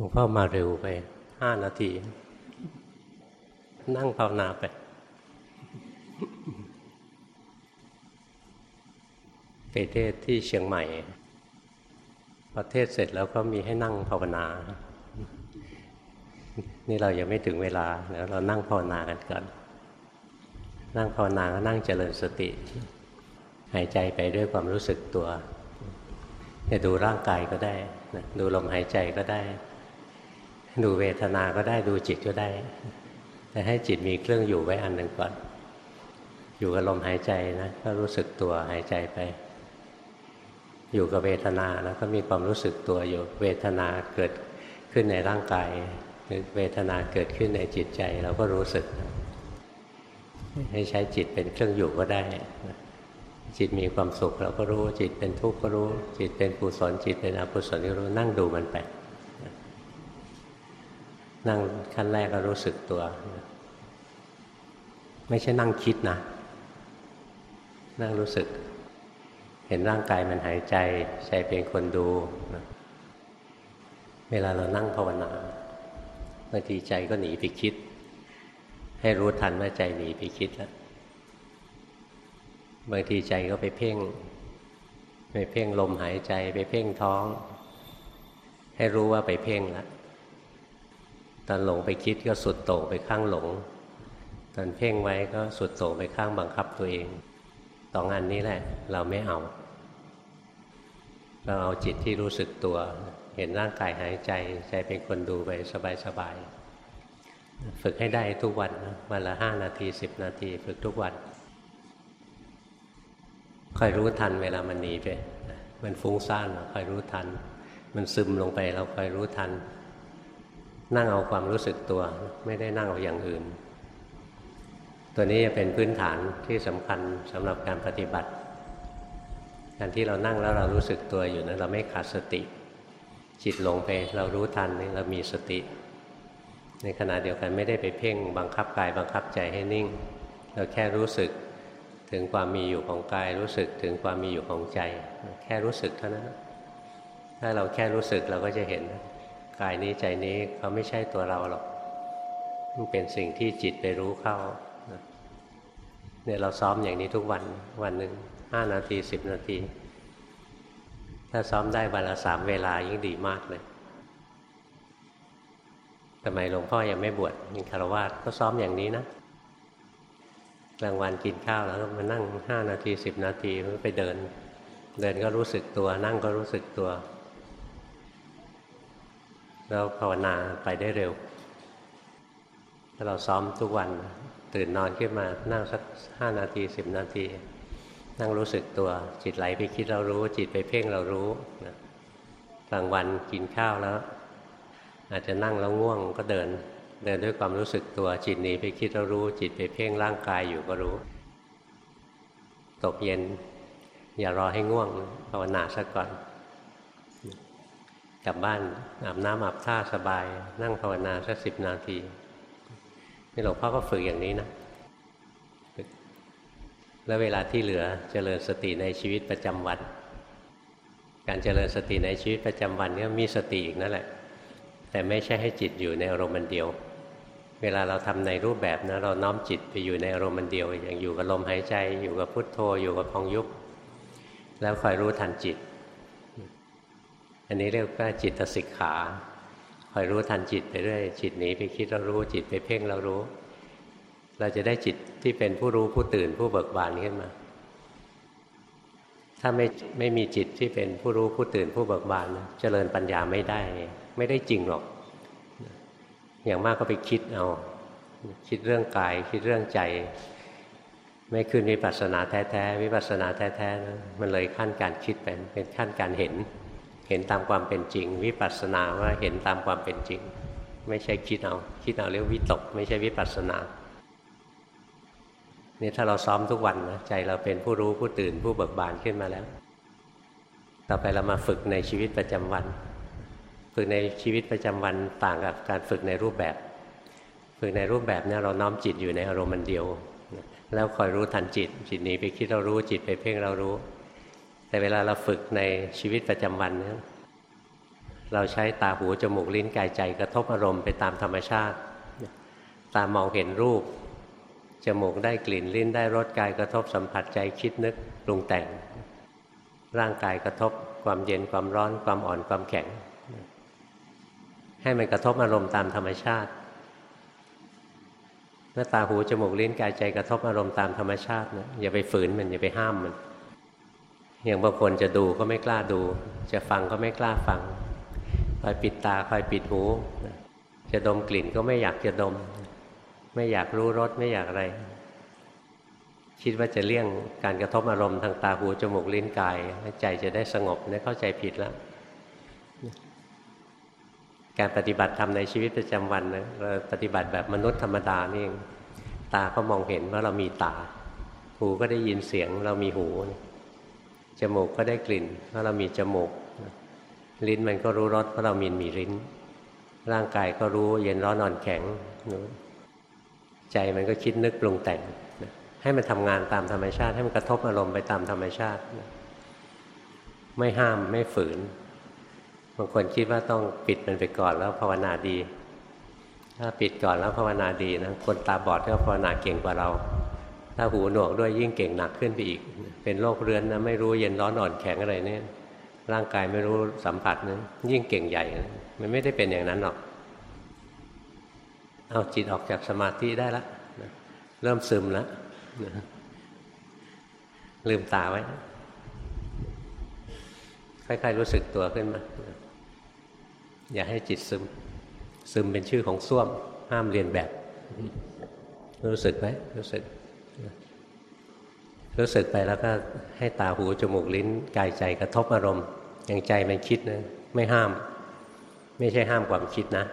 หลวงพ่อมาเร็วไปห้านาที นั่งภาวนาไป ไปเทศที่เชียงใหม่พอเทศเสร็จแล้วก็มีให้นั่งภาวนา นี่เรายังไม่ถึงเวลาแล้วเรานั่งภาวนากันก่อน นั่งภาวนาก็นั่งเจริญสติ หายใจไปด้วยความรู้สึกตัวจะดูร่างกายก็ได้ ดูลมหายใจก็ได้ ดูเวทนาก็ได้ดูจิตก็ได้ แต่ให้จิตมีเครื่องอยู่ไว้อันหนึ่งก่อน อยู่กับลมหายใจนะก็รู้สึกตัวหายใจไป อยู่กับเวทนาแล้วก็มีความรู้สึกตัวอยู่ เวทนาเกิดขึ้นในร่างกายหรือเวทนาเกิดขึ้นในจิตใจเราก็รู้สึก ให้ใช้จิตเป็นเครื่องอยู่ก็ได้จิตมีความสุขเราก็รู้จิตเป็นทุกข์ก็รู้ จิตเป็นกุศลจิตเป็นอกุศลก็รู้นั่งดูมันไป นั่งขั้นแรกก็รู้สึกตัว ไม่ใช่นั่งคิดนะ นั่งรู้สึก เห็นร่างกายมันหายใจ ใจเป็นคนดูเวลาเรานั่งภาวนาบางทีใจก็หนีไปคิด ให้รู้ทันว่าใจหนีไปคิดแล้วบางทีใจก็ไปเพ่ง ไปเพ่งลมหายใจ ไปเพ่งท้อง ให้รู้ว่าไปเพ่งแล้ว ตอนหลงไปคิดก็สุดโต่งไปข้างหลง ตอนเพ่งไว้ก็สุดโต่งไปข้างบังคับตัวเองสองอันนี้แหละ เราไม่เอา เราเอาจิตที่รู้สึกตัว เห็นร่างกายหายใจใจเป็นคนดูไปสบายๆฝึกให้ได้ทุกวันวันละห้านาทีสิบนาทีฝึกทุกวันคอยรู้ทันเวลามันหนีไป มันฟุ้งซ่านคอยรู้ทัน มันซึมลงไปเราคอยรู้ทัน นั่งเอาความรู้สึกตัว ไม่ได้นั่งเอาอย่างอื่น ตัวนี้จะเป็นพื้นฐานที่สำคัญสำหรับการปฏิบัติการที่เรานั่งแล้วเรารู้สึกตัวอยู่นั้นเราไม่ขาดสติ จิตหลงไปเรารู้ทันนี่เรามีสติ ในขณะเดียวกันไม่ได้ไปเพ่งบังคับกายบังคับใจให้นิ่ง เราแค่รู้สึกถึงความมีอยู่ของกายรู้สึกถึงความมีอยู่ของใจ แค่รู้สึกเท่านั้นถ้าเราแค่รู้สึกเราก็จะเห็น กายนี้ใจนี้เขาไม่ใช่ตัวเราหรอกมันเป็นสิ่งที่จิตไปรู้เข้าเนี่ยเราซ้อมอย่างนี้ทุกวันวันหนึ่งห้านาทีสิบนาที ถ้าซ้อมได้วันละสามเวลายิ่งดีมากเลยสมัยหลวงพ่อยังไม่บวชยังคารวะก็ซ้อมอย่างนี้นะกลางวันกินข้าวแล้วก็มานั่งห้านาทีสิบนาทีไปเดิน เดินก็รู้สึกตัว นั่งก็รู้สึกตัว แล้วภาวนาไปได้เร็ว ถ้าเราซ้อมทุกวันตื่นนอนขึ้นมานั่งสักห้านาทีสิบนาที นั่งรู้สึกตัวจิตไหลไปคิดเรารู้ จิตไปเพ่งเรารู้กลางวันกินข้าวแล้ว อาจจะนั่งแล้วง่วงก็เดิน เดินด้วยความรู้สึกตัวจิตหนีไปคิดเรารู้ จิตไปเพ่งร่างกายอยู่ก็รู้ ตกเย็น อย่ารอให้ง่วงภาวนาซะก่อน กลับบ้านอาบน้ำอาบท่าสบาย นั่งภาวนาสักสิบนาทีนี่หลวงพ่อก็ฝึกอย่างนี้นะแล้วเวลาที่เหลือเจริญสติในชีวิตประจำวัน การเจริญสติในชีวิตประจำวันนี่มีสติอีกนั่นแหละ แต่ไม่ใช่ให้จิตอยู่ในอารมณ์เดียว เวลาเราทำในรูปแบบนะเราน้อมจิตไปอยู่ในอารมณ์เดียว อย่างอยู่กับลมหายใจ อยู่กับพุทโธ อยู่กับพองยุบแล้วคอยรู้ทันจิต อันนี้เรียกว่าจิตสิกขาคอยรู้ทันจิตไปเรื่อยจิตหนีไปคิดเรารู้จิตไปเพ่งเรารู้ เราจะได้จิตที่เป็นผู้รู้ผู้ตื่นผู้เบิกบานขึ้นมา ถ้าไม่ไม่มีจิตที่เป็นผู้รู้ผู้ตื่นผู้เบิกบานเจริญปัญญาไม่ได้ ไม่ได้จริงหรอก อย่างมากก็ไปคิดเอา คิดเรื่องกาย คิดเรื่องใจ ไม่ขึ้นวิปัสสนาแท้ๆวิปัสสนาแท้ๆนะมันเลยขั้นการคิดเป็นเป็นขั้นการเห็น เห็นตามความเป็นจริง วิปัสสนาว่าเห็นตามความเป็นจริง ไม่ใช่คิดเอา คิดเอาเรียกวิตก ไม่ใช่วิปัสสนานี่ถ้าเราซ้อมทุกวันนะใจเราเป็นผู้รู้ผู้ตื่นผู้เบิกบานขึ้นมาแล้ว ต่อไปเรามาฝึกในชีวิตประจำวัน ฝึกในชีวิตประจำวันต่างกับการฝึกในรูปแบบ ฝึกในรูปแบบเนี่ยเราน้อมจิตอยู่ในอารมณ์มันเดียว แล้วคอยรู้ทันจิต จิตหนีไปคิดเรารู้จิตไปเพ่งเรารู้ แต่เวลาเราฝึกในชีวิตประจำวันเนี่ยเราใช้ตาหูจมูกลิ้นกายใจกระทบอารมณ์ไปตามธรรมชาติ ตามองเห็นรูป จมูกได้กลิ่นลิ้นได้รสกายกระทบสัมผัสใจคิดนึกปรุงแต่ง ร่างกายกระทบความเย็นความร้อนความอ่อนความแข็ง ให้มันกระทบอารมณ์ตามธรรมชาติเมื่อตาหูจมูกลิ้นกายใจกระทบอารมณ์ตามธรรมชาตินะอย่าไปฝืนมันอย่าไปห้ามมัน อย่างบางคนจะดูก็ไม่กล้าดู จะฟังก็ไม่กล้าฟังคอยปิดตาคอยปิดหู จะดมกลิ่นก็ไม่อยากจะดม ไม่อยากรู้รสไม่อยากอะไร คิดว่าจะเลี่ยงการกระทบอารมณ์ทางตาหูจมูกลิ้นกาย ใจจะได้สงบนี่เข้าใจผิดแล้วการปฏิบัติทำในชีวิตประจำวันนะเราปฏิบัติแบบมนุษย์ธรรมดานี่เองตาก็มองเห็นว่าเรามีตา หูก็ได้ยินเสียงเรามีหู จมูกก็ได้กลิ่นว่าะเรามีจมูก ลิ้นมันก็รู้รสเพราะเรามีมีลิ้น ร่างกายก็รู้เย็นร้อนนอนแข็งใจมันก็คิดนึกปรุงแต่ง ให้มันทำงานตามธรรมชาติ ให้มันกระทบอารมณ์ไปตามธรรมชาติ ไม่ห้ามไม่ฝืนบางคนคิดว่าต้องปิดมันไปก่อนแล้วภาวนาดี ถ้าปิดก่อนแล้วภาวนาดีนะคนตาบอดก็ภาวนาเก่งกว่าเรา ถ้าหูหนวกด้วยยิ่งเก่งหนักขึ้นไปอีก เป็นโรคเรื้อนนะไม่รู้เย็นร้อนอ่อนแข็งอะไรเนี่ยร่างกายไม่รู้สัมผัสนั้นยิ่งเก่งใหญ่มันไม่ได้เป็นอย่างนั้นหรอก เอาจิตออกจากสมาธิได้แล้วเริ่มซึมแล้วลืมตาไว้ค่อยๆรู้สึกตัวขึ้นมาอย่าให้จิตซึม ซึมเป็นชื่อของส้วม ห้ามเรียนแบบ รู้สึกไหมรู้สึก รู้สึกไปแล้วก็ให้ตาหูจมูกลิ้นกายใจกระทบอารมณ์ อย่างใจมันคิดนะไม่ห้าม ไม่ใช่ห้ามความคิดนะ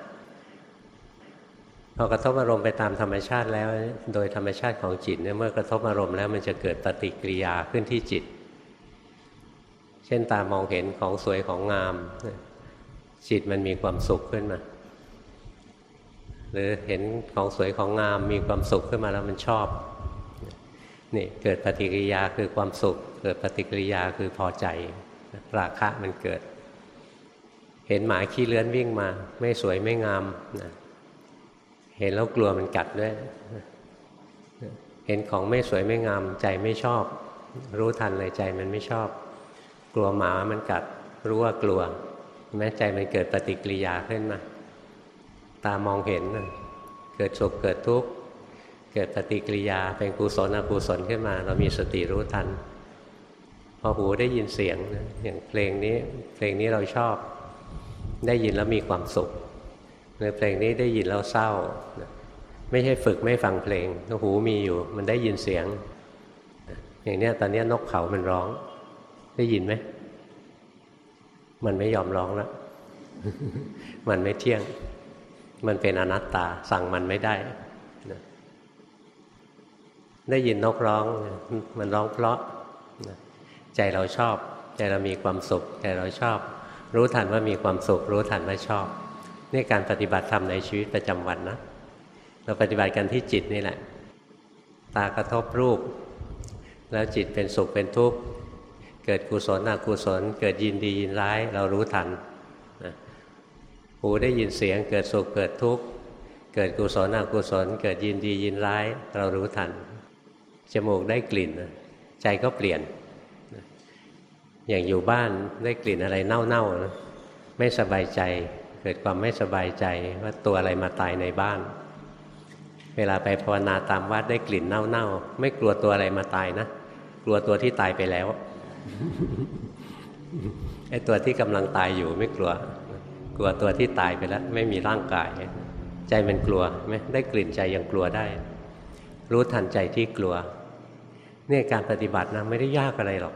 พอกระทบอารมณ์ไปตามธรรมชาติแล้ว โดยธรรมชาติของจิตเนี่ยเมื่อกระทบอารมณ์แล้วมันจะเกิดปฏิกิริยาขึ้นที่จิต เช่นตามองเห็นของสวยของงาม จิตมันมีความสุขขึ้นมา หรือเห็นของสวยของงามมีความสุขขึ้นมาแล้วมันชอบ นี่เกิดปฏิกิริยาคือความสุข เกิดปฏิกิริยาคือพอใจ ราคะมันเกิด เห็นหมาขี้เลื้อนวิ่งมา ไม่สวยไม่งามนะเห็นแล้วกลัวมันกัดด้วย เห็นของไม่สวยไม่งาม ใจไม่ชอบ รู้ทันเลยใจมันไม่ชอบ กลัวหมามันกัด รู้ว่ากลัว แม้ใจมันเกิดปฏิกิริยาขึ้นมา ตามองเห็น เกิดสุขเกิดทุกข์ เกิดปฏิกิริยาเป็นกุศลอกุศลขึ้นมา เรามีสติรู้ทัน พอหูได้ยินเสียงอย่างเพลงนี้ เพลงนี้เราชอบ ได้ยินแล้วมีความสุขในเพลงนี้ได้ยินแล้วเศร้า ไม่ใช่ฝึกไม่ฟังเพลงหูมีอยู่ มันได้ยินเสียง อย่างเนี้ยตอนนี้นกเขามันร้อง ได้ยินไหมมันไม่ยอมร้องแล้ว มันไม่เที่ยง มันเป็นอนัตตา สั่งมันไม่ได้ ได้ยินนกร้องมันร้องเพราะใจเราชอบ ใจเรามีความสุข ใจเราชอบ รู้ทันว่ามีความสุข รู้ทันว่าชอบนี่การปฏิบัติธรรมในชีวิตประจำวันนะเราปฏิบัติกันที่จิตนี่แหละ ตากระทบรูป แล้วจิตเป็นสุขเป็นทุกข์เกิดกุศลอกุศล เกิดยินดียินร้าย เรารู้ทันหูได้ยินเสียง เกิดสุขเกิดทุกข์เกิดกุศลอกุศล เกิดยินดียินร้าย เรารู้ทัน จมูกได้กลิ่นใจก็เปลี่ยน อย่างอยู่บ้านได้กลิ่นอะไรเน่าๆไม่สบายใจ เกิดความไม่สบายใจว่าตัวอะไรมาตายในบ้าน เวลาไปภาวนาตามวัดได้กลิ่นเน่าๆไม่กลัวตัวอะไรมาตายนะกลัวตัวที่ตายไปแล้วไอ้ตัวที่กำลังตายอยู่ไม่กลัว กลัวตัวที่ตายไปแล้ว ไม่มีร่างกาย ใจมันกลัวไหมได้กลิ่นใจยังกลัวได้ รู้ทันใจที่กลัวเนี่ยการปฏิบัตินะไม่ได้ยากอะไรหรอก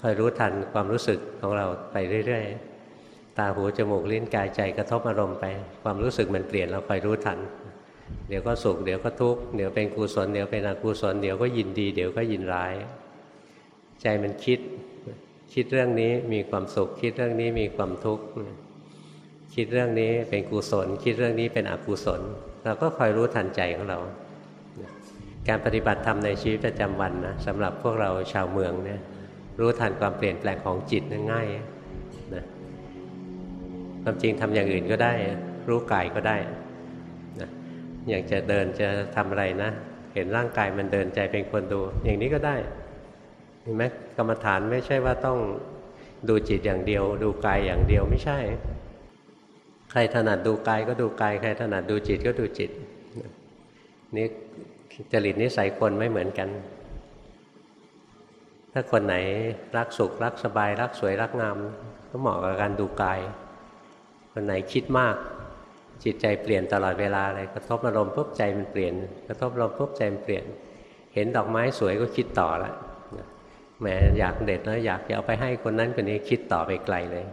คอยรู้ทันความรู้สึกของเราไปเรื่อยๆ ตาหูจมูกลิ้นกายใจกระทบอารมณ์ไป ความรู้สึกมันเปลี่ยนเราคอยรู้ทัน เดี๋ยวก็สุขเดี๋ยวก็ทุกข์เดี๋ยวเป็นกุศลเดี๋ยวเป็นอกุศลเดี๋ยวก็ยินดี เดี๋ยวก็ยินร้าย ใจมันคิด คิดเรื่องนี้มีความสุข คิดเรื่องนี้มีความทุกข์คิดเรื่องนี้เป็นกุศล คิดเรื่องนี้เป็นอกุศล เราก็คอยรู้ทันใจของเรา การปฏิบัติธรรมในชีวิตประจำวันนะสำหรับพวกเราชาวเมืองเนี่ยรู้ทันความเปลี่ยนแปลงของจิตง่ายนะความจริงทำอย่างอื่นก็ได้ รู้กายก็ได้นะอยากจะเดินจะทำอะไรนะ เห็นร่างกายมันเดินใจเป็นคนดู อย่างนี้ก็ได้เห็นไหมกรรมฐานไม่ใช่ว่าต้องดูจิตอย่างเดียว ดูกายอย่างเดียวไม่ใช่ ใครถนัดดูกายก็ดูกาย ใครถนัดดูจิตก็ดูจิตนี่ จริตนิสัยคนไม่เหมือนกัน ถ้าคนไหนรักสุข รักสบาย รักสวยรักงาม ก็เหมาะกับการดูกาย คนไหนคิดมาก จิตใจเปลี่ยนตลอดเวลาเลยกระทบอารมณ์ปุ๊บใจมันเปลี่ยน กระทบอารมณ์ปุ๊บใจมันเปลี่ยน เห็นดอกไม้สวยก็คิดต่อละแหมอยากเด็ดแล้วอยากจะเอาไปให้คนนั้นคนนี้คิดต่อไปไกลเลย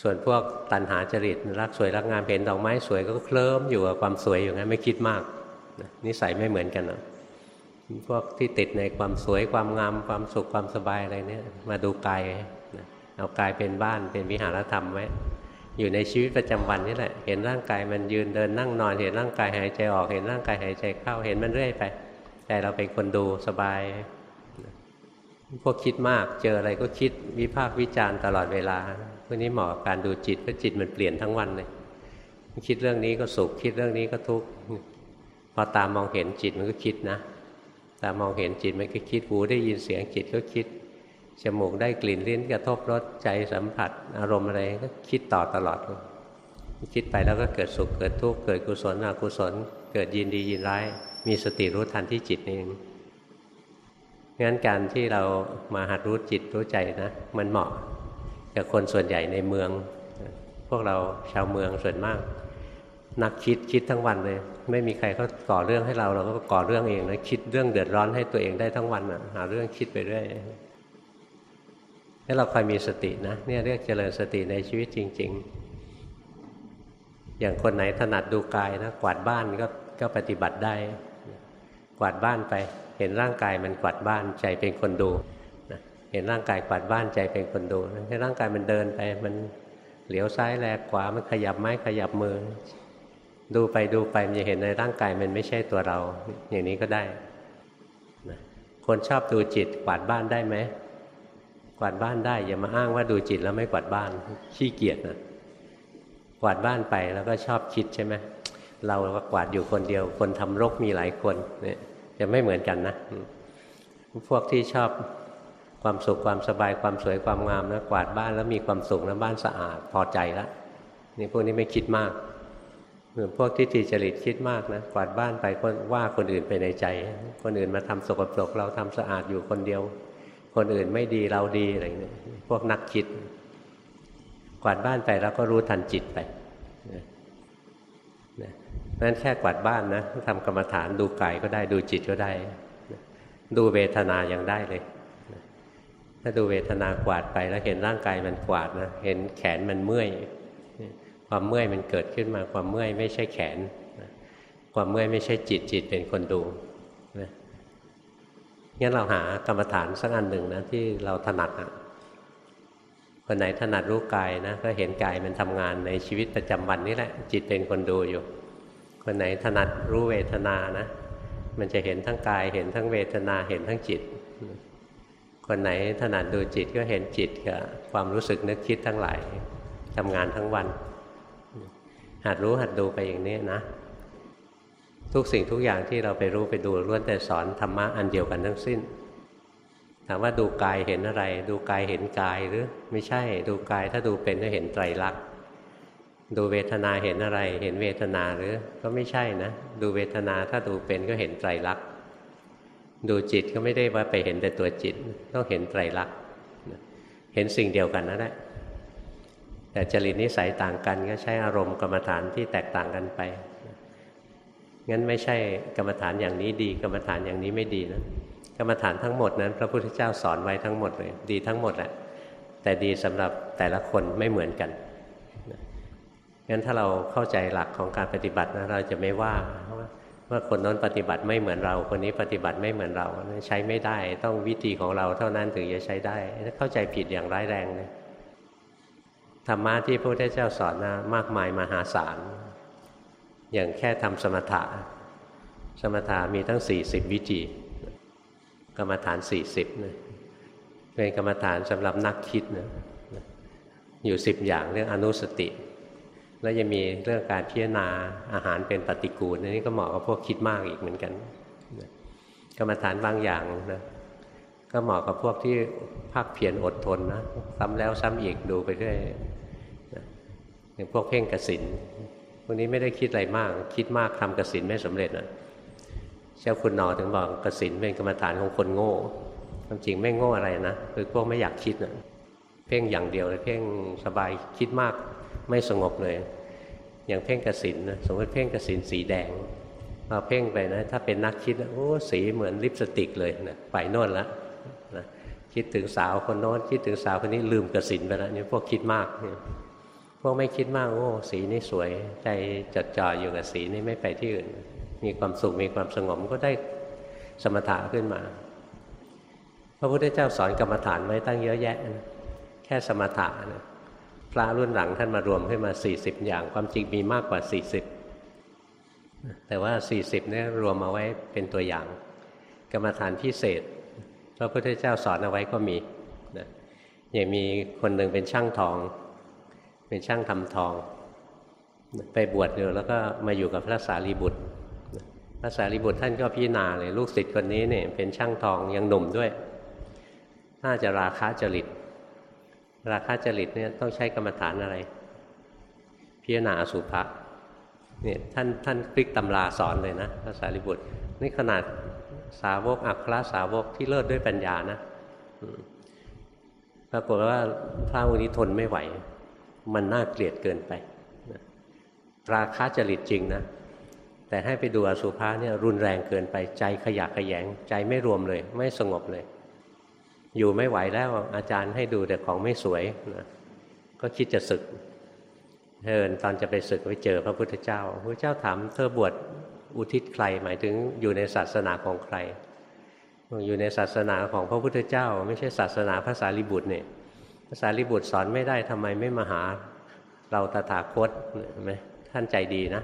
ส่วนพวกตัณหาจริตรักสวยรักงามเห็นดอกไม้สวยก็เคลิ้มอยู่กับความสวยอยู่งั้นไม่คิดมาก นิสัยไม่เหมือนกันนะพวกที่ติดในความสวยความงามความสุขความสบายอะไรเนี่ยมาดูกายเอากายเป็นบ้านเป็นวิหารธรรมไว้อยู่ในชีวิตประจำวันนี่แหละเห็นร่างกายมันยืนเดินนั่งนอนเห็นร่างกายหายใจออกเห็นร่างกายหายใจเข้าเห็นมันเรื่อยไป แต่เราเป็นคนดูสบาย พวกคิดมากเจออะไรก็คิดวิพากษ์วิจารณ์ตลอดเวลาพวกนี้เหมาะกับการดูจิตเพราะจิตมันเปลี่ยนทั้งวันเลยคิดเรื่องนี้ก็สุขคิดเรื่องนี้ก็ทุกข์ พอตามองเห็นจิตมันก็คิดนะ ตามองเห็นจิตมันก็คิดหูได้ยินเสียงจิตก็คิดจมูกได้กลิ่นลิ้นกระทบรสใจสัมผัส อารมณ์อะไรก็คิดต่อตลอด คิดไปแล้วก็เกิดสุขเกิดทุกข์เกิดกุศลอกุศล เกิดยินดียินร้าย มีสติรู้ทันที่จิตเองงั้นการที่เรามาหัดรู้จิตรู้ใจนะ มันเหมาะกับคนส่วนใหญ่ในเมือง พวกเราชาวเมืองส่วนมาก นักคิดคิดทั้งวันเลย ไม่มีใครเขาก่อเรื่องให้เรา เราก็ก่อเรื่องเองนะคิดเรื่องเดือดร้อนให้ตัวเองได้ทั้งวันอะหาเรื่องคิดไปเรื่อยให้เราคอยมีสตินะเนี่ยเรียกเจริญสติในชีวิตจริง ๆ อย่างคนไหนถนัดดูกายนะกวาดบ้านก็ก็ปฏิบัติได้ กวาดบ้านไป เห็นร่างกายมันกวาดบ้านใจเป็นคนดูเห็นร่างกายกวาดบ้านใจเป็นคนดูให้ร่างกายมันเดินไปมันเหลียวซ้ายแลกขวามันขยับไม้ขยับมือ ดูไปดูไปมันจะเห็นในร่างกายมันไม่ใช่ตัวเรา อย่างนี้ก็ได้ คนชอบดูจิตกวาดบ้านได้ไหมกวาดบ้านได้อย่ามาอ้างว่าดูจิตแล้วไม่กวาดบ้านขี้เกียจนะกวาดบ้านไปแล้วก็ชอบคิดใช่ไหมเราก็กวาดอยู่คนเดียว คนทำรกมีหลายคนเนี่ยจะไม่เหมือนกันนะพวกที่ชอบความสุขความสบายความสวยความงามนะกวาดบ้านแล้วมีความสุขแล้วบ้านสะอาดพอใจแล้วนี่พวกนี้ไม่คิดมาก เหมือนพวกที่ทีจริตคิดมากนะกวาดบ้านไปก็ว่าคนอื่นไปในใจ คนอื่นมาทำสกปรกเราทำสะอาดอยู่คนเดียว คนอื่นไม่ดีเราดีอะไรเงี้ยพวกนักคิด กวาดบ้านไปแล้วก็รู้ทันจิตไปนั้นแค่กวาดบ้านนะทำกรรมฐานดูกายก็ได้ดูจิตก็ได้ ดูเวทนายังได้เลย ถ้าดูเวทนากวาดไปแล้วเห็นร่างกายมันกวาดนะเห็นแขนมันเมื่อย ความเมื่อยมันเกิดขึ้นมาความเมื่อยไม่ใช่แขน ความเมื่อยไม่ใช่จิตจิตเป็นคนดูงั้นเราหากรรมฐานสักอันหนึ่งนะที่เราถนัดอะคนไหนถนัดรู้กายนะก็เห็นกายมันทำงานในชีวิตประจำวันนี่แหละ จิตเป็นคนดูอยู่ คนไหนถนัดรู้เวทนานะ มันจะเห็นทั้งกาย เห็นทั้งเวทนาเห็นทั้งจิต คนไหนถนัดดูจิตก็เห็นจิตกับความรู้สึกนึกคิดทั้งหลายทำงานทั้งวัน หัดรู้หัดดูไปอย่างนี้นะ ทุกสิ่งทุกอย่างที่เราไปรู้ไปดูล้วนแต่สอนธรรมะอันเดียวกันทั้งสิ้นถามว่าดูกายเห็นอะไร ดูกายเห็นกายหรือไม่ใช่ดูกายถ้าดูเป็นก็เห็นไตรลักษณ์ดูเวทนาเห็นอะไร เห็นเวทนาหรือก็ไม่ใช่นะ ดูเวทนาถ้าดูเป็นก็เห็นไตรลักษณ์ดูจิตก็ไม่ได้ว่าไปเห็นแต่ตัวจิตต้องเห็นไตรลักษณ์เห็นสิ่งเดียวกันนั่นแหละ แต่จริตนิสัยต่างกันก็ใช้อารมณ์กรรมฐานที่แตกต่างกันไป งั้นไม่ใช่กรรมฐานอย่างนี้ดี กรรมฐานอย่างนี้ไม่ดีนะกรรมฐานทั้งหมดนั้น พระพุทธเจ้าสอนไว้ทั้งหมดเลย ดีทั้งหมดแหละแต่ดีสำหรับแต่ละคนไม่เหมือนกันงั้นถ้าเราเข้าใจหลักของการปฏิบัตินะเราจะไม่ว่าว่าคนนั้นปฏิบัติไม่เหมือนเรา คนนี้ปฏิบัติไม่เหมือนเราใช้ไม่ได้ต้องวิธีของเราเท่านั้นถึงจะใช้ได้ เข้าใจผิดอย่างร้ายแรงเลย ธรรมะที่พระพุทธเจ้าสอนนะมากมายมหาศาล อย่างแค่ทำสมถะ สมถะมีตั้งสี่สิบวิธีกรรมฐานสี่สิบเนยเป็นกรรมฐานสำหรับนักคิดนะอยู่สิบอย่างเรื่องอนุสติ แล้วยังมีเรื่องการพิจารณาอาหารเป็นปฏิกูลอันนี้ก็เหมาะกับพวกคิดมากอีกเหมือนกันกรรมฐานบางอย่างนะก็เหมาะกับพวกที่ภาคเพียรอดทนนะซ้ำแล้วซ้ำอีกดูไปเรื่อย อย่างพวกเพ่งกสินพวกนี้ไม่ได้คิดอะไรมาก คิดมากทำกสินไม่สำเร็จนะเจ้าคุณนอถึงบอกกสินเป็นกรรมฐานของคนโง่ความจริงไม่โง่อะไรนะคือพวกไม่อยากคิดนะเพ่งอย่างเดียวเลยเพ่งสบายคิดมากไม่สงบเลย อย่างเพ่งกสินนะสมมติเพ่งกสินสีแดงพอเพ่งไปนะ ถ้าเป็นนักคิดโอ้สีเหมือนลิปสติกเลยนะไปโน่นแล้วนะคิดถึงสาวคนโน้นคิดถึงสาวคนนี้ลืมกสินไปแล้วนี่พวกคิดมากเนี่ย พวกไม่คิดมากโอ้สีนี่สวย ใจจดจ่ออยู่กับสีนี่ไม่ไปที่อื่น มีความสุขมีความสงบก็ได้สมถะขึ้นมา พระพุทธเจ้าสอนกรรมฐานไว้ตั้งเยอะแยะ แค่สมถะนะพระรุ่นหลังท่านมารวมขึ้นมา 40 อย่าง ความจริงมีมากกว่า 40 แต่ว่า 40เนี่ยรวมมาไว้เป็นตัวอย่าง กรรมฐานพิเศษ พระพุทธเจ้าสอนเอาไว้ก็มีนะอย่างมีคนหนึ่งเป็นช่างทอง เป็นช่างทำทอง ไปบวชอยู่แล้วก็มาอยู่กับพระสารีบุตร พระสารีบุตรท่านก็พิจารณาเลยลูกศิษย์คนนี้เนี่ยเป็นช่างทองยังหนุ่มด้วย น่าจะราคาจริต ราคะจริตเนี่ยต้องใช้กรรมฐานอะไร พิจารณาอสุภะเนี่ยท่านท่านคลิกตำราสอนเลยนะภาษาลิบุตร นี่ขนาดสาวกอัครสาวกที่เลิศด้วยปัญญานะปรากฏว่าพระองค์นี้ทนไม่ไหว มันน่าเกลียดเกินไปราคะจริตจริงนะ แต่ให้ไปดูอสุภะเนี่ยรุนแรงเกินไปใจขยะขยง ใจไม่รวมเลย ไม่สงบเลย อยู่ไม่ไหวแล้วอาจารย์ให้ดูแต่ของไม่สวยนะก็คิดจะศึกเฮินตอนจะไปศึกไปเจอพระพุทธเจ้าพระเจ้าถามเธอบวชอุทิศใคร หมายถึงอยู่ในศาสนาของใคร อยู่ในศาสนาของพระพุทธเจ้า ไม่ใช่ศาสนาภาษาลิบุตรเนี่ย ภาษาลิบุตรสอนไม่ได้ทำไมไม่มาหา เราตถาคตเห็นไหมท่านใจดีนะ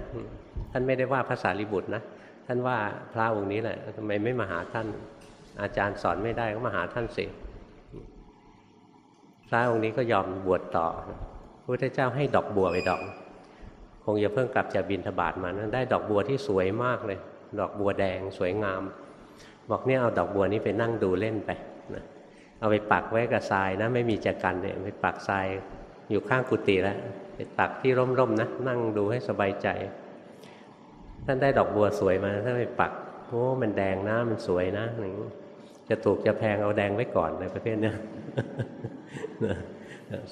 ท่านไม่ได้ว่าภาษาลิบุตรนะท่านว่าพระองค์นี้แหละทำไมไม่มาหาท่าน อาจารย์สอนไม่ได้ก็มาหาท่านสิพระองค์นี้ก็ยอมบวชต่อพระพุทธเจ้าให้ดอกบัวไปดอก คงจะเพิ่งกลับจากบินทบาทมานะได้ดอกบัวที่สวยมากเลย ดอกบัวแดงสวยงาม บอกเนี่ยเอาดอกบัวนี้ไปนั่งดูเล่นไปนะ เอาไปปักไว้กับทรายนะ ไม่มีจักกันเนี่ยไปปักทรายอยู่ข้างกุฏิแล้วไปปักที่ร่มๆนะนั่งดูให้สบายใจ ท่านได้ดอกบัวสวยมาท่านไปปักโอ้มันแดงนะมันสวยนะอย่งจะถูกจะแพงเอาแดงไว้ก่อนในประเภทเนี้ย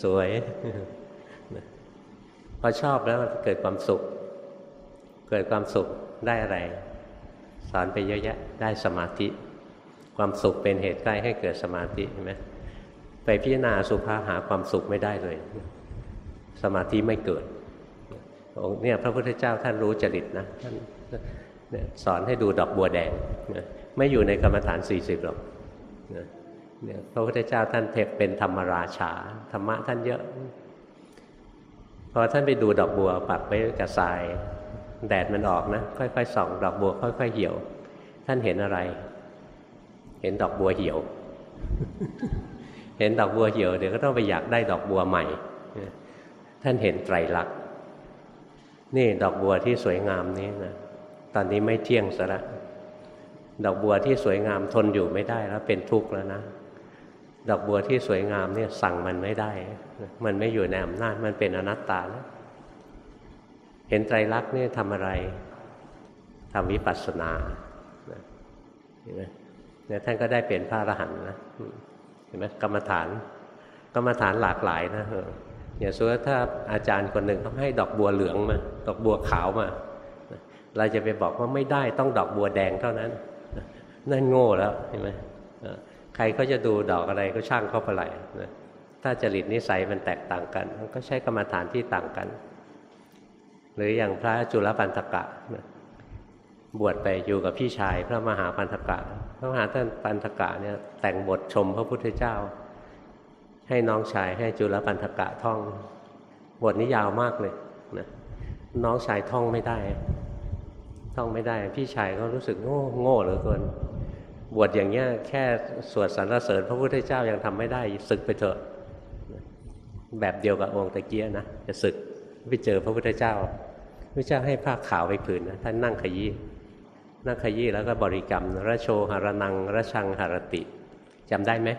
สวยพอชอบแล้วเกิดความสุข เกิดความสุขได้อะไร สอนไปเยอะแยะได้สมาธิ ความสุขเป็นเหตุใกล้ให้เกิดสมาธิเห็นไหมไปพิจารณาสุภาหาความสุขไม่ได้เลย สมาธิไม่เกิดเนี่ยพระพุทธเจ้าท่านรู้จริตนะท่านสอนให้ดูดอกบัวแดงไม่อยู่ในกรรมฐานสี่สิบหรอกเนี่ยพระพุทธเจ้าท่านเทพเป็นธรรมราชา ธรรมะท่านเยอะ พอท่านไปดูดอกบัวปักไว้กับทราย แดดมันออกนะ ค่อยๆส่อง ดอกบัวค่อย ๆ เหี่ยว ท่านเห็นอะไร เห็นดอกบัวเหี่ยว เห็นดอกบัวเหี่ยวเดี๋ยวก็ต้องไปอยากได้ดอกบัวใหม่ ท่านเห็นไตรลักษณ์นี่ดอกบัวที่สวยงามนี้นะตอนนี้ไม่เที่ยงซะละดอกบัวที่สวยงามทนอยู่ไม่ได้แล้วเป็นทุกข์แล้วนะดอกบัวที่สวยงามเนี่ยสั่งมันไม่ได้ มันไม่อยู่ในอำนาจมันเป็นอนัตตาแล้วเห็นไตรลักษณ์เนี่ยทำอะไรทำวิปัสสนาเห็นไหม เนี่ยท่านก็ได้เป็นพระอรหันต์นะเห็นไหมกรรมฐาน กรรมฐานหลากหลายนะเอย่างสมมติถ้าอาจารย์คนหนึ่งเขาให้ดอกบัวเหลืองมา ดอกบัวขาวมา เราจะไปบอกว่าไม่ได้ต้องดอกบัวแดงเท่านั้น นั่นโง่แล้วเห็นไหมใครก็จะดูดอกอะไรก็ช่างเขาไปไหลนะถ้าจริตนิสัยมันแตกต่างกันก็ใช้กรรมฐานที่ต่างกัน หรืออย่างพระจุลปันธกะบวชไปอยู่กับพี่ชายพระมหาปันธกะ พระมหาท่านปันธกะเนี่ยแต่งบทชมพระพุทธเจ้า ให้น้องชายให้จุลปันธกะท่อง บทนี้ยาวมากเลยนะน้องชายท่องไม่ได้ ท่องไม่ได้ พี่ชายก็รู้สึกโง่โง่เหลือเกินบวชอย่างเงี้ยแค่สวดสรรเสริญพระพุทธเจ้ายังทำไม่ได้ศึกไปเถอะ แบบเดียวกับองค์ตะเกียนะจะศึกไปเจอพระพุทธเจ้าพระเจ้าให้ผ้าขาวไปผืนนะท่านนั่งขยี้ นั่งขยี้แล้วก็บริกรรมระโชหารนังระชังหารติจำได้ไหม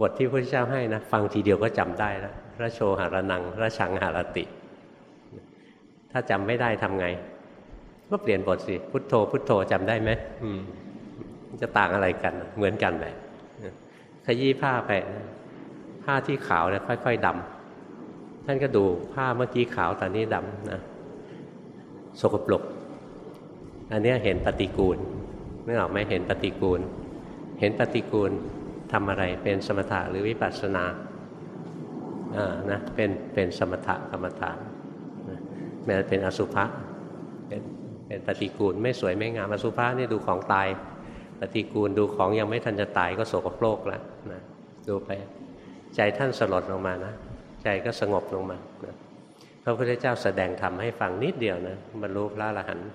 บทที่พระเจ้าให้นะฟังทีเดียวก็จำได้แล้วระโชหารนังระชังหารติ ถ้าจำไม่ได้ทำไง ก็เปลี่ยนบทสิ พุทโธ พุทโธจำได้ไหมมจะต่างอะไรกัน เหมือนกันเลยขยี้ผ้าไปผ้าที่ขาวเนี่ยค่อย ๆดำท่านก็ดูผ้าเมื่อกี้ขาวตอนนี้ดำนะสกปรก อันนี้เห็นปฏิกูลไม่ออกไหมเห็นปฏิกูล เห็นปฏิกูลทำอะไรเป็นสมถะหรือวิปัสสนาอ่านะเป็นเป็นสมถะกรรมฐานแม้เป็นอสุภะเป็นเป็นปฏิกูลไม่สวยไม่งามอสุภะนี่ดูของตาย ปฏิกูลดูของยังไม่ทันจะตายก็โสโครกแล้วนะดูไปใจท่านสลดลงมานะใจก็สงบลงมานะพระพุทธเจ้าแสดงธรรมให้ฟังนิดเดียวนะบรรลุพระอรหันต์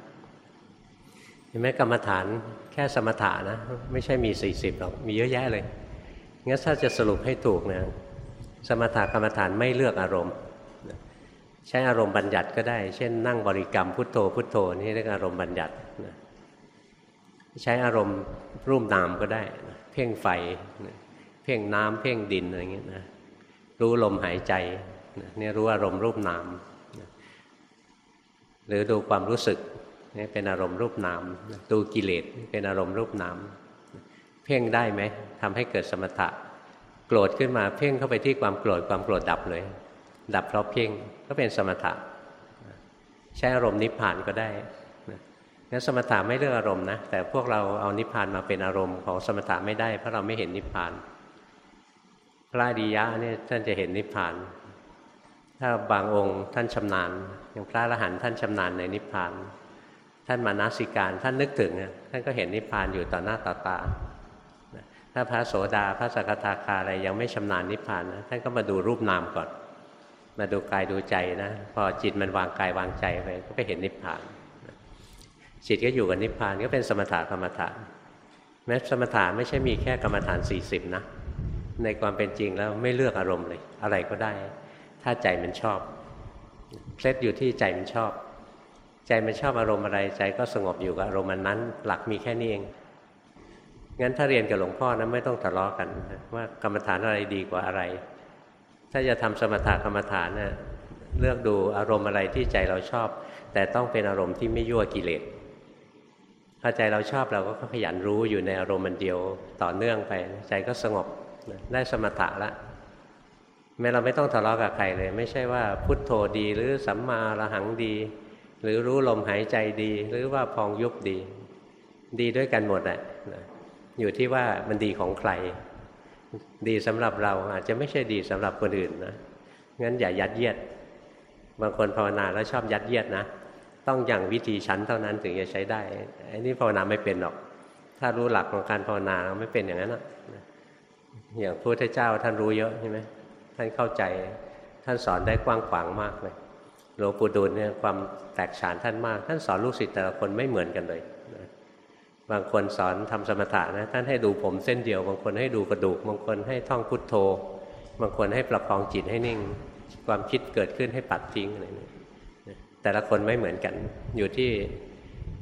ห็นไหมกรรมฐานแค่สมถะนะ ไม่ใช่มีสี่สิบหรอกมีเยอะแยะเลยงั้นถ้าจะสรุปให้ถูกนะสมถะกรรมฐานไม่เลือกอารมณ์ ใช้อารมณ์บัญญัติก็ได้ เช่น นั่งบริกรรมพุทโธพุทโธนี่เรียกอารมณ์บัญญัติใช้อารมณ์รูปนามก็ได้ เพ่งไฟ เพ่งน้ำเพ่งดินอะไรเงี้ยนะรู้ลมหายใจนี่รู้อารมณ์รูปนามหรือดูความรู้สึก นี่เป็นอารมณ์รูปนามดูกิเลสเป็นอารมณ์รูปนามเพ่งได้ไหมทำให้เกิดสมถะ โกรธขึ้นมาเพ่งเข้าไปที่ความโกรธความโกรธดับเลย ดับเพราะเพ่งก็เป็นสมถะ ใช้อารมณ์นิพพานก็ได้งั้นสมถะไม่เลือกอารมณ์นะแต่พวกเราเอานิพพานมาเป็นอารมณ์ของสมถะไม่ได้ เพราะเราไม่เห็นนิพพาน พระดียะเนี่ยท่านจะเห็นนิพพาน ถ้าบางองค์ท่านชำนาญ อย่างพระอรหันต์ท่านชำนาญในนิพพาน ท่านมานาสิการท่านนึกถึงท่านก็เห็นนิพพานอยู่ต่อหน้าต่อตาถ้าพระโสดาพระสกทาคาอะไรยังไม่ชำนาญนิพพานนะท่านก็มาดูรูปนามก่อน มาดูกายดูใจนะพอจิตมันวางกายวางใจไปก็ไปเห็นนิพพานจิตก็อยู่กับนิพพานก็เป็นสมถะกรรมฐานแม้สมถะไม่ใช่มีแค่กรรมฐาน 40 นะ ในความเป็นจริงแล้วไม่เลือกอารมณ์เลย อะไรก็ได้ ถ้าใจมันชอบเคล็ดอยู่ที่ใจมันชอบ ใจมันชอบอารมณ์อะไร ใจก็สงบอยู่กับอารมณ์นั้น หลักมีแค่นี้เองงั้นถ้าเรียนกับหลวงพ่อนะไม่ต้องทะเลาะกัน ว่ากรรมฐานอะไรดีกว่าอะไร ถ้าจะทำสมถะกรรมฐานนะ่ยเลือกดูอารมณ์อะไรที่ใจเราชอบ แต่ต้องเป็นอารมณ์ที่ไม่ยั่วกิเลสพอใจเราชอบเราก็ขยันรู้อยู่ในอารมณ์มันเดียวต่อเนื่องไป ใจก็สงบได้สมถะละแม้เราไม่ต้องทะเลาะกับใครเลย ไม่ใช่ว่าพุทโธดีหรือสัมมาระหังดี หรือรู้ลมหายใจดี หรือว่าพองยุบดี ดีด้วยกันหมดแหละอยู่ที่ว่ามันดีของใคร ดีสำหรับเราอาจจะไม่ใช่ดีสำหรับคนอื่นนะงั้นอย่ายัดเยียด บางคนภาวนาแล้วชอบยัดเยียดนะ ต้องอย่างวิธีชั้นเท่านั้นถึงจะใช้ได้อันนี้ภาวนาไม่เป็นหรอก ถ้ารู้หลักของการภาวนาไม่เป็นอย่างนั้นนะอย่างพระพุทธเจ้าท่านรู้เยอะใช่ไหมท่านเข้าใจ ท่านสอนได้กว้างขวางมากเลย หลวงปู่ดูลเนี่ยความแตกฉานท่านมาก ท่านสอนลูกศิษย์แต่ละคนไม่เหมือนกันเลยบางคนสอนทำสมถะนะท่านให้ดูผมเส้นเดียว บางคนให้ดูกระดูก บางคนให้ท่องพุทโธ บางคนให้ประคองจิตให้นิ่ง ความคิดเกิดขึ้นให้ปัดทิ้งอะไรนี่แต่ละคนไม่เหมือนกัน อยู่ที่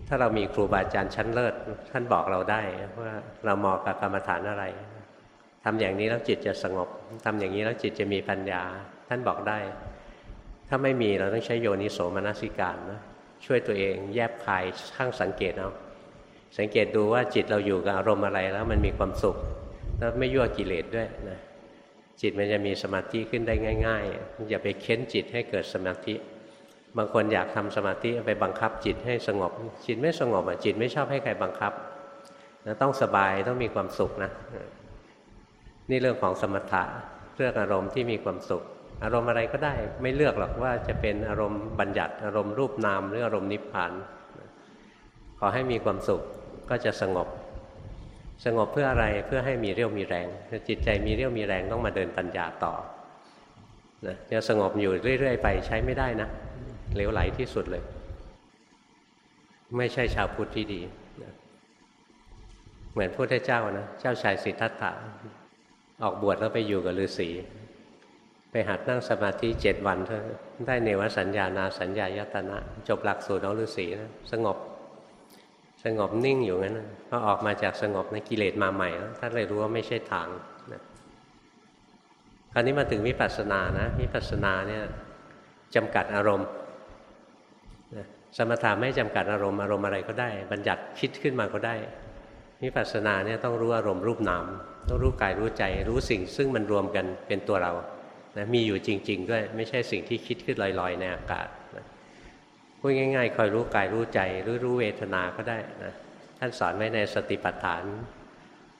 ถ้าเรามีครูบาอาจารย์ชั้นเลิศ ท่านบอกเราได้ว่าเราเหมาะกับกรรมฐานอะไรทำอย่างนี้แล้วจิตจะสงบทำอย่างนี้แล้วจิตจะมีปัญญา ท่านบอกได้ ถ้าไม่มีเราต้องใช้โยนิโสมนสิการนะช่วยตัวเองแยบคายข้างสังเกตเอาสังเกตดูว่าจิตเราอยู่กับอารมณ์อะไรแล้วมันมีความสุขแล้วไม่ยั่วกิเลสด้วยนะจิตมันจะมีสมาธิขึ้นได้ง่าย ๆ อย่าไปเค้นจิตให้เกิดสมาธิ บางคนอยากทำสมาธิไปบังคับจิตให้สงบ จิตไม่สงบอะจิตไม่ชอบให้ใครบังคับนะต้องสบายต้องมีความสุขนะ นี่เรื่องของสมถะเรื่องอารมณ์ที่มีความสุข อารมณ์อะไรก็ได้ไม่เลือกหรอกว่าจะเป็นอารมณ์บัญญัติ อารมณ์รูปนามหรืออารมณ์นิพพาน ขอให้มีความสุขก็จะสงบ สงบเพื่ออะไรเพื่อให้มีเรี่ยวมีแรงจิตใจมีเรี่ยวมีแรงต้องมาเดินปัญญาต่อนะจะสงบอยู่เรื่อย ๆ ไปใช้ไม่ได้นะเหลวไหลที่สุดเลย ไม่ใช่ชาวพุทธที่ดีนะเหมือนพระพุทธเจ้านะเจ้าชายสิทธัตถะออกบวชแล้วไปอยู่กับฤาษี ไปหัดนั่งสมาธิเจ็ดวันเท่าได้เนวสัญญานาสัญญายตนะ จบหลักสูตรของฤาษีนะสงบ สงบนิ่งอยู่งั้นพอออกมาจากสงบนะกิเลสมาใหม่แล้วท่านเลยรู้ว่าไม่ใช่ทางนะคราวนี้มาถึงวิปัสสนานะวิปัสสนาเนี่ยจำกัดอารมณ์สมถะไม่จำกัดอารมณ์อารมณ์อะไรก็ได้ บัญญัติคิดขึ้นมาก็ได้วิปัสสนาเนี่ยต้องรู้อารมณ์รูปนามต้องรู้กายรู้ใจ รู้สิ่งซึ่งมันรวมกันเป็นตัวเรา นะมีอยู่จริง ๆ ด้วย ไม่ใช่สิ่งที่คิดขึ้นลอยๆในอากาศนะพูดง่าย ๆ คอยรู้กายรู้ใจหรือรู้เวทนาก็ได้นะท่านสอนไว้ในสติปัฏฐาน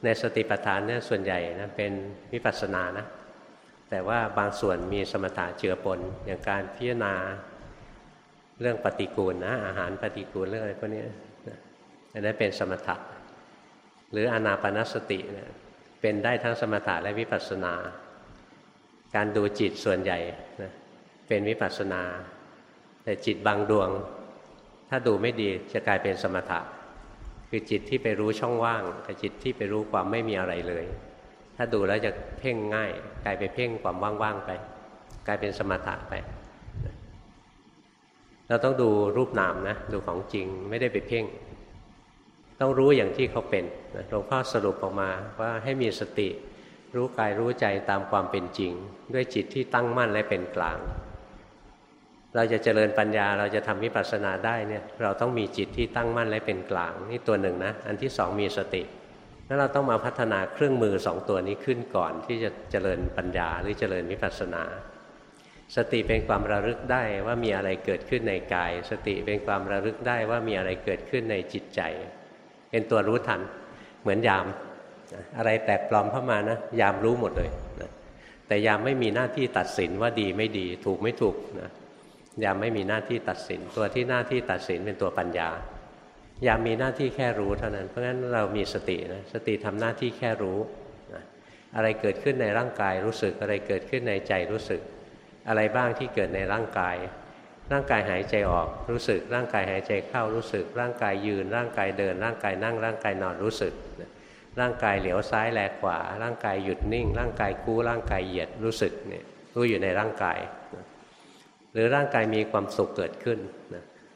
ในสติปัฏฐานเนี่ยส่วนใหญ่นะเป็นวิปัสสนานะแต่ว่าบางส่วนมีสมถะเจือปนอย่างการพิจารณาเรื่องปฏิกูลนะอาหารปฏิกูลเรื่องอะไรพวกนี้อันนั้นเป็นสมถะหรืออนาปนสติเนี่ยเป็นได้ทั้งสมถะและวิปัสสนา การดูจิตส่วนใหญ่นะเป็นวิปัสสนา แต่จิตบางดวง ถ้าดูไม่ดีจะกลายเป็นสมถะ คือจิตที่ไปรู้ช่องว่างกับจิตที่ไปรู้ความไม่มีอะไรเลย ถ้าดูแล้วจะเพ่งง่าย กลายไปเพ่งความว่างๆไป กลายเป็นสมถะไป เราต้องดูรูปนามนะดูของจริงไม่ได้ไปเพ่ง ต้องรู้อย่างที่เขาเป็นหลวงพ่อสรุปออกมาว่าให้มีสติ รู้กายรู้ใจตามความเป็นจริง ด้วยจิตที่ตั้งมั่นและเป็นกลาง เราจะเจริญปัญญาเราจะทำวิปัสสนาได้เนี่ยเราต้องมีจิตที่ตั้งมั่นและเป็นกลาง นี่ตัวหนึ่งนะ อันที่สองมีสติ แล้วเราต้องมาพัฒนาเครื่องมือสองตัวนี้ขึ้นก่อนที่จะเจริญปัญญาหรือเจริญวิปัสสนา สติเป็นความระลึกได้ว่ามีอะไรเกิดขึ้นในกาย สติเป็นความระลึกได้ว่ามีอะไรเกิดขึ้นในจิตใจ เป็นตัวรู้ทันเหมือนยาม อะไรแปลกปลอมเข้ามานะยามรู้หมดเลยนะแต่ยามไม่มีหน้าที่ตัดสินว่าดีไม่ดี ถูกไม่ถูกนะยามไม่มีหน้าที่ตัดสิน ตัวที่หน้าที่ตัดสินเป็นตัวปัญญายามมีหน้าที่แค่รู้เท่านั้น เพราะฉะนั้นเรามีสตินะสติทำหน้าที่แค่รู้นะอะไรเกิดขึ้นในร่างกายรู้สึกอะไรเกิดขึ้นในใจรู้สึก อะไรบ้างที่เกิดในร่างกาย ร่างกายหายใจออกรู้สึก ร่างกายหายใจเข้ารู้สึก ร่างกายยืน ร่างกายเดิน ร่างกายนั่งร่างกายนอนรู้สึก ร่างกายเหลียวซ้ายแลขวา ร่างกายหยุดนิ่ง ร่างกายกู้ร่างกายเหยียดรู้สึกเนี่ยรู้อยู่ในร่างกายหรือร่างกายมีความสุขเกิดขึ้น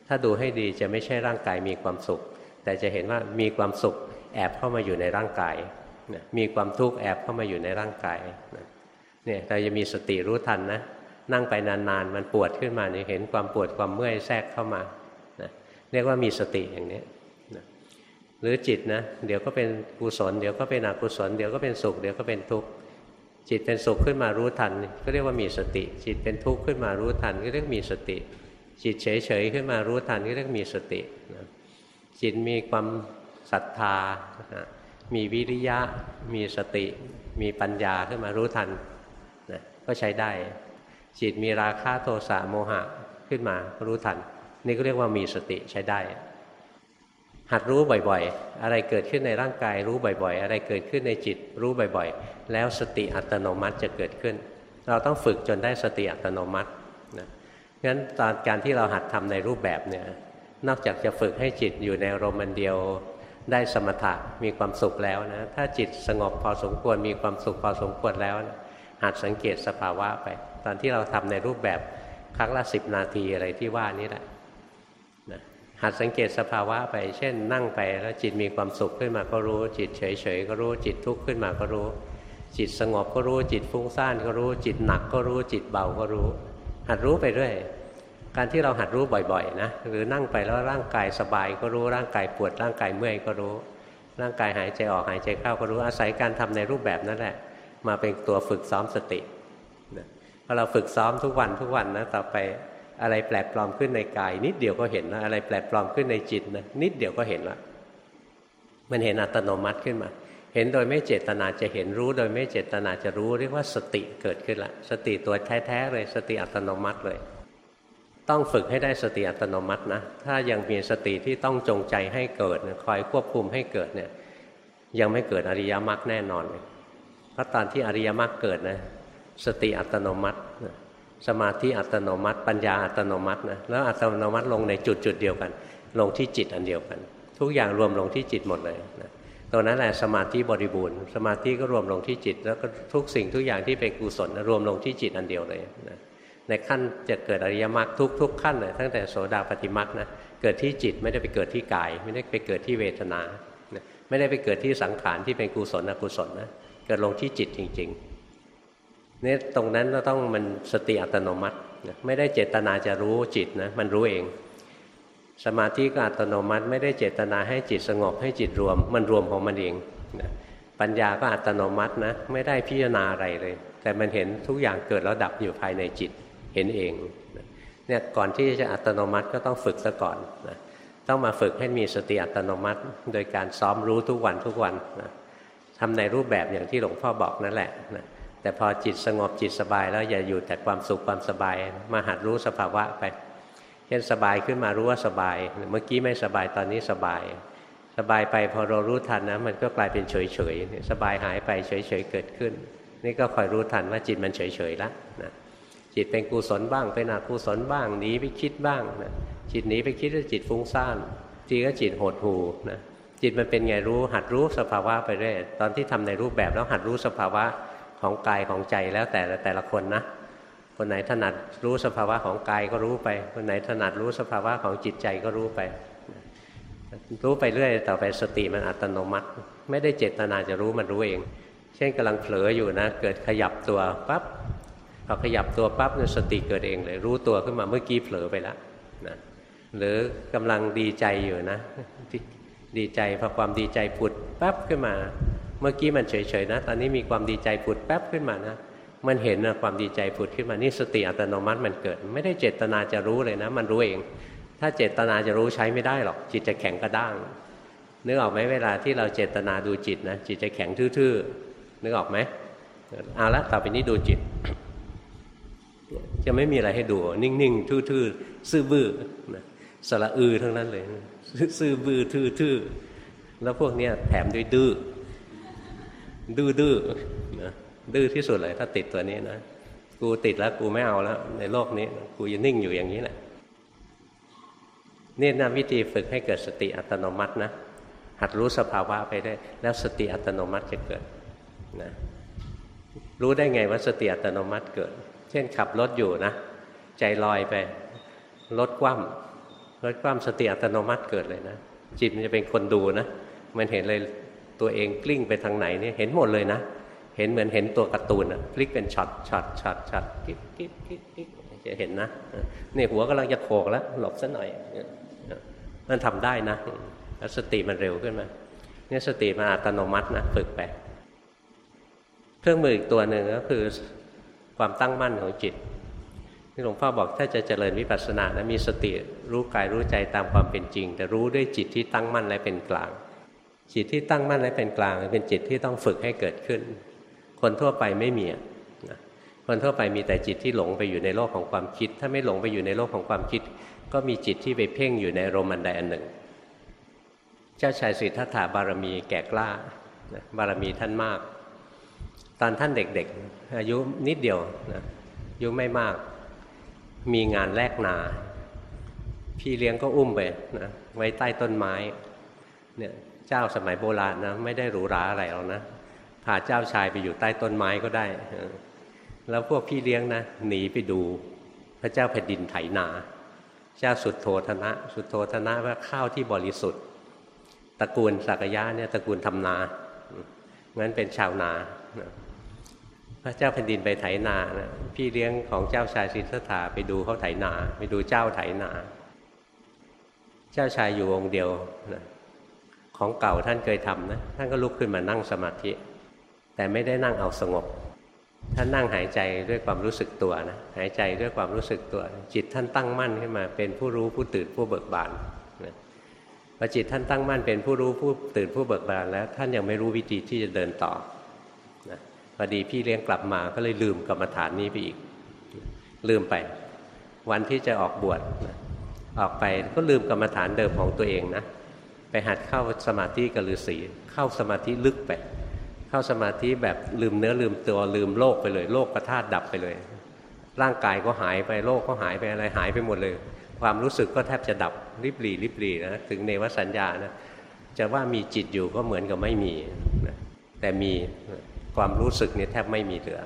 ถ้าดูให้ดีจะไม่ใช่ร่างกายมีความสุข แต่จะเห็นว่ามีความสุขแอบเข้ามาอยู่ในร่างกายมีความทุกข์แอบเข้ามาอยู่ในร่างกายเนี่ยเราจะมีสติรู้ทันนะนั่งไปนานๆ มันปวดขึ้นมาเนี่ยเห็นความปวดความเมื่อยแทรกเข้ามานะเรียกว่ามีสติอย่างนี้ หรือจิตนะเดี๋ยวก็เป็นกุศลเดี๋ยวก็เป็นอกุศลเดี๋ยวก็เป็นสุขเดี๋ยวก็เป็นทุกข์จิตเป็นสุขขึ้นมารู้ทัน ก็เรียกว่ามีสติ จิตเป็นทุกข์ขึ้นมารู้ทันก็เรียกมีสติ จิตเฉยๆขึ้นมารู้ทันก็เรียกมีสตินะจิตมีความศรัทธานะมีวิริยะ มีสติ มีปัญญาขึ้นมารู้ทันนะก็ใช้ได้ จิตมีราคะโทสะโมหะขึ้นมารู้ทัน นี่ก็เรียกว่ามีสติใช้ได้ หัดรู้บ่อยๆ อะไรเกิดขึ้นในร่างกายรู้บ่อยๆ อะไรเกิดขึ้นในจิตรู้บ่อยๆ แล้วสติอัตโนมัติจะเกิดขึ้น เราต้องฝึกจนได้สติอัตโนมัตินะงั้นตอนการที่เราหัดทำในรูปแบบเนี่ยนอกจากจะฝึกให้จิตอยู่ในอารมณ์เดียวได้สมถะมีความสุขแล้วนะถ้าจิตสงบพอสมควรมีความสุขพอสมควรแล้วนะหัดสังเกตสภาวะไป ตอนที่เราทำในรูปแบบครั้งละสิบนาทีอะไรที่ว่านี้แหละ หัดสังเกตสภาวะไป เช่น นั่งไปแล้วจิตมีความสุขขึ้นมาก็รู้ จิตเฉยๆก็รู้จิตทุกข์ขึ้นมาก็รู้ จิตสงบก็รู้จิตฟุ้งซ่านก็รู้ จิตหนักก็รู้จิตเบาก็รู้ หัดรู้ไปเรื่อยการที่เราหัดรู้บ่อยๆนะหรือนั่งไปแล้วร่างกายสบายก็รู้ร่างกายปวดร่างกายเมื่อยก็รู้ ร่างกายหายใจออกหายใจเข้าก็รู้อาศัยการทำในรูปแบบนั่นแหละ มาเป็นตัวฝึกซ้อมสติพอเราฝึกซ้อมทุกวันทุกวันนะต่อไป อะไรแปลกปลอมขึ้นในกาย นิดเดียวก็เห็นนะอะไรแปลกปลอมขึ้นในจิตนะนิดเดียวก็เห็นละมันเห็นอัตโนมัติขึ้นมา เห็นโดยไม่เจตนาจะเห็นรู้ โดยไม่เจตนาจะรู้ เรียกว่าสติเกิดขึ้นละสติตัวแท้ๆเลย สติอัตโนมัติเลย ต้องฝึกให้ได้สติอัตโนมัตินะถ้ายังมีสติที่ต้องจงใจให้เกิดคอยควบคุมให้เกิดเนี่ยยังไม่เกิดอริยมรรคแน่นอนเลยเพราะตอนที่อริยมรรคเกิดนะสติอัตโนมัติ สมาธิอัตโนมัติ ปัญญาอัตโนมัตินะแล้วอัตโนมัติลงในจุดจุดเดียวกัน ลงที่จิตอันเดียวกัน ทุกอย่างรวมลงที่จิตหมดเลยนะตรงนั้นแหละสมาธิบริบูรณ์สมาธิก็รวมลงที่จิต แล้วก็ทุกสิ่งทุกอย่างที่เป็นกุศลรวมลงที่จิตอันเดียวเลยนะในขั้นจะเกิดอริยมรรคทุกทุกขั้นเลยตั้งแต่โสดาปฏิมรรคนะเกิดที่จิตไม่ได้ไปเกิดที่กาย ไม่ได้ไปเกิดที่เวทนา ไม่ได้ไปเกิดที่สังขารที่เป็นกุศลอกุศลนะเกิดลงที่จิตจริง ๆ นี่ยตรงนั้นเราต้องมันสติอัตโนมัติไม่ได้เจตนาจะรู้จิตนะมันรู้เอง สมาธิก็อัตโนมัติ ไม่ได้เจตนาให้จิตสงบให้จิตรวม มันรวมของมันเองปัญญาก็อัตโนมัตินะไม่ได้พิจารณาอะไรเลย แต่มันเห็นทุกอย่างเกิดแล้วดับอยู่ภายในจิตเห็นเองเนี่ยก่อนที่จะอัตโนมัติก็ต้องฝึกซะก่อนนะต้องมาฝึกให้มีสติอัตโนมัติ โดยการซ้อมรู้ทุกวันทุกวันนะทำในรูปแบบอย่างที่หลวงพ่อบอกนั่นแหละนะ แต่พอจิตสงบจิตสบายแล้วอย่าอยู่แต่ความสุขความสบาย มาหัดรู้สภาวะไปเช่นสบายขึ้นมารู้ว่าสบาย เมื่อกี้ไม่สบายตอนนี้สบาย สบายไปพอเรารู้ทันนะมันก็กลายเป็นเฉยเฉยสบายหายไปเฉยเฉยเกิดขึ้น นี่ก็คอยรู้ทันว่าจิตมันเฉยเฉยแล้วนะจิตเป็นกุศลบ้างเป็นอกุศลบ้างหนีไปคิดบ้างนะจิตหนีไปคิดว่าจิตฟุ้งซ่านจีก็จิตโหดหูนะจิตมันเป็นไงรู้หัดรู้สภาวะไปเรื่อยตอนที่ทำในรูปแบบแล้วหัดรู้สภาวะ ของกายของใจแล้วแต่แต่ละคนนะคนไหนถนัดรู้สภาวะของกายก็รู้ไป คนไหนถนัดรู้สภาวะของจิตใจก็รู้ไป รู้ไปเรื่อยต่อไปสติมันอัตโนมัติ ไม่ได้เจตนาจะรู้มันรู้เอง เช่นกำลังเผลออยู่นะ เกิดขยับตัวปั๊บพอขยับตัวปั๊บเนี่ยสติเกิดเองเลย รู้ตัวขึ้นมาเมื่อกี้เผลอไปแล้วนะหรือกำลังดีใจอยู่นะ ดีใจพอความดีใจผุดปั๊บขึ้นมา เมื่อกี้มันเฉยๆนะ ตอนนี้มีความดีใจผุดแป๊บขึ้นมานะ มันเห็นนะความดีใจผุดขึ้นมา นี่สติอัตโนมัติมันเกิด ไม่ได้เจตนาจะรู้เลยนะ มันรู้เอง ถ้าเจตนาจะรู้ใช้ไม่ได้หรอก จิตจะแข็งกระด้าง นึกออกไหมเวลาที่เราเจตนาดูจิตนะ จิตจะแข็งทื่อๆ นึกออกไหมเอาละต่อไปนี้ดูจิต จะไม่มีอะไรให้ดู นิ่งๆ ทื่อๆ ซื่อบื้อสระอือทั้งนั้นเลย ซื่อบื้อทื่อๆ แล้วพวกนี้แถมด้วยดื้อ ดื้อดื้อนะดื้อที่สุดเลยถ้าติดตัวนี้นะกูติดแล้วกูไม่เอาแล้ว ในโลกนี้ กูยังนิ่งอยู่อย่างนี้แหละนี่นะวิธีฝึกให้เกิดสติอัตโนมัตินะหัดรู้สภาวะไปได้ แล้วสติอัตโนมัติจะเกิดนะรู้ได้ไงว่าสติอัตโนมัติเกิด เช่นขับรถอยู่นะ ใจลอยไปรถคว่ำรถคว่ำสติอัตโนมัติเกิดเลยนะจิตมันจะเป็นคนดูนะ มันเห็นเลย ตัวเองกลิ้งไปทางไหนเนี่ยเห็นหมดเลยนะ เห็นเหมือนเห็นตัวการ์ตูนอะพลิกเป็นช็อตช็อตช็อตช็อตกิ๊บกิ๊บกิ๊บกิ๊บจะเห็นนะนี่หัวกำลังจะโขกแล้ว หลบซะหน่อยมันทำได้นะแล้วสติมันเร็วขึ้นมาเนี่ยสติมันอัตโนมัตินะฝึกไปเครื่องมืออีกตัวหนึ่งก็คือความตั้งมั่นของจิตที่หลวงพ่อบอกถ้าจะเจริญวิปัสสนานะมีสติรู้กายรู้ใจตามความเป็นจริง แต่รู้ด้วยจิตที่ตั้งมั่นและเป็นกลาง จิตที่ตั้งมั่นและเป็นกลาง เป็นจิตที่ต้องฝึกให้เกิดขึ้น คนทั่วไปไม่มีคนทั่วไปมีแต่จิตที่หลงไปอยู่ในโลกของความคิด ถ้าไม่หลงไปอยู่ในโลกของความคิด ก็มีจิตที่ไปเพ่งอยู่ในโรมันใดอันหนึ่ง เจ้าชายสิทธัตถะบารมีแก่กล้า บารมีท่านมาก ตอนท่านเด็กๆ อายุนิดเดียวนะอายุไม่มาก มีงานแลกนา พี่เลี้ยงก็อุ้มไปนะไว้ใต้ต้นไม้เนี่ย เจ้าสมัยโบราณนะไม่ได้หรูหราอะไรหรอกนะพาเจ้าชายไปอยู่ใต้ต้นไม้ก็ได้ แล้วพวกพี่เลี้ยงนะหนีไปดูพระเจ้าแผ่นดินไถนา เจ้าสุดโทธนะ สุดโทธนะว่าข้าวที่บริสุทธิ์ตระกูลสักยะเนี่ยตระกูลทำนางั้นเป็นชาวนาพระเจ้าแผ่นดินไปไถนานะพี่เลี้ยงของเจ้าชายสิทธัตถะไปดูเขาไถนา ไปดูเจ้าไถนา เจ้าชายอยู่องค์เดียวนะ ของเก่าท่านเคยทำนะท่านก็ลุกขึ้นมานั่งสมาธิ แต่ไม่ได้นั่งเอาสงบ ท่านนั่งหายใจด้วยความรู้สึกตัวนะหายใจด้วยความรู้สึกตัว จิตท่านตั้งมั่นขึ้นมา เป็นผู้รู้ผู้ตื่นผู้เบิกบานนะพอจิตท่านตั้งมั่นเป็นผู้รู้ผู้ตื่นผู้เบิกบานแล้ว ท่านยังไม่รู้วิธีที่จะเดินต่อนะพอดีพี่เลี้ยงกลับมาก็เลยลืมกรรมฐานนี้ไปอีก ลืมไป วันที่จะออกบวชนะออกไปก็ลืมกรรมฐานเดิมของตัวเองนะ ไปหัดเข้าสมาธิกับฤาษีเข้าสมาธิลึกไป เข้าสมาธิแบบลืมเนื้อลืมตัวลืมโลกไปเลย โลกประทาดดับไปเลย ร่างกายก็หายไปโลกก็หายไปอะไรหายไปหมดเลย ความรู้สึกก็แทบจะดับริบหรี่ริบหรี่นะถึงเนวสัญญานะจะว่ามีจิตอยู่ก็เหมือนกับไม่มีนะแต่มีความรู้สึกนี่แทบไม่มีเหลือ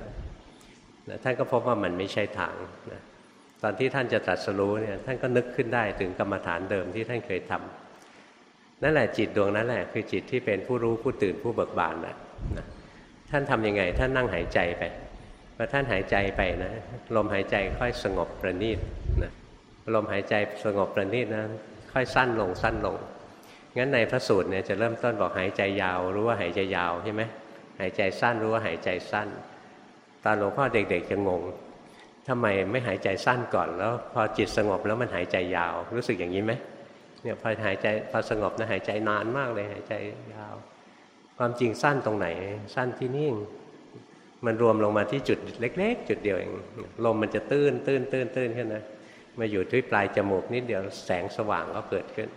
นะท่านก็พบว่ามันไม่ใช่ทางนะตอนที่ท่านจะตรัสรู้เนี่ยท่านก็นึกขึ้นได้ถึงกรรมฐานเดิมที่ท่านเคยทำ นั่นแหละจิตดวงนั้นแหละคือจิตที่เป็นผู้รู้ผู้ตื่นผู้เบิกบานนะนะท่านทํำยังไงท่านนั่งหายใจไปพอท่านหายใจไปนะลมหายใจค่อยสงบประณีตนะลมหายใจสงบประณีตนะค่อยสั้นลงสั้นลงงั้นในพระสูตรเนี่ยจะเริ่มต้นบอกหายใจยาวรู้ว่าหายใจยาวใช่ไหมหายใจสั้นรู้ว่าหายใจสั้น ตอนหลวงพ่อเด็กๆจะงงทำไมไม่หายใจสั้นก่อนแล้ว พอจิตสงบแล้วมันหายใจยาวรู้สึกอย่างนี้ไหม เนี่ยพอหายใจพอสงบนะหายใจนานมากเลยหายใจยาว ความจริงสั้นตรงไหน สั้นที่นิ่ง มันรวมลงมาที่จุดเล็ก ๆ จุดเดียวเองลมมันจะตื้นตื้นตื้นตื้นขึ้นนะมาอยู่ที่ปลายจมูกนิดเดียวแสงสว่างก็เกิดขึ้น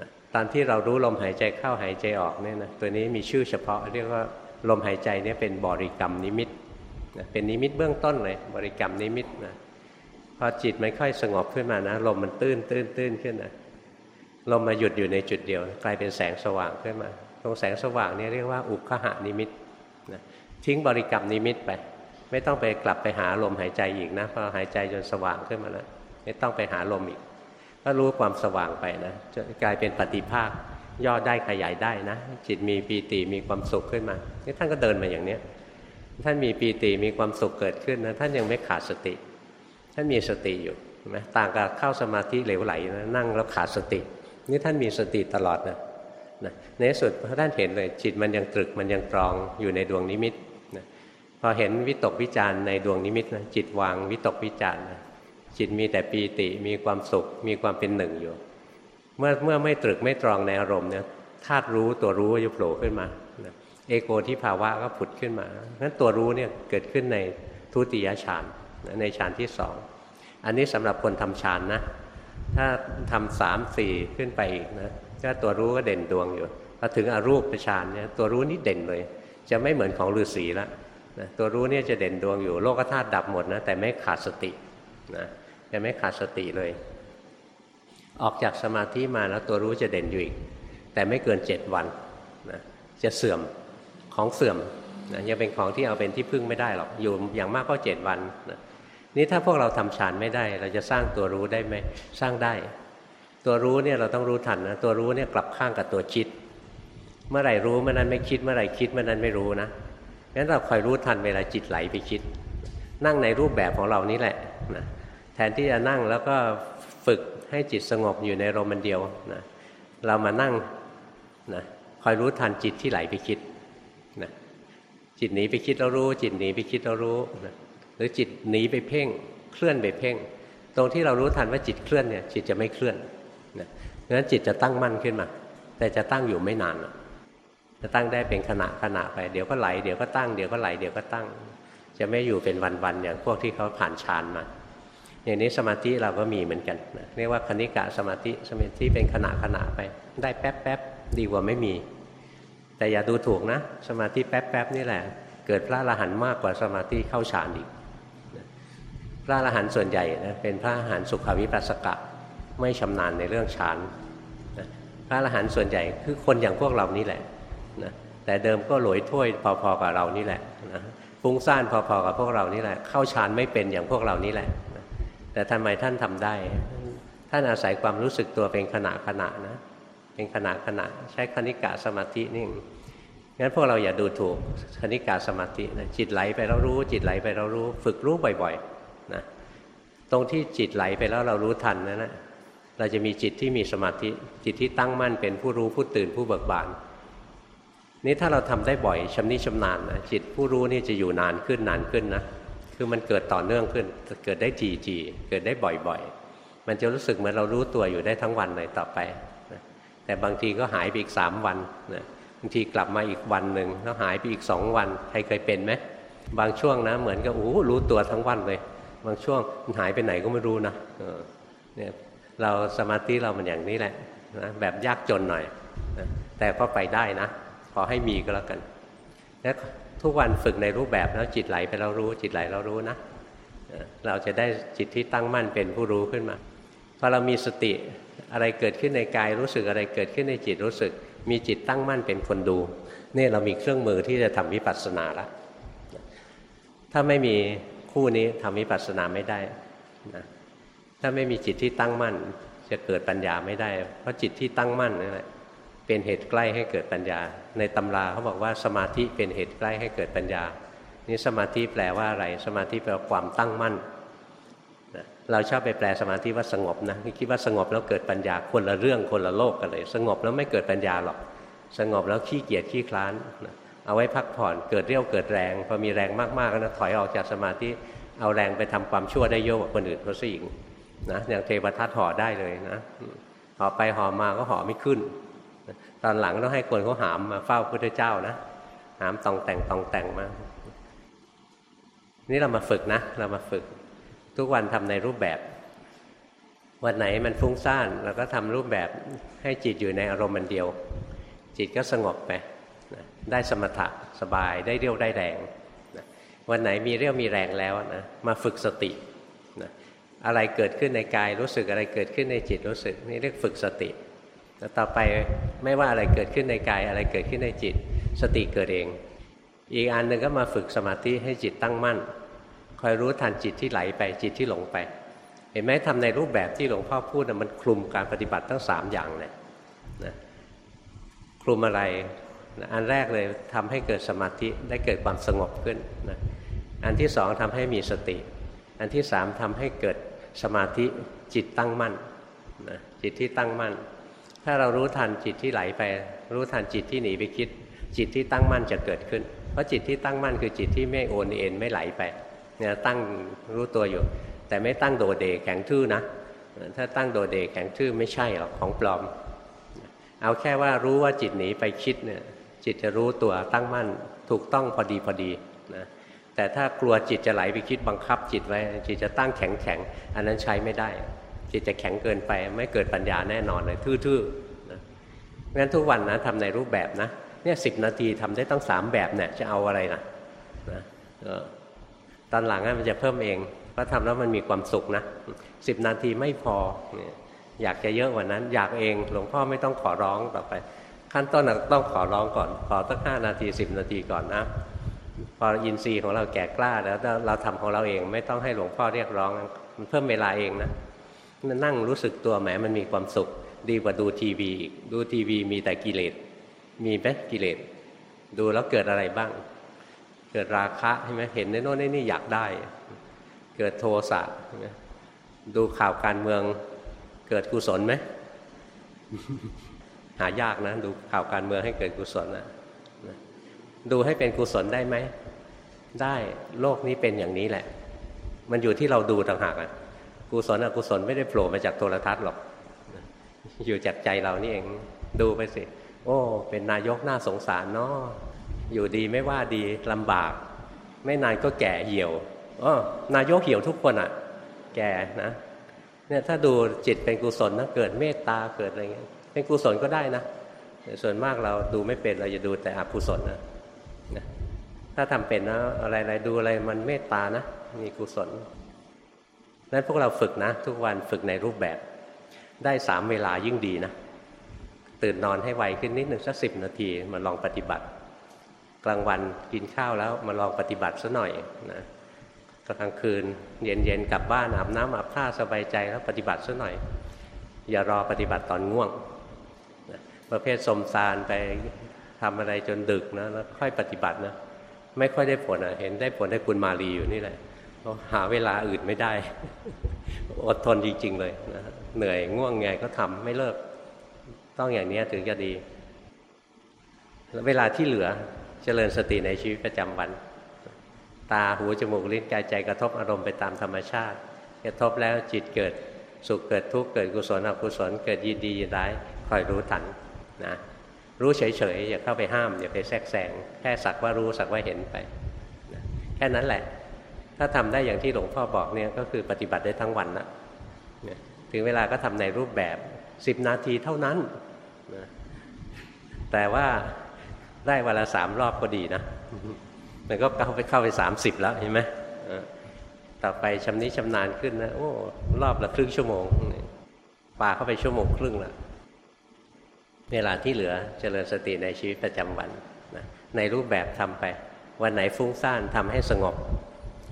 นะตอนที่เรารู้ลมหายใจเข้าหายใจออกเนี่ยนะตัวนี้มีชื่อเฉพาะเรียกว่าลมหายใจเนี่ยเป็นบริกรรมนิมิตนะเป็นนิมิตเบื้องต้นเลยบริกรรมนิมิตนะพอจิตมันค่อยสงบขึ้นมานะลมมันตื้นตื้นตื้นขึ้นนะ ลมมาหยุดอยู่ในจุดเดียว กลายเป็นแสงสว่างขึ้นมา ตรงแสงสว่างนี่เรียกว่าอุคคหนิมิตนะทิ้งบริกรรมนิมิตไป ไม่ต้องไปกลับไปหาลมหายใจอีกนะพอหายใจจนสว่างขึ้นมาแล้วไม่ต้องไปหาลมอีก ก็รู้ความสว่างไปนะจะกลายเป็นปฏิภาคย่อได้ขยายได้นะ จิตมีปีติมีความสุขขึ้นมานี่ท่านก็เดินมาอย่างเนี้ยท่านมีปีติมีความสุขเกิดขึ้นนะท่านยังไม่ขาดสติ ท่านมีสติอยู่ไหมต่างกับเข้าสมาธิเหลวไหลนะนั่งแล้วขาดสติ นี่ท่านมีสติตลอดนะนะในที่สุดพระท่านเห็นเลยจิตมันยังตรึกมันยังตรองอยู่ในดวงนิมิตนะพอเห็นวิตกวิจารในดวงนิมิตนะจิตวางวิตกวิจารนะจิตมีแต่ปีติมีความสุขมีความเป็นหนึ่งอยู่ เมื่อเมื่อไม่ตรึกไม่ตรองในอารมณ์เนี่ยธาตุรู้ตัวรู้จะโผล่ขึ้นมาเอโกที่ภาวะก็ผุดขึ้นมานั้นตัวรู้เนี่ยเกิดขึ้นในทุติยฌานในฌานที่สองอันนี้สำหรับคนทำฌานนะ ถ้าทำสามสี่ขึ้นไปอีกนะก็ตัวรู้ก็เด่นดวงอยู่พอถึงอรูปฌานเนี่ยตัวรู้นี่เด่นเลย จะไม่เหมือนของฤาษีละนะตัวรู้เนี่ยจะเด่นดวงอยู่โลกธาตุดับหมดนะแต่ไม่ขาดสตินะจะไม่ขาดสติเลย ออกจากสมาธิมาแล้วตัวรู้จะเด่นอยู่อีก แต่ไม่เกินเจ็ดวันนะจะเสื่อมของเสื่อมนะยังเป็นของที่เอาเป็นที่พึ่งไม่ได้หรอกอยู่อย่างมากก็เจ็ดวันนะ นี่ถ้าพวกเราทำฌานไม่ได้ เราจะสร้างตัวรู้ได้ไหมสร้างได้ ตัวรู้เนี่ยเราต้องรู้ทันนะตัวรู้เนี่ยกลับข้างกับตัวคิด เมื่อไหร่รู้เมื่อนั้นไม่คิดเมื่อไหร่คิดเมื่อนั้นไม่รู้นะงั้นเราคอยรู้ทันเวลาจิตไหลไปคิด นั่งในรูปแบบของเรานี่แหละนะแทนที่จะนั่งแล้วก็ฝึกให้จิตสงบอยู่ในลมมันเดียวนะเรามานั่งนะคอยรู้ทันจิตที่ไหลไปคิดนะจิตหนีไปคิดเรารู้ จิตหนีไปคิดเรารู้นะ หรือจิตหนีไปเพ่งเคลื่อนไปเพ่ง ตรงที่เรารู้ทันว่าจิตเคลื่อนเนี่ยจิตจะไม่เคลื่อนนะงั้นจิตจะตั้งมั่นขึ้นมา แต่จะตั้งอยู่ไม่นานจะตั้งได้เป็นขณะขณะไป เดี๋ยวก็ไหลเดี๋ยวก็ตั้งเดี๋ยวก็ไหลเดี๋ยวก็ตั้ง จะไม่อยู่เป็นวันๆอย่างพวกที่เขาผ่านฌานมาอย่างนี้สมาธิเราก็มีเหมือนกันเรียกว่าคณิกะสมาธิสมาธิเป็นขณะขณะไป ได้แป๊บแป๊บดีกว่าไม่มี แต่อย่าดูถูกนะ สมาธิแป๊บๆนี่แหละ เกิดพระอรหันต์มากกว่าสมาธิเข้าฌานอีก พระอรหันต์ส่วนใหญ่นะเป็นพระอรหันต์สุขวิปัสสกะไม่ชำนาญในเรื่องฌานพระอรหันต์ส่วนใหญ่คือคนอย่างพวกเรานี่แหละนะแต่เดิมก็หลอยถ้วยพอๆกับเรานี่แหละนะฟุ้งซ่านพอๆกับพวกเรานี่แหละ เข้าฌานไม่เป็นอย่างพวกเรานี่แหละแต่ทำไมท่านทำได้ ท่านอาศัยความรู้สึกตัวเป็นขณะขณะนะเป็นขณะขณะใช้คณิกะสมาธินี่งั้นพวกเราอย่าดูถูกคณิกะสมาธินะจิตไหลไปเรารู้ จิตไหลไปเรารู้ ฝึกรู้บ่อยๆ นะตรงที่จิตไหลไปแล้วเรารู้ทันนั่นแหละเราจะมีจิตที่มีสมาธิจิตที่ตั้งมั่นเป็นผู้รู้ผู้ตื่นผู้เบิกบานนี่ถ้าเราทำได้บ่อยชำนิชำนาญนะจิตผู้รู้นี่จะอยู่นานขึ้นนานขึ้นนะคือมันเกิดต่อเนื่องขึ้นเกิดได้จีจีเกิดได้บ่อยๆ มันจะรู้สึกเหมือนเรารู้ตัวอยู่ได้ทั้งวันเลยต่อไปแต่บางทีก็หายไปอีกสามวันนะบางทีกลับมาอีกวันหนึ่งแล้วหายไปอีกสองวันใครเคยเป็นไหมบางช่วงนะเหมือนกับโอ้รู้ตัวทั้งวันเลย บางช่วงมันหายไปไหนก็ไม่รู้นะเนี่ยเราสมาธิเรามันอย่างนี้แหละนะแบบยากจนหน่อยนะแต่ก็ไปได้นะ ขอให้มีก็แล้วกันและทุกวันฝึกในรูปแบบแล้วจิตไหลไปเรารู้ จิตไหลเรารู้นะเราจะได้จิตที่ตั้งมั่นเป็นผู้รู้ขึ้นมาพอเรามีสติอะไรเกิดขึ้นในกายรู้สึกอะไรเกิดขึ้นในจิตรู้สึก มีจิตตั้งมั่นเป็นคนดูนี่เรามีเครื่องมือที่จะทำวิปัสสนาละถ้าไม่มี คู่นี้ทำวิปัสสนาไม่ได้นะถ้าไม่มีจิตที่ตั้งมั่น จะเกิดปัญญาไม่ได้ เพราะจิตที่ตั้งมั่นนี่แหละเป็นเหตุใกล้ให้เกิดปัญญา ในตำราเขาบอกว่าสมาธิเป็นเหตุใกล้ให้เกิดปัญญา นี่สมาธิแปลว่าอะไร สมาธิแปลว่าความตั้งมั่นเราชอบไปแปลสมาธิว่าสงบนะคิดว่าสงบแล้วเกิดปัญญาคนละเรื่องคนละโลกกันเลย สงบแล้วไม่เกิดปัญญาหรอก สงบแล้วขี้เกียจขี้คลาน เอาไว้พักผ่อนเกิดเรี่ยวเกิดแรงพอมีแรงมากๆนะถอยออกจากสมาธิเอาแรงไปทำความชั่วได้เยอะกว่าคนอื่นเขาสิอีกนะอย่างเทวทัตห่อได้เลยนะห่อไปห่อมาก็ห่อไม่ขึ้น ตอนหลังต้องให้คนเขาหามมาเฝ้าพระเจ้านะ หามตองแต่งตองแต่งมานี่เรามาฝึกนะ เรามาฝึก ทุกวันทำในรูปแบบ วันไหนมันฟุ้งซ่านเราก็ทำรูปแบบให้จิตอยู่ในอารมณ์มันเดียว จิตก็สงบไป ได้สมถะสบายได้เรี่ยวได้แรงวันไหนมีเรี่ยวมีแรงแล้วนะมาฝึกสตินะอะไรเกิดขึ้นในกายรู้สึกอะไรเกิดขึ้นในจิตรู้สึกนี่เรียกฝึกสติแล้วต่อไปไม่ว่าอะไรเกิดขึ้นในกายอะไรเกิดขึ้นในจิต สติเกิดเอง อีกอันหนึ่งก็มาฝึกสมาธิให้จิตตั้งมั่น คอยรู้ทันจิตที่ไหลไปจิตที่หลงไป เห็นไหมทำในรูปแบบที่หลวงพ่อพูดนะมันคลุมการปฏิบัติทั้งสามอย่างเลยนะคลุมอะไร อันแรกเลยทำให้เกิดสมาธิได้เกิดความสงบขึ้นนะอันที่สองทำให้มีสติ อันที่สามทำให้เกิดสมาธิจิตตั้งมั่นนะจิตที่ตั้งมั่น ถ้าเรารู้ทันจิตที่ไหลไป รู้ทันจิตที่หนีไปคิด จิตที่ตั้งมั่นจะเกิดขึ้น เพราะจิตที่ตั้งมั่นคือจิตที่ไม่โอนเอ็นไม่ไหลไปเนี่ยตั้งรู้ตัวอยู่ แต่ไม่ตั้งโดเดแข็งทื่อนะ ถ้าตั้งโดเดแข็งทื่อไม่ใช่หรอกของปลอม เอาแค่ว่ารู้ว่าจิตหนีไปคิดเนี่ย จิตจะรู้ตัวตั้งมั่น ถูกต้องพอดีพอดีนะแต่ถ้ากลัวจิตจะไหลไปคิดบังคับจิตไว้ จิตจะตั้งแข็งแข็งอันนั้นใช้ไม่ได้ จิตจะแข็งเกินไป ไม่เกิดปัญญาแน่นอนเลยทื่อๆนะงั้นทุกวันนะทำในรูปแบบนะเนี่ยสินาทีทำได้ตั้งสามแบบเนี่ยจะเอาอะไรนะนะตอนหลังมันจะเพิ่มเองเพราะทำแล้วมันมีความสุขนะสิบนาทีไม่พออยากจะเยอะกว่านั้น อยากเองหลวงพ่อไม่ต้องขอร้องต่อไป ขั้นต้นต้องขอร้องก่อน ขอตั้งห้านาทีสิบนาทีก่อนนะ พออินทรีย์ของเราแก่กล้าแล้วเราทำของเราเองไม่ต้องให้หลวงพ่อเรียกร้อง มันเพิ่มเวลาเองนะนั่งรู้สึกตัวแหมมันมีความสุข ดีกว่าดูทีวีอีกดูทีวีมีแต่กิเลสมีไหมกิเลสดูแล้วเกิดอะไรบ้าง เกิดราคะใช่ไหมเห็นในโน่นนี่อยากได้ เกิดโทสะใช่ไหมดูข่าวการเมืองเกิดกุศลไหม หายากนะดูข่าวการเมืองให้เกิดกุศลนะดูให้เป็นกุศลได้ไหม ได้โลกนี้เป็นอย่างนี้แหละ มันอยู่ที่เราดูต่างหากอะกุศลอกุศลไม่ได้โผล่มาจากโทรทัศน์หรอก อยู่จากใจเรานี่เองดูไปสิ โอ้ เป็นนายกน่าสงสารเนาะอยู่ดีไม่ว่าดีลำบาก ไม่นานก็แก่เหี่ยวอ๋อนายกเหี่ยวทุกคนอะ่ะ แก่นะเนี่ยถ้าดูจิตเป็นกุศลนะเกิดเมตตาเกิดอะไรเงี้ย เป็นกุศลก็ได้นะส่วนมากเราดูไม่เป็นเราจะดูแต่อกุศลนะนะถ้าทำเป็นนะอะไรๆดูอะไรมันเมตตานะ มีกุศลนั้นพวกเราฝึกนะ ทุกวันฝึกในรูปแบบ ได้สามเวลายิ่งดีนะ ตื่นนอนให้ไวขึ้นนิดหนึ่งสักสิบนาทีมาลองปฏิบัติ กลางวันกินข้าวแล้วมาลองปฏิบัติซะหน่อยนะกลางคืนเย็นๆกลับบ้านอาบน้ำอาบท่าสบายใจแล้วปฏิบัติซะหน่อย อย่ารอปฏิบัติตอนง่วง ประเภทสมสารไปทำอะไรจนดึกนะแล้วค่อยปฏิบัตินะไม่ค่อยได้ผลอะเห็นได้ผลได้คุณมาลีอยู่นี่แหละหาเวลาอื่นไม่ได้ อดทนจริง ๆ เลยนะเหนื่อยง่วงไงก็ทำไม่เลิก ต้องอย่างนี้ถึงจะดี เวลาที่เหลือเจริญสติในชีวิตประจำวัน ตาหูจมูกลิ้นกายใจกระทบอารมณ์ไปตามธรรมชาติ กระทบแล้วจิตเกิดสุขเกิดทุกข์เกิดกุศลอกุศลเกิดยินดียินร้ายคอยรู้ทัน นะรู้เฉยๆอย่าเข้าไปห้ามอย่าไปแทรกแซงแค่สักว่ารู้สักว่าเห็นไปนะแค่นั้นแหละ ถ้าทำได้อย่างที่หลวงพ่อบอกเนี่ยก็คือปฏิบัติได้ทั้งวันนะถึงเวลาก็ทำในรูปแบบสิบนาทีเท่านั้นนะแต่ว่าได้วันละสามรอบก็ดีนะมันก็เข้าไปเข้าไปสามสิบแล้วเห็นไหมต่อไปชำนิชำนาญขึ้นนะโอ้รอบละครึ่งชั่วโมงปาเข้าไปชั่วโมงครึ่งแล้ว เวลาที่เหลือเจริญสติในชีวิตประจำวันนะในรูปแบบทำไป วันไหนฟุ้งซ่านทำให้สงบ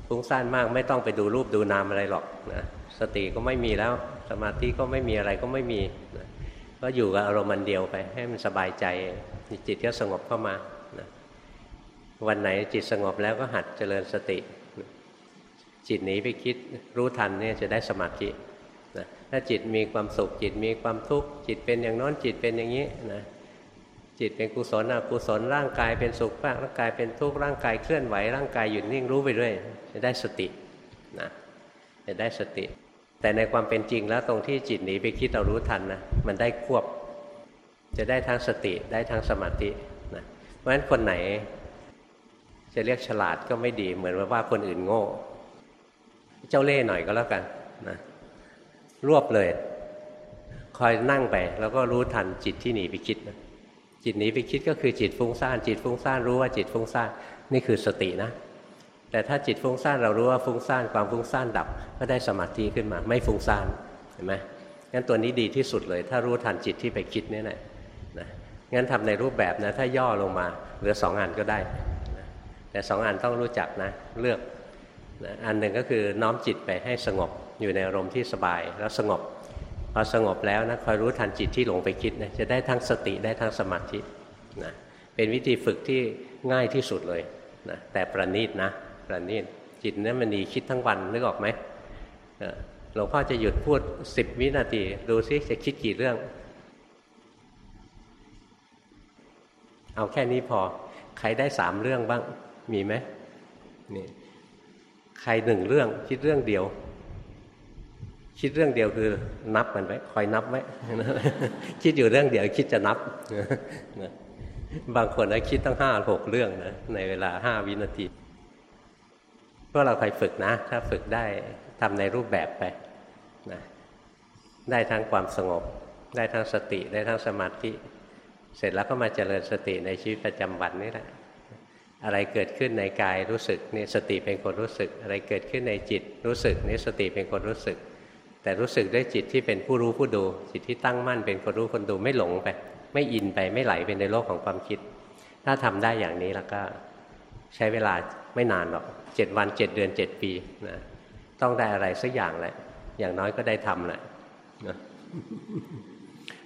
ฟุ้งซ่านมากไม่ต้องไปดูรูปดูนามอะไรหรอกนะสติก็ไม่มีแล้วสมาธิก็ไม่มีอะไรก็ไม่มีนะก็อยู่กับอารมณ์มันเดียวไป ให้มันสบายใจจิตก็สงบเข้ามานะวันไหนจิตสงบแล้วก็หัดเจริญสติ จิตหนีไปคิดรู้ทันเนี่ยจะได้สมาธิ ถ้าจิตมีความสุขจิตมีความทุกข์จิตเป็นอย่างน้อนจิตเป็นอย่างนี้นะจิตเป็นกุศลอกุศลร่างกายเป็นสุขบ้างร่างกายเป็นทุกข์ร่างกายเคลื่อนไหวร่างกายหยุดนิ่งรู้ไปเรื่อยจะได้สตินะจะได้สติ แต่ในความเป็นจริงแล้วตรงที่จิตหนีไปคิดเรารู้ทันนะมันได้ควบ จะได้ทั้งสติได้ทั้งสมาธินะเพราะฉะนั้นคนไหน จะเรียกฉลาดก็ไม่ดีเหมือนว่าคนอื่นโง่ เจ้าเล่ห์หน่อยก็แล้วกันนะ รวบเลย คอยนั่งไป แล้วก็รู้ทันจิตที่หนีไปคิดนะจิตหนีไปคิดก็คือจิตฟุ้งซ่านจิตฟุ้งซ่านรู้ว่าจิตฟุ้งซ่านนี่คือสตินะ แต่ถ้าจิตฟุ้งซ่านเรารู้ว่าฟุ้งซ่านความฟุ้งซ่านดับ ก็ได้สมาธิขึ้นมา ไม่ฟุ้งซ่านเห็นไหมงั้นตัวนี้ดีที่สุดเลย ถ้ารู้ทันจิตที่ไปคิดนี่แหละนะงั้นทำในรูปแบบนะ ถ้าย่อลงมาเหลือสองอันก็ได้นะแต่สองอันต้องรู้จักนะ เลือกนะอันหนึ่งก็คือน้อมจิตไปให้สงบ อยู่ในอารมณ์ที่สบายแล้วสงบพอสงบแล้วนะคอยรู้ทันจิตที่หลงไปคิดนะจะได้ทั้งสติได้ทั้งสมาธินะเป็นวิธีฝึกที่ง่ายที่สุดเลยนะแต่ประณีตนะประณีตจิตนั้นมันดีคิดทั้งวันนึกออกไหมหลวงพ่อจะหยุดพูดสิบวินาที ดูซิจะคิดกี่เรื่อง เอาแค่นี้พอ ใครได้สามเรื่องบ้างมีไหมนี่ใครหนึ่งเรื่องคิดเรื่องเดียว คิดเรื่องเดียวคือนับมันไว้คอยนับไว้คิดอยู่เรื่องเดียวคิดจะนับบางคนนะคิดตั้งห้าหกเรื่องนะในเวลาห้าวินาทีพวกเราใครฝึกนะ ถ้าฝึกได้ทำในรูปแบบไปนะได้ทั้งความสงบ ได้ทั้งสติได้ทั้งสมาธิ เสร็จแล้วก็มาเจริญสติในชีวิตประจำวันนี่แหละ อะไรเกิดขึ้นในกายรู้สึกนี่สติเป็นคนรู้สึก อะไรเกิดขึ้นในจิตรู้สึกนี่สติเป็นคนรู้สึก แต่รู้สึกด้วยจิตที่เป็นผู้รู้ผู้ดู จิตที่ตั้งมั่นเป็นคนรู้คนดูไม่หลงไป ไม่อินไปไม่ไหลไปในโลกของความคิด ถ้าทำได้อย่างนี้แล้วก็ใช้เวลาไม่นานหรอกเจ็ดวันเจ็ดเดือนเจ็ดปีนะต้องได้อะไรสักอย่างแหละอย่างน้อยก็ได้ทำแหละนะ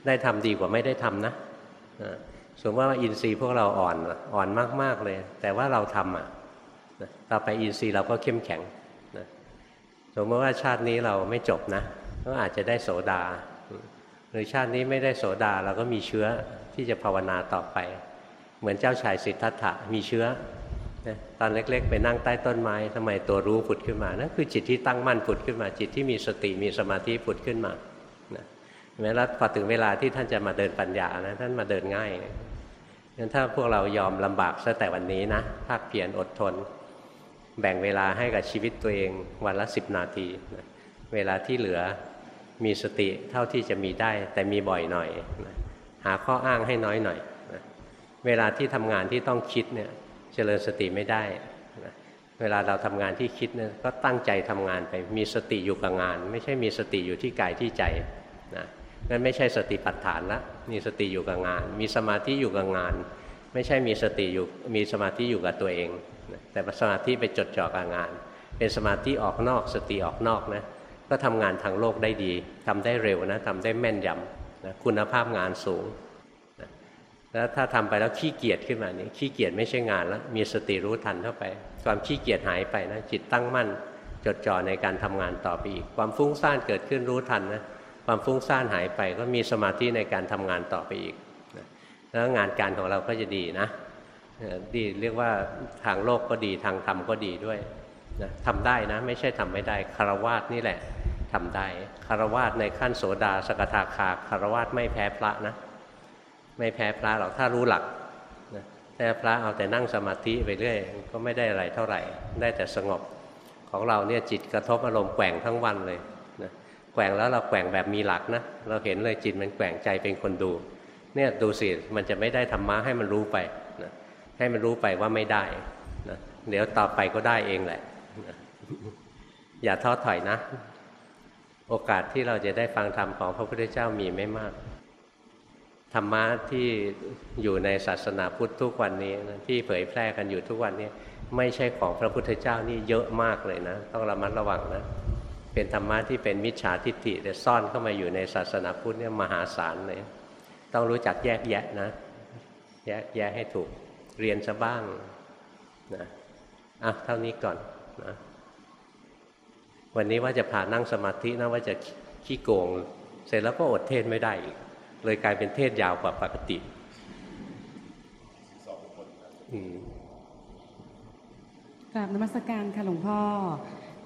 ได้ทำดีกว่าไม่ได้ทำนะสมมติว่าอินทรีย์พวกเราอ่อนอ่อนมาก ๆ เลย แต่ว่าเราทำอะต่อไปอินทรีย์เราก็เข้มแข็ง มมติว่าชาตินี้เราไม่จบนะก็อาจจะได้โสดา หรือชาตินี้ไม่ได้โสดาเราก็มีเชื้อที่จะภาวนาต่อไป เหมือนเจ้าชายสิทธัตถะมีเชื้อตอนเล็กๆ ไปนั่งใต้ต้นไม้ทำไมตัวรู้ผุดขึ้นมานั่นคือจิตที่ตั้งมั่นผุดขึ้นมา จิตที่มีสติมีสมาธิผุดขึ้นมาแม้แล้วพอถึงเวลาที่ท่านจะมาเดินปัญญานะท่านมาเดินง่ายงั้นถ้าพวกเรายอมลำบากซะแต่วันนี้นะภาคเพียรอดทน แบ่งเวลาให้กับชีวิตตัวเองวันละสิบนาที เวลาที่เหลือมีสติเท่าที่จะมีได้ แต่มีบ่อยหน่อยหาข้ออ้างให้น้อยหน่อยเวลาที่ทำงานที่ต้องคิดเนี่ยเจริญสติไม่ได้เวลาเราทำงานที่คิดเนี่ยก็ตั้งใจทำงานไปมีสติอยู่กับงาน ไม่ใช่มีสติอยู่ที่กายที่ใจนะนั่นไม่ใช่สติปัฏฐานละมีสติอยู่กับงาน มีสมาธิอยู่กับงาน ไม่ใช่มีสติอยู่มีสมาธิอยู่กับตัวเอง แต่สมาธิไปจดจ่อกับงาน เป็นสมาธิออกนอกสติออกนอกนะก็ทำงานทางโลกได้ดีทำได้เร็วนะทำได้แม่นยำนะคุณภาพงานสูงนะแล้วถ้าทำไปแล้วขี้เกียจขึ้นมานี่ขี้เกียจไม่ใช่งานแล้วมีสติรู้ทันเข้าไป ความขี้เกียจหายไปนะจิตตั้งมั่น จดจ่อในการทำงานต่อไปอีก ความฟุ้งซ่านเกิดขึ้นรู้ทันนะความฟุ้งซ่านหายไปก็มีสมาธิในการทำงานต่อไปอีกแล้วงานการของเราก็จะดีนะ ดีเรียกว่าทางโลกก็ดีทางธรรมก็ดีด้วยนะทำได้นะไม่ใช่ทำไม่ได้คารวาสนี่แหละทำได้คารวาสในขั้นโสดาสกทาคาคารวาสไม่แพ้พระนะ ไม่แพ้พระหรอกถ้ารู้หลักนะแต่พระเอาแต่นั่งสมาธิไปเรื่อยก็ไม่ได้อะไรเท่าไหร่ ได้แต่สงบของเราเนี่ยจิตกระทบอารมณ์แกว่งทั้งวันเลยนะแกว่งแล้วเราแกว่งแบบมีหลักนะเราเห็นเลยจิตมันแกว่งใจเป็นคนดู เนี่ยดูสิมันจะไม่ได้ธรรมะให้มันรู้ไป ให้มันรู้ไปว่าไม่ได้นะเดี๋ยวต่อไปก็ได้เองแหละ อย่าท้อถอยนะ โอกาสที่เราจะได้ฟังธรรมของพระพุทธเจ้ามีไม่มาก ธรรมะที่อยู่ในศาสนาพุทธทุกวันนี้นะที่เผยแพร่กันอยู่ทุกวันนี้ไม่ใช่ของพระพุทธเจ้านี่เยอะมากเลยนะ ต้องระมัดระวังนะ เป็นธรรมะที่เป็นมิจฉาทิฏฐิแต่ซ่อนเข้ามาอยู่ในศาสนาพุทธเนี่ยมหาศาลเลย ต้องรู้จักแยกแยะนะ แยกแยะให้ถูก เรียนซะบ้างนะอะเท่านี้ก่อนนะวันนี้ว่าจะพานั่งสมาธินะว่าจะขี้โกง เสร็จแล้วก็อดเทศไม่ได้อีกเลยกลายเป็นเทศยาวกว่าปกติอืมกราบนมัสการค่ะหลวงพ่อ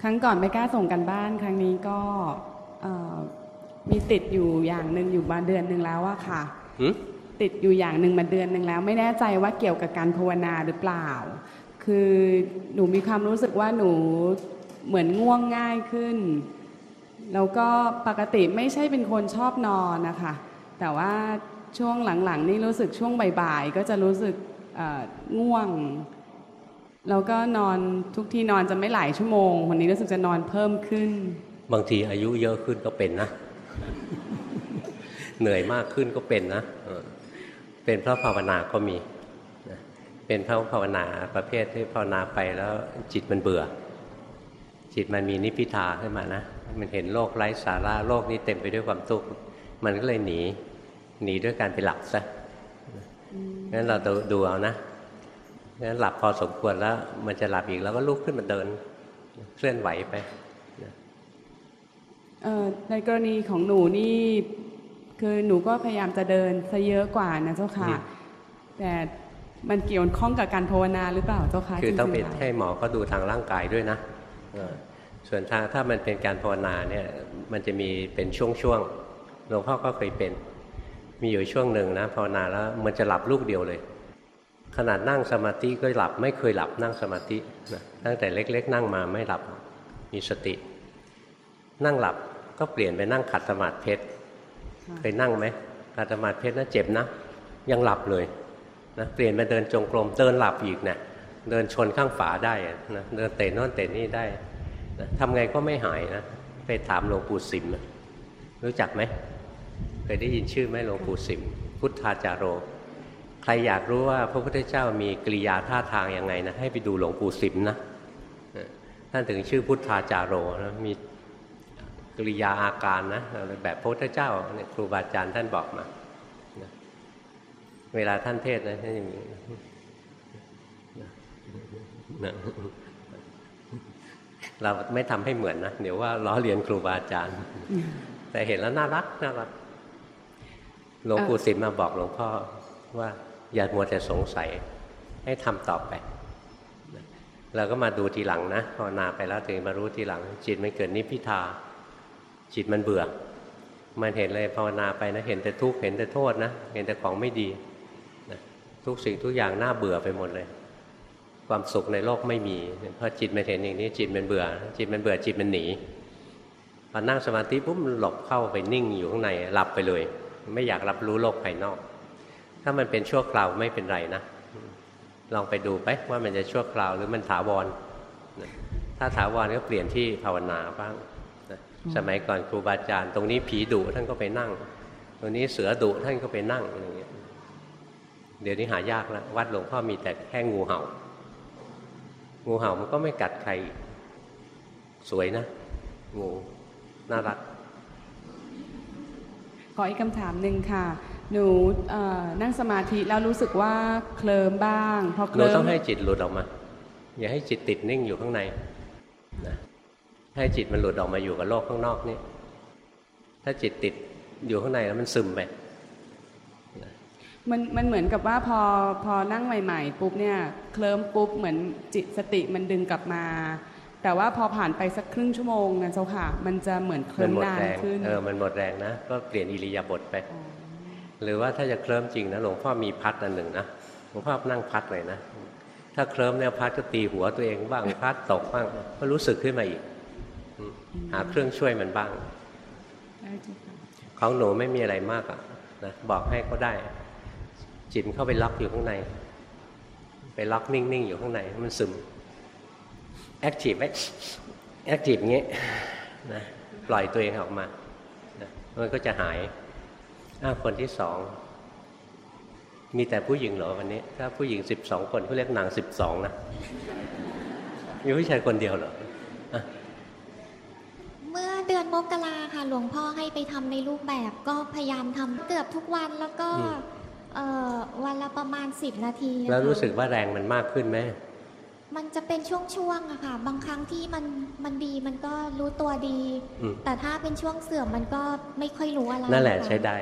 ครั้งก่อนไม่กล้าส่งกันบ้าน ครั้งนี้ก็เอ่อมีติดอยู่อย่างหนึ่งอยู่มาเดือนหนึ่งแล้วอะค่ะหึ ติดอยู่อย่างหนึ่งมาเดือนหนึ่งแล้ว ไม่แน่ใจว่าเกี่ยวกับการภาวนาหรือเปล่า คือหนูมีความรู้สึกว่าหนูเหมือนง่วงง่ายขึ้น แล้วก็ปกติไม่ใช่เป็นคนชอบนอนนะคะ แต่ว่าช่วงหลังๆ นี่รู้สึกช่วงบ่ายๆ ก็จะรู้สึกง่วง แล้วก็นอนทุกที่นอนจะไม่หลายชั่วโมงวันนี้รู้สึกจะนอนเพิ่มขึ้น บางทีอายุเยอะขึ้นก็เป็นนะ เหนื่อยมากขึ้นก็เป็นนะ เป็นเพราะภาวนาก็มี เป็นเพราะภาวนาประเภทที่ภาวนาไปแล้วจิตมันเบื่อ จิตมันมีนิพพิทาขึ้นมานะ มันเห็นโลกไร้สาระโลกนี้เต็มไปด้วยความทุกข์ มันก็เลยหนี หนีด้วยการไปหลับซะ งั้นเราดูดูเอานะ งั้นหลับพอสมควรแล้ว มันจะหลับอีกแล้วก็ลุกขึ้นมาเดิน เคลื่อนไหวไปในกรณีของหนูนี่ คือหนูก็พยายามจะเดินซะเยอะกว่านะเจ้าค่ะอืมแต่มันเกี่ยวข้องกับการภาวนาหรือเปล่าเจ้าค่ะคือต้องไปจริๆแล้วให้หมอก็ดูทางร่างกายด้วยนะเออส่วนทางถ้ามันเป็นการภาวนาเนี่ยมันจะมีเป็นช่วงๆหลวงพ่อก็เคยเป็น มีอยู่ช่วงหนึ่งนะภาวนาแล้วมันจะหลับลูกเดียวเลย ขนาดนั่งสมาธิก็หลับไม่เคยหลับนั่งสมาธินะตั้งแต่เล็ก ๆ นั่งมาไม่หลับมีสติ นั่งหลับก็เปลี่ยนไปนั่งขัดสมาธิเพชรค่ะ เคยนั่งไหมขัดสมาเพชรนะเจ็บนะ ยังหลับเลยนะเปลี่ยนมาเดินจงกรมเดินหลับอีกนะเดินชนข้างฝาได้นะเดินเตะโน่นเตะนี่ได้นะทำไงก็ไม่หายนะไปถามหลวงปู่สิมรู้จักไหมเคยได้ยินชื่อไหมหลวงปู่สิมพุทธาจารโร ใครอยากรู้ว่าพระพุทธเจ้ามีกิริยาท่าทางยังไงนะให้ไปดูหลวงปู่สิมนะท่านถึงชื่อพุทธาจารโรนะมี กริยาอาการนะแบบพระพุทธเจ้าเนี่ยครูบาอาจารย์ท่านบอกมาเวลาท่านเทศน์นะท่านอย่างนี้เราไม่ทำให้เหมือนนะเดี๋ยวว่าล้อเลียนครูบาอาจารย์ แต่เห็นแล้วน่ารักน่ารักหลวงปู่สิมมาบอกหลวงพ่อว่าอย่ามัวแต่สงสัยให้ทำต่อไปเราก็มาดูทีหลังนะภาวนาไปแล้วถึงมารู้ทีหลังจิตมันเกิดนิพพิทา จิตมันเบื่อ มันเห็นเลยภาวนาไปนะเห็นแต่ทุกข์เห็นแต่โทษนะเห็นแต่ของไม่ดีนะทุกสิ่งทุกอย่างน่าเบื่อไปหมดเลย ความสุขในโลกไม่มีเพอจิตมันเห็นอย่างนี้จิตมันเบื่อ จิตมันเบื่อจิตมันหนีพอนั่งสมาธิปุ๊บหลบเข้าไปนิ่งอยู่ข้างในหลับไปเลย ไม่อยากรับรู้โลกภายนอก ถ้ามันเป็นชั่วคราวไม่เป็นไรนะลองไปดูไปว่ามันจะชั่วคราวหรือมันถาวร ถ้าถาวรก็เปลี่ยนที่ภาวนาบ้าง สมัยก่อนครูบาอาจารย์ ตรงนี้ผีดุท่านก็ไปนั่ง ตรงนี้เสือดุท่านก็ไปนั่งอะไรอย่างเงี้ยเดี๋ยวนี้หายากแล้ววัดหลวงพ่อมีแต่แค่งูเห่า งูเห่ามันก็ไม่กัดใคร สวยนะ งูน่ารัก ขออีกคำถามหนึ่งค่ะ หนูเอ่อนั่งสมาธิแล้วรู้สึกว่าเคลิมบ้างพอเคเราลิมต้องให้จิตหลุดออกมา อย่าให้จิตติดนิ่งอยู่ข้างในนะ ให้จิตมันหลุดออกมาอยู่กับโลกข้างนอกนี่ถ้าจิตติดอยู่ข้างในแล้วมันซึมไปมันมันเหมือนกับว่าพอพอนั่งใหม่ ๆ ปุ๊บเนี่ยเคลิ้มปุ๊บเหมือนจิตสติมันดึงกลับมา แต่ว่าพอผ่านไปสักครึ่งชั่วโมงนะเจ้าค่ะ มันจะเหมือนเคมัลิ้มหมดนานแรงขึ้นเออมันหมดแรงนะ ก็เปลี่ยนอิริยาบถไปอ๋อหรือว่าถ้าจะเคลิ้มจริงนะหลวงพ่อมีพัดอันหนึ่งนะหลวงพ่อนั่งพัดเลยนะ ถ้าเคลิ้มเนี่ยพัดก็ตีหัวตัวเองบ้างพัดตกบ้างก็รู้สึกขึ้นมาอีกอืม หาเครื่องช่วยมันบ้างเจ้าค่ะของหนูไม่มีอะไรมากอะนะบอกให้ก็ได้ จิตมันเข้าไปล็อกอยู่ข้างใน ไปล็อกนิ่งๆอยู่ข้างในมันซึมแอคทีฟไหมแอคทีฟอย่างงี้นะปล่อยตัวเองออกมานะมันก็จะหายอ้าวคนที่สองมีแต่ผู้หญิงเหรอวันนี้ ถ้าผู้หญิงสิบสองคนเขาเรียกนางสิบสองนะ มีผู้ชายคนเดียวเหรออ มื่อเดือนมกราค่ะ หลวงพ่อให้ไปทำในรูปแบบก็พยายามทำเกือบทุกวันแล้วก็เอ่อวันละประมาณ 10 นาทีอะแล้วค่ะรู้สึกว่าแรงมันมากขึ้นไหมมันจะเป็นช่วงๆอะค่ะ บางครั้งที่มันมันดีมันก็รู้ตัวดี อืมแต่ถ้าเป็นช่วงเสื่อมมันก็ไม่ค่อยรู้อะไรนั่นแหละค่ใช้ได้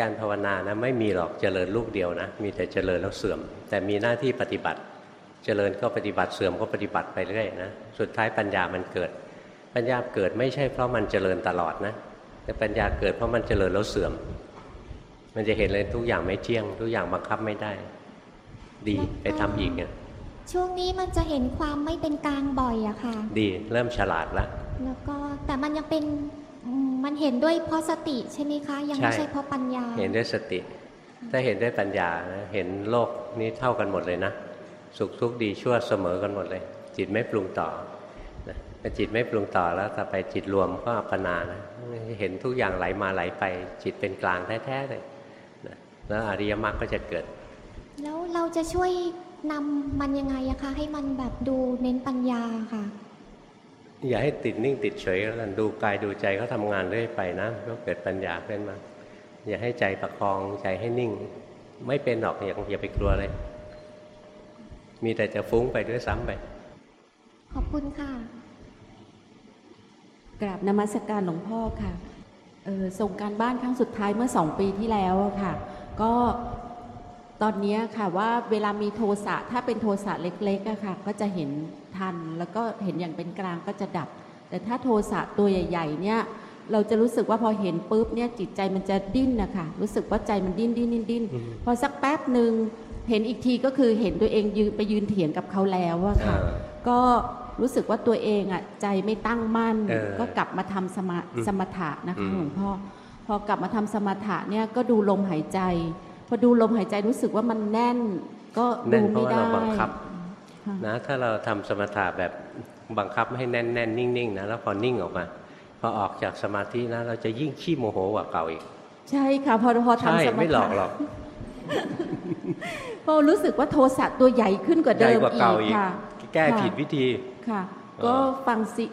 การภาวนานะไม่มีหรอกเจริญลูกเดียวนะ มีแต่เจริญแล้วเสื่อม แต่มีหน้าที่ปฏิบัติ เจริญก็ปฏิบัติเสื่อมก็ปฏิบัติไปเรื่อยนะ สุดท้ายปัญญามันเกิด ปัญญาเกิดไม่ใช่เพราะมันเจริญตลอดนะ แต่ปัญญาเกิดเพราะมันเจริญแล้วเสื่อม มันจะเห็นเลยทุกอย่างไม่เที่ยง ทุกอย่างบังคับไม่ได้ ดีไปทำอีกเนี่ยช่วงนี้มันจะเห็นความไม่เป็นกลางบ่อยอะค่ะ ดีเริ่มฉลาดละแล้วก็แต่มันยังเป็นอืมมันเห็นด้วยเพราะสติใช่ไหมคะ ยังไม่ใช่ใช่เพราะปัญญา เห็นด้วยสติ ถ้าเห็นด้วยปัญญานะเห็นโลกนี้เท่ากันหมดเลยนะ สุขทุกข์ดีชั่วเสมอกันหมดเลย จิตไม่ปรุงต่อ นะแต่จิตไม่ปรุงต่อแล้วต่อไปจิตรวมก็อัปปนานะเห็นทุกอย่างไหลมาไหลไป จิตเป็นกลางแท้ๆเลยนะแล้วอริยมรรคก็จะเกิด แล้วเราจะช่วยนำมันยังไงอะคะให้มันแบบดูเน้นปัญญาค่ะ อย่าให้ติดนิ่งติดเฉยแล้วกันดูกายดูใจเขาทำงานเรื่อยไปนะก็เกิดปัญญาขึ้นมา อย่าให้ใจประคองใจให้นิ่ง ไม่เป็นหรอกอย่าอย่าไปกลัวเลย มีแต่จะฟุ้งไปด้วยซ้ำไป ขอบคุณค่ะ กราบนมัสการหลวงพ่อค่ะเออส่งการบ้านครั้งสุดท้ายเมื่อสองปีที่แล้วอะค่ะ ก็ตอนเนี้ยค่ะว่าเวลามีโทสะถ้าเป็นโทสะเล็กๆอะค่ะ ก็จะเห็นทันแล้วก็เห็นอย่างเป็นกลางก็จะดับ แต่ถ้าโทสะตัวใหญ่ ๆ เนี่ยเราจะรู้สึกว่าพอเห็นปุ๊บเนี่ยจิตใจมันจะดิ้นนะคะรู้สึกว่าใจมันดิ้นดิ้นดิ้นดิ้นอืมพอสักแป๊บหนึ่งเห็นอีกทีก็คือเห็นตัวเองยืนไปยืนเถียงกับเขาแล้วอะค่ะอ่าก็ รู้สึกว่าตัวเองอะใจไม่ตั้งมั่นเออก็กลับมาทำสมาอืมสมถะนะคะอืมหลวงพ่อพอกลับมาทำสมถะเนี่ยก็ดูลมหายใจ พอดูลมหายใจรู้สึกว่ามันแน่น ก็แน่ดูนเพราะไม่ว่าได้เราบังคับค่ะนะถ้าเราทำสมถะแบบบังคับให้แน่นแน่นๆนิ่งๆนะแล้วพอนิ่งออกมาพอออกจากสมาธินะเราจะยิ่งขี้โมโหกว่าเก่าอีก ใช่ค่ะพอพอใช่ทำสมไม่หลอถะกหรอกพอรู้สึกว่าโทสะตัวใหญ่ขึ้นกว่าใหญ่เดิมกว่าอีเก่ากอีกค่ะแก้ค่ะผิดวิธี ค่ะเออก็ฟังซี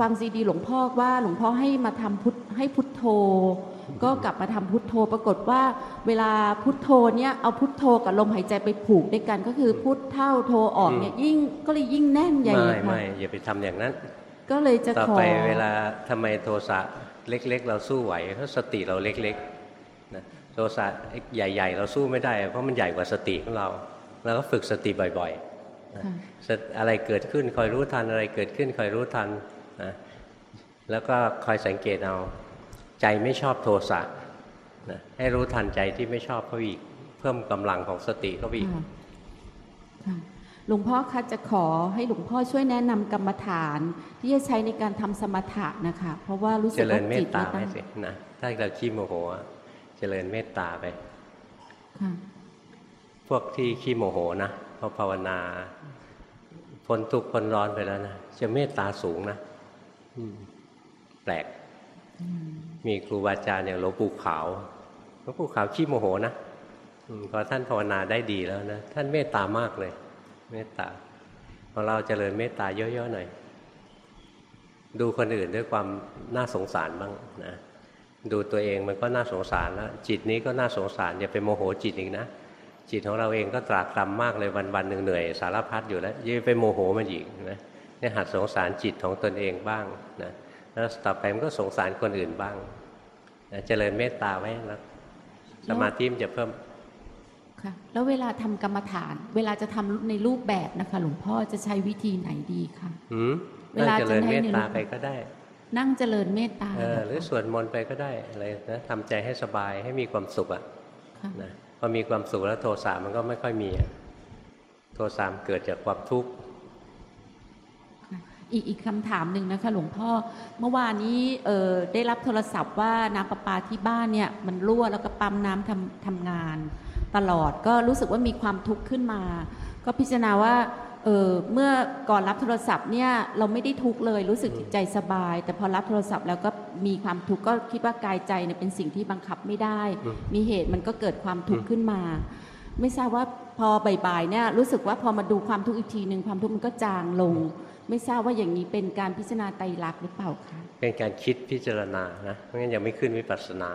ฟังซีดีหลวงพ่อว่าหลวงพ่อให้มาทำพุทให้พุทโธ ก็กลับมาทำพุทโธปรากฏว่า เวลาพุทโธเนี่ยเอาพุทโธกับลมหายใจไปผูกด้วยกันก็คือพุทเท่าโธออกเนี่ยยิ่งก็เลยยิ่งแน่นใหญ่ไม่เลยค่ะไม่อย่าไปทำอย่างนั้น ก็เลยจะต่อขอไปเวลาทำไมโทสะเล็ก ๆ เราสู้ไหวเพราะสติเราเล็กๆนะโทสะใหญ่ ๆ เราสู้ไม่ได้ เพราะมันใหญ่กว่าสติของเราเราก็ฝึกสติบ่อยๆนะค่ะสติ อะไรเกิดขึ้นคอยรู้ทันอะไรเกิดขึ้นคอยรู้ทันนะแล้วก็คอยสังเกตเอาใจไม่ชอบโทสะนะให้รู้ทันใจที่ไม่ชอบเขาอีก เพิ่มกำลังของสติเขาอีกค่ะค่ะหลวงพ่อคะจะขอให้หลวงพ่อช่วยแนะนำกรรมฐาน ที่จะใช้ในการทำสมถะนะคะ เพราะว่ารู้สึเจกริว่าญเมจิตตตาไม่ไปตั้งสินะถ้าเราขี้โมโหอะเจริญเมตตาไปค่ะพวกที่ขี้โมโหนะพอภาวนา พ้นทุกข์พ้นร้อนไปแล้วนะจะเมตตาสูงนะอืมแปลก มีครูบาอาจารย์อย่างหลวงปู่ขาวหลวงปู่ขาวขี้โมโหนะอืมพอท่านภาวนาได้ดีแล้วนะท่านเมตตามากเลย เมตตาพอเราเจริญเมตตาเยอะๆหน่อย ดูคนอื่นด้วยความน่าสงสารบ้างนะดูตัวเองมันก็น่าสงสารแล้วจิตนี้ก็น่าสงสารอย่าไปโมโหจิตอีกนะ จิตของเราเองก็ตรากตรำมากเลยวันวันๆหนึ่งเหนื่อยสารพัดอยู่แล้วอยิ่าไปโมโหมันอีกนะเนี่ยหัดสงสารจิตของตนเองบ้างนะแล้วต่อไปมันก็สงสารคนอื่นบ้างนะเจริญเมตตาไว้นะสมาธิมันจะเพิ่มค่ะแล้วเวลาทำกรรมฐาน เวลาจะทำในรูปแบบนะคะหลวงพ่อจะใช้วิธีไหนดีคะหืมเวนั่งลาเจริญจะให้เมตในตารูปไปก็ได้ นั่งเจริญเมตตาเออหรือสวดมนต์ไปก็ได้อะไรนะทำใจให้สบายให้มีความสุขอะค่ะนะพ อมีความสุขแล้วโทสะมันก็ไม่ค่อยมีอะโทสะมันเกิดจากความทุกข์อีกอีกคำถามหนึ่งนะคะ หลวงพ่อเมื่อวานนี้ได้รับโทรศัพท์ว่าน้ำประปาที่บ้านเนี่ย มันรั่วแล้วก็ปั๊มน้ำทำทำงาน ตลอดก็รู้สึกว่ามีความทุกข์ขึ้นมา ก็พิจารณาว่า เออเมื่อก่อนรับโทรศัพท์เนี่ยเราไม่ได้ทุกข์เลยรู้สึกจิตใจสบาย แต่พอรับโทรศัพท์แล้วก็มีความทุกข์ก็คิดว่ากายใจเนี่ยเป็นสิ่งที่บังคับไม่ได้ มีเหตุมันก็เกิดความทุกข์ขึ้นมา ไม่ทราบว่าพอบ่ายๆเนี่ยรู้สึกว่าพอมาดูความทุกข์อีกทีหนึ่งความทุกข์มันก็จางลง ไม่ทราบว่าอย่างนี้เป็นการพิจารณาไตรลักษณ์หรือเปล่าคะเป็นการคิดพิจารณานะเพราะงั้นยังไม่ขึ้นวิปัสสนา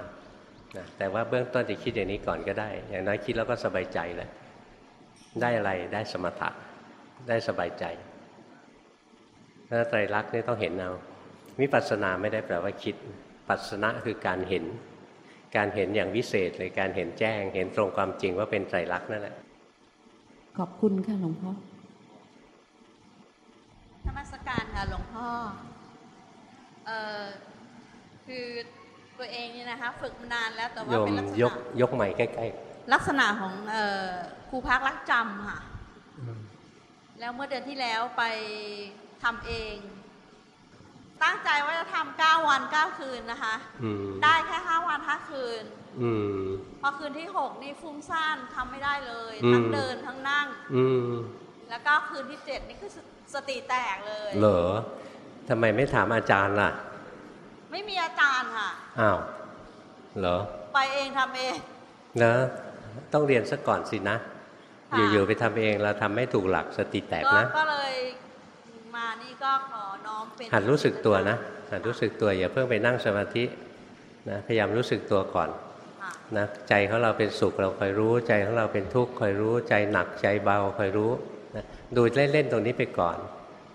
นะแต่ว่าเบื้องต้นจะคิดอย่างนี้ก่อนก็ได้ อย่างน้อยคิดแล้วก็สบายใจแหละได้อะไรได้สมถะ ได้สบายใจแล้วไตรลักษณ์นี่ต้องเห็นเอาวิปัสสนาไม่ได้แปลว่าคิด ปัสสนะคือการเห็น การเห็นอย่างวิเศษเลยการเห็นแจ้ง เห็นตรงความจริงว่าเป็นไตรลักษณ์นั่นแหละ ขอบคุณค่ะหลวงพ่อนมัสการค่ะหลวงพ่อเอ่อคือตัวเองเนี่ยนะคะฝึกมานานแล้วแต่โยว่ามเป็นลักษยกณะยกใหม่ใกล้ลักษณะของเอ่อครูพักรักจำค่ะๆ แล้วเมื่อเดือนที่แล้วไปทำเอง ตั้งใจว่าจะทำเก้าวันเก้าคืนนะคะอืมได้แค่ห้าวันห้าคืนอืมพอคืนที่หกนี่ฟุ้งซ่านทำไม่ได้เลยอืมทั้งเดินทั้งนั่งอืมแล้วก็คืนที่เจ็ดนี่คือสสติแตกเลย เหรอทำไมไม่ถามอาจารย์ล่ะ ไม่มีอาจารย์ค่ะอ้าวเหรอ ไปเองทำเองนะต้องเรียนซะก่อนสินะค่ะ อยู่ๆไปทำเองเราทำไม่ถูกหลักสติแตกก็นะก็เลยมานี่ก็ขอน้อมเป็นหัดรู้สึกตัวนะหัดรู้สึกตัวอย่าเพิ่งไปนั่งสมาธินะพยายามรู้สึกตัวก่อนค่ะนะใจของเราเป็นสุขเราคอยรู้ ใจของเราเป็นทุกข์คอยรู้ ใจหนักใจเบาคอยรู้นะดูเล่นๆตรงนี้ไปก่อน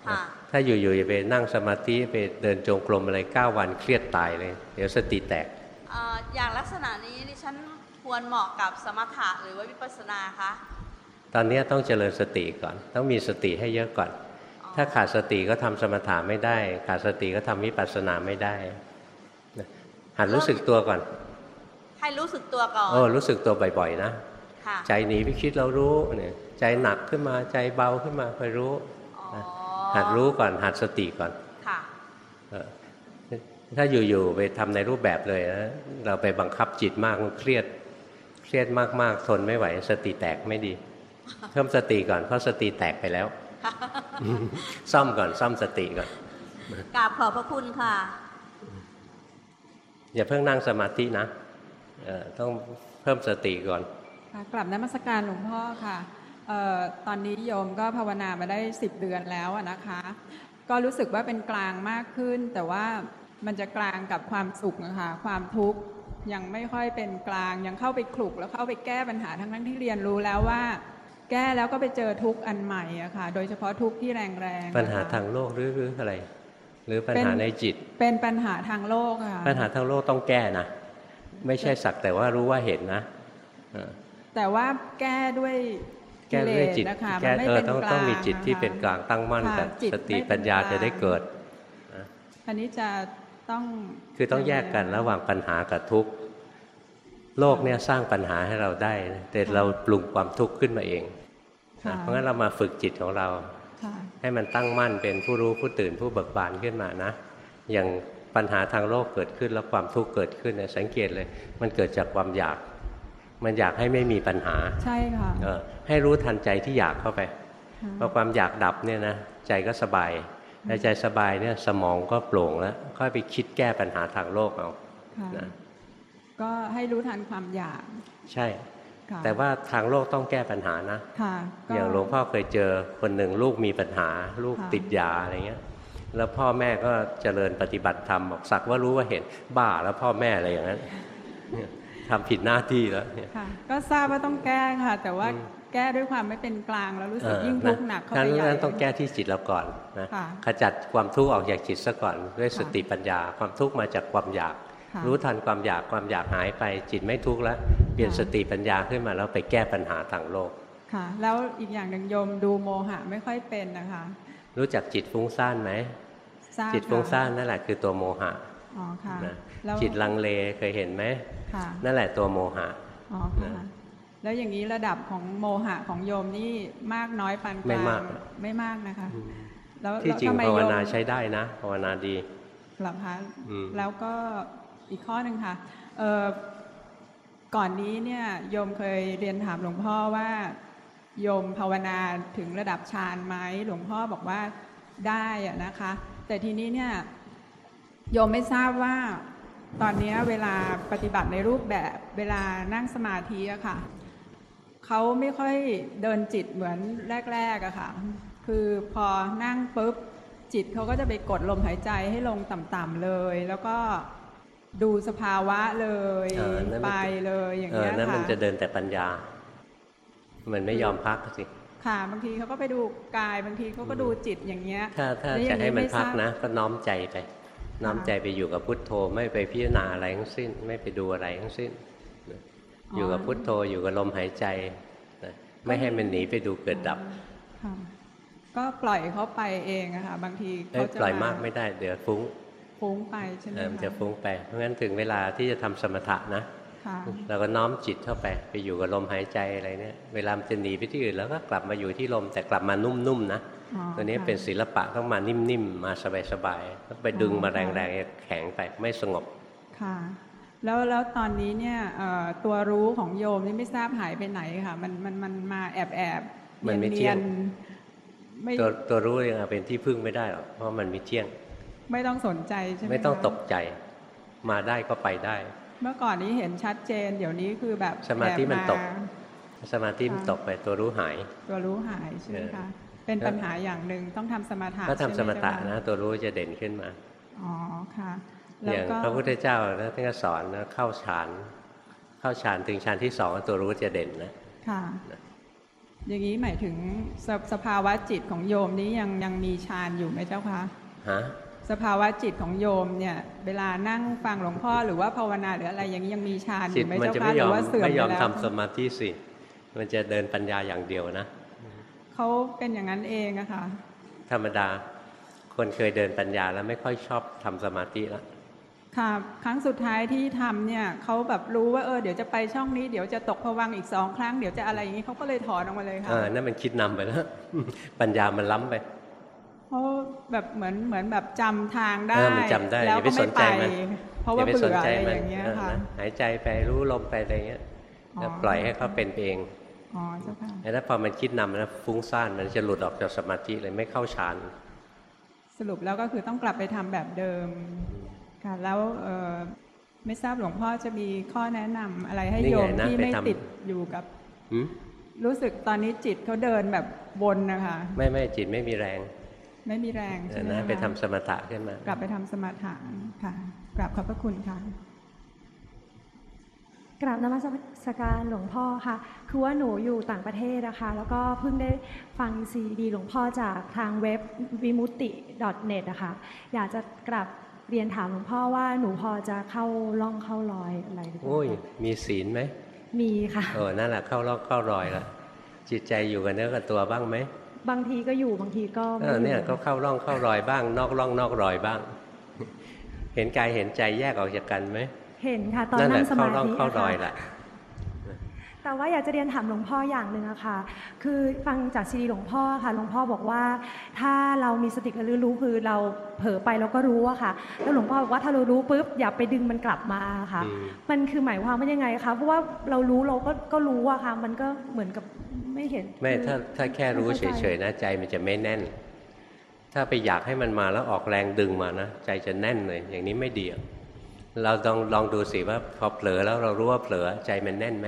ค่ะถ้าอยู่ๆอย่าไปนั่งสมาธิไปเดินจงกรมอะไรเก้าวันเครียดตายเลย เดี๋ยวสติแตกเอ่ออย่างลักษณะนี้ดิฉันควรเหมาะกับสมถะหรือว่าวิปัสสนาคะ ตอนนี้ต้องเจริญสติก่อน ต้องมีสติให้เยอะก่อนอ๋อถ้าขาดสติก็ทำสมถะไม่ได้ ขาดสติก็ทำวิปัสสนาไม่ได้นะหัดรู้สึกตัวก่อน ให้รู้สึกตัวก่อนโอ้รู้สึกตัวบ่อยๆนะค่ะใจหนีไปคิดเรารู้เนี่ยใจหนักขึ้นมาใจเบาขึ้นมาคอยรู้อ๋อนะหัดรู้ก่อนหัดสติก่อนค่ะเออถ้าอยู่ๆไปทำในรูปแบบเลยนะเราไปบังคับจิตมากมันเครียด เครียดมากๆทนไม่ไหว สติแตกไม่ดี เพิ่มสติก่อนเพราะสติแตกไปแล้ว ซ่อมก่อนซ่อมสติก่อนกราบขอบพระคุณค่ะ อย่าเพิ่งนั่งสมาธินะเอ่อต้องเพิ่มสติก่อนค่ะกลับนมัสการหลวงพ่อค่ะเอ่อตอนนี้โยมก็ภาวนามาได้สิบเดือนแล้วอะนะคะ ก็รู้สึกว่าเป็นกลางมากขึ้น แต่ว่ามันจะกลางกับความสุขนะคะความทุกข์ยังไม่ค่อยเป็นกลางยังเข้าไปคลุกแล้วเข้าไปแก้ปัญหาทั้งทั้งๆที่เรียนรู้แล้วว่า แก้แล้วก็ไปเจอทุกข์อันใหม่อะค่ะ โดยเฉพาะทุกข์ที่แรงๆปัญหานะคะทางโลกหรือหรืออะไร หรือปัญหาเป็นในจิต เป็นปัญหาทางโลกอะค่ะปัญหาทางโลกต้องแก้นะไม่ใช่สักแต่ว่ารู้ว่าเห็นนะเออแต่ว่าแก้ด้วยแก้ด้วยจิตกิเลสนะคะแก้มันไม่เออเป็นต้องกลางต้องมีจิตที่ะคะเป็นกลางตั้งมั่นค่ะกับจิตสติไม่เป็นปัญญากลางจะได้เกิดอันนี้จะต้องคือต้องแยกกันระหว่างปัญหากับทุกข์ โลกเนี่ยสร้างปัญหาให้เราได้นะแต่เราปรุงความทุกข์ขึ้นมาเองค่ะนะเพราะงั้นเรามาฝึกจิตของเราค่ะให้มันตั้งมั่นเป็นผู้รู้ผู้ตื่นผู้เบิกบานขึ้นมานะ อย่างปัญหาทางโลกเกิดขึ้นแล้วความทุกข์เกิดขึ้นเนี่ยสังเกตเลย มันเกิดจากความอยาก มันอยากให้ไม่มีปัญหา ใช่ค่ะเออให้รู้ทันใจที่อยากเข้าไปค่ะพอความอยากดับเนี่ยนะใจก็สบายในใจสบายเนี่ยสมองก็โปร่งแล้วค่อยไปคิดแก้ปัญหาทางโลกเอาค่ะนะ ก็ให้รู้ทันความอยาก ใช่ค่ะแต่ว่าทางโลกต้องแก้ปัญหานะค่ะก็อย่างหลวงพ่อเคยเจอคนหนึ่งลูกมีปัญหา ลูกค่ะติดยาอะไรเงี้ย แล้วพ่อแม่ก็เจริญปฏิบัติธรรมบอกสักว่ารู้ว่าเห็นบ้าแล้วพ่อแม่อะไรอย่างนั้นเนี่ยทำผิดหน้าที่แล้วเนี่ยค่ะก็ทราบว่าต้องแก้ค่ะ แต่ว่าอืมแก้ด้วยความไม่เป็นกลางแล้วรู้สึกเออยิ่งทุกข์หนักเข้างั้ไปนใหญ่งั้นต้องแก้ที่จิตเราก่อนนะค่ะขจัดความทุกข์ออกจากจิตซะก่อนด้วยค่ะสติปัญญา ความทุกข์มาจากความอยากค่ะ รู้ทันความอยากความอยากหายไปจิตไม่ทุกข์แล้วเปลี่ยนค่ะสติปัญญาขึ้นมาแล้วไปแก้ปัญหาทางโลกค่ะ แล้วอีกอย่างหนึ่งโยมดูโมหะไม่ค่อยเป็นนะคะ รู้จักจิตฟุ้งซ่านไหมทราบจิตฟุ้งค่ะซ่านนั่นแหละคือตัวโมหะอ๋อค่ะนะแล้วจิตลังเลเคยเห็นไหมค่ะนั่นแหละตัวโมหะอ๋อค่ะนะแล้วอย่างนี้ระดับของโมหะของโยมนี่มากน้อยปานกไม่ลางมากไม่มากนะคะอืมแล้วที่จริงแล้วทำไมภาวโยมนาใช้ได้นะภาวนาดีเหรอคะอืมแล้วก็ อีกข้อหนึ่งค่ะก่อนนี้เนี่ยโยมเคยเรียนถามหลวงพ่อว่าโยมภาวนาถึงระดับฌานไหมหลวงพ่อบอกว่าได้อะนะคะ แต่ทีนี้เนี่ยโยมไม่ทราบว่าตอนนี้เวลาปฏิบัติในรูปแบบเวลานั่งสมาธิอะค่ะเขาไม่ค่อยเดินจิตเหมือนแรกๆอะค่ะ คือพอนั่งปุ๊บจิตเขาก็จะไปกดลมหายใจให้ลงต่ำๆเลย แล้วก็ ดูสภาวะเลยเออนั่นมันไปเลยอย่างเออเงี้ยนั่นมันค่ะจะเดินแต่ปัญญา มันไม่ยอมพักสิค่ะบางทีเขาก็ไปดูกายบางทีเขาก็ดูจิตอย่างเงี้ย ถ้าถ้าแล้วอจะย่างให้มันไทพักราบนะ ก็น้อมใจไป น้อมใจไปอยู่กับพุทโธไม่ไปพิจารณาอะไรทั้งสิ้น ไม่ไปดูอะไรทั้งสิ้นนะอยู่กับพุทโธอยู่กับลมหายใจนะไม่ให้มันหนีไปดูเกิดดับค่ะก็ปล่อยเขาไปเองอะค่ะบางทีเอ้เขายจะปล่อยมากไม่ได้เดี๋ยวฟุ้ง ฟุ้งไปใช่ไหมเออมันจะคะฟุ้งไป เพราะงั้นถึงเวลาที่จะทำสมถะนะค่ะเราก็น้อมจิตเข้าไปไปอยู่กับลมหายใจอะไรเนี่ยเวลามันจะหนีไปที่อื่นแล้วก็กลับมาอยู่ที่ลมแต่กลับมานุ่มๆนะอ๋อตัวนี้ค่ะเป็นศิลปะต้องมานิ่มๆมาสบายๆต้องไปดึงอ๋อมาค่ะแรงๆแข็งไปไม่สงบค่ะแล้วแล้วตอนนี้เนี่ยเอ่อตัวรู้ของโยมนี่ไม่ทราบหายไปไหนค่ะมันมันมันมาแอบแอบมันไม่เที่เนียยงนๆไม่ตัวตัวรู้ยังเอาเป็นที่พึ่งไม่ได้หรอกเพราะมันไม่เที่ยง ไม่ต้องสนใจใช่ไหมไม่ต้องคะตกใจ มาได้ก็ไปได้ เมื่อก่อนนี้เห็นชัดเจน เดี๋ยวนี้คือแบบสมาธิมันตกแอบาสมาธิมันตกไปตัวรู้หาย ตัวรู้หายใช่ไหมเอคะอเป็นปัญหาอย่างหนึ่งต้องทำสมาธิถ้าทำสมถะใช่ไหนะตัวรู้จะเด่นขึ้นมาอ๋อค่ะอแล้วย่างก็พระพุทธเจ้านะท่านก็สอนนะเข้าฌานเข้าฌานถึงฌานที่สองตัวรู้จะเด่นนะค่ะอย่างนี้หมายถึงสสภาวะจิตของโยมนี้ยังยังมีฌานอยู่ไหมเจ้าคะฮะ สภาวะจิตของโยมเนี่ย เวลานั่งฟังหลวงพ่อหรือว่าภาวนาหรืออะไรอย่างนี้ยังมีฌานอจิตยู่ไหมมันเจ้าจะคะไม่หยรืออมว่าเสื่อมไม่ไปยอมแล้วทำสมาธิสิมันจะเดินปัญญาอย่างเดียวนะเขาเป็นอย่างนั้นเองอะค่ะ ธรรมดาคนเคยเดินปัญญาแล้วไม่ค่อยชอบทำสมาธิแล้วค่ะครั้งสุดท้ายที่ทำเนี่ยเขาแบบรู้ว่าเออเดี๋ยวจะไปช่องนี้เดี๋ยวจะตกผวังค์อีกสองครั้งเดี๋ยวจะอะไรอย่างนี้เขาก็เลยถอนออกมาเลยค่ะเออนั่นมันคิดนำไปแล้วปัญญามันล้ำไป เขาแบบเหมือนเหมือนแบบจำทางได้เออมันจำได้แล้วอย่าไปก็สไม่นไปใจมันเพราะว่าอย่ไปเบื่สนอใจอะไรมัอย่างเงี้ยเออค่ะนะหายใจไปรู้ลมไปอะไรเงี้ยอ๋อแล้วปล่อยให้เขาเป็นไปเองอ๋อเจ้าค่ะแล้วพอมันคิดนำนะฟุ้งซ่านมันจะหลุดออกจากสมาธิเลยไม่เข้าฌานสรุปแล้วก็คือต้องกลับไปทำแบบเดิมค่ะแล้วเอ่อไม่ทราบหลวงพ่อจะมีข้อแนะนำอะไรให้นี่โยไงมนะที่ไปไม่ทำติดอยู่กับหืมรู้สึกตอนนี้จิตเขาเดินแบบวนนะคะ ไม่ไม่จิตไม่มีแรง ไม่มีแรงเอใช่อไหมนะคะไปทำสมถะขึ้นมากลับไปทำสมาธิค่ะกราบขอบพระคุณค่ะกราบนมัสการหลวงพ่อค่ะ คือว่าหนูอยู่ต่างประเทศนะคะ แล้วก็เพิ่งได้ฟังซีดีหลวงพ่อจากทางเว็บวิมุตติ .net นะคะอยากจะกราบเรียนถามหลวงพ่อว่าหนูพอจะเข้าล่องเข้ารอยอะไรหรือเปล่าโอ้ยคะมีศีลไหม มีค่ะ เออ นั่นแหละเข้าร่องเข้ารอยละจิตใจอยู่กับเนื้อกับตัวบ้างไหม บางทีก็อยู่บางทีก็เอไม่ออเนี่ยยู่ก็เข้าร่องเข้ารอยบ้าง นอกร่องนอกรอยบ้าง เห็นกายเห็นใจแยกออกจากกันไหมเห็นค่ะ ตอนนั่นแหนั่ละงสเข้ามาร่องธิเข้ารอยอะค่ะละ แต่ว่าอยากจะเรียนถามหลวงพ่ออย่างหนึ่งอะค่ะ คือฟังจากซีดีหลวงพ่อค่ะ หลวงพ่อบอกว่า ถ้าเรามีสติระลึกรู้คือเราเผลอไปเราก็รู้อะค่ะ แล้วหลวงพ่อบอกว่าถ้าเรารู้ปุ๊บอย่าไปดึงมันกลับมาค่ะอืมมันคือหมายความว่ายังไงคะ เพราะว่าเรารู้เราก็ก็รู้อะค่ะ มันก็เหมือนกับไม่เห็น ไม่ ถ้าถ้าแค่รู้ไม่เฉเข้าใจยๆนะใจมันจะไม่แน่น ถ้าไปอยากให้มันมาแล้วออกแรงดึงมานะ ใจจะแน่นเลย อย่างนี้ไม่ดีอะเราลองลองดูสิว่าพอเผลอแล้วเรารู้ว่าเผลอใจมันแน่นไหม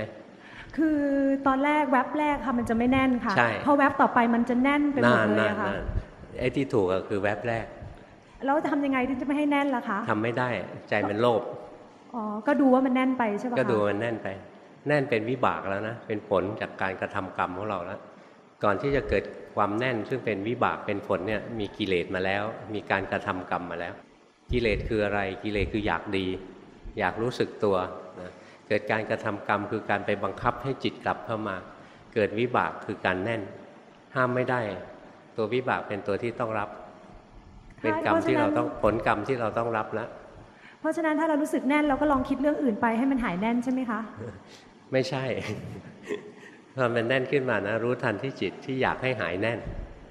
คือตอนแรกแว็บแรกค่ะมันจะไม่แน่นค่ะใช่พอแว็บต่อไปมันจะแน่นไปหมน่าดเลยน่าอะค่ะน่าไอ้ที่ถูกก็คือแวบแรกแล้วทำยังไงที่จะไม่ให้แน่นล่ะคะทำไม่ได้ใจมันโลภอ๋อก็ดูว่ามันแน่นไปใช่ปะคะก็ดูมันแน่นไป แน่นเป็นวิบากแล้วนะเป็นผลจากการกระทำกรรมของเราแล้วก่อนที่จะเกิดความแน่นซึ่งเป็นวิบากเป็นผลเนี่ยมีกิเลสมาแล้ว มีการกระทำกรรมมาแล้ว กิเลสคืออะไรกิเลสคืออยากดี อยากรู้สึกตัวนะ เกิดการกระทำกรรมคือการไปบังคับให้จิตกลับเข้ามา เกิดวิบากคือการแน่น ห้ามไม่ได้ ตัววิบากเป็นตัวที่ต้องรับ เป็นกรรมที่เราต้องผลกรรมที่เราต้องรับแล้วเพราะฉะนั้นถ้าเรารู้สึกแน่นเราก็ลองคิดเรื่องอื่นไปให้มันหายแน่นใช่ไหมคะ ไม่ใช่พอมันแน่นขึ้นมานะรู้ทันที่จิตที่อยากให้หายแน่น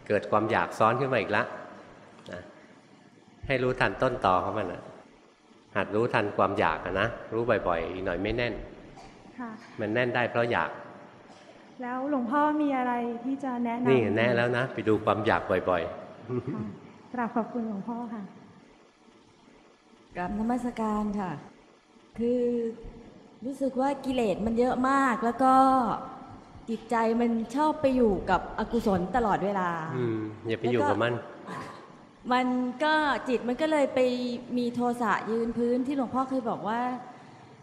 เกิดความอยากซ้อนขึ้นมาอีกละนะให้รู้ทันต้นต่อของมันนะ หัดรู้ทันความอยากอะนะรู้บ่อยๆอีกหน่อยไม่แน่นค่ะมันแน่นได้เพราะอยาก แล้วหลวงพ่อมีอะไรที่จะแนะนำนี่แน่แล้วนะ ไปดูความอยากบ่อยค่ะกราบขอบคุณหลวงพ่อค่ะกราบนมัสการค่ะ คือรู้สึกว่ากิเลสมันเยอะมากแล้วก็จิตใจมันชอบไปอยู่กับอกุศลตลอดเวลาๆอืมอย่าไปอยู่กับมัน มันก็จิตมันก็เลยไปมีโทสะยืนพื้นที่หลวงพ่อเคยบอกว่า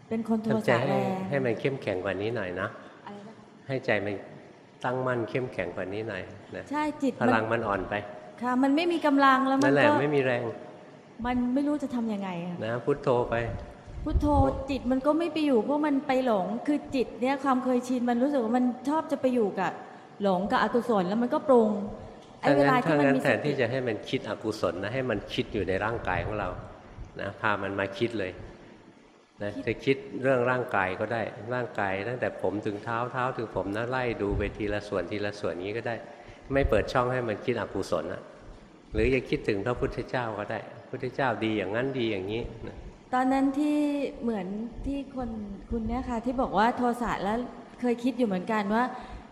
เป็นคนโททำใจสะให้แรงให้มันเข้มแข็งกว่านี้หน่อยนะอะไรนะให้ใจมันตั้งมั่นเข้มแข็งกว่านี้หน่อยนะใช่จิตพลังมันอ่อนไป ค่ะ มันไม่มีกำลังแล้วมันั่นนแหละก็ไม่มีแรง มันไม่รู้จะทำยังไงอะนะพุทโธไปพุทโธจิตมันก็ไม่ไปอยู่เพราะมันไปหลงคือจิตเนี่ยความเคยชินมันรู้สึกว่ามันชอบจะไปอยู่กับหลงกับอกุศลแล้วมันก็ปรุงไอ้ ถ้าเวงั้ลานที่ถ้ามันงั้นมีแทสนติที่จะให้มันคิดอกุศลนะให้มันคิดอยู่ในร่างกายของเรานะพามันมาคิดเลยนะจะคิดเรื่องร่างกายก็ได้ร่างกายตั้งแต่ผมถึงเท้าเท้าถึงผมนะไล่ดูไปทีละส่วนทีละส่วนนี้ก็ได้ ไม่เปิดช่องให้มันคิดอกุศลนะหรือจะคิดถึงพระพุทธเจ้าก็ได้พระพุทธเจ้าดีอย่างนั้นดีอย่างนี้นะตอนนั้นที่เหมือนที่คนคุณเนี่ยค่ะที่บอกว่าโทสะแล้วเคยคิดอยู่เหมือนกันว่า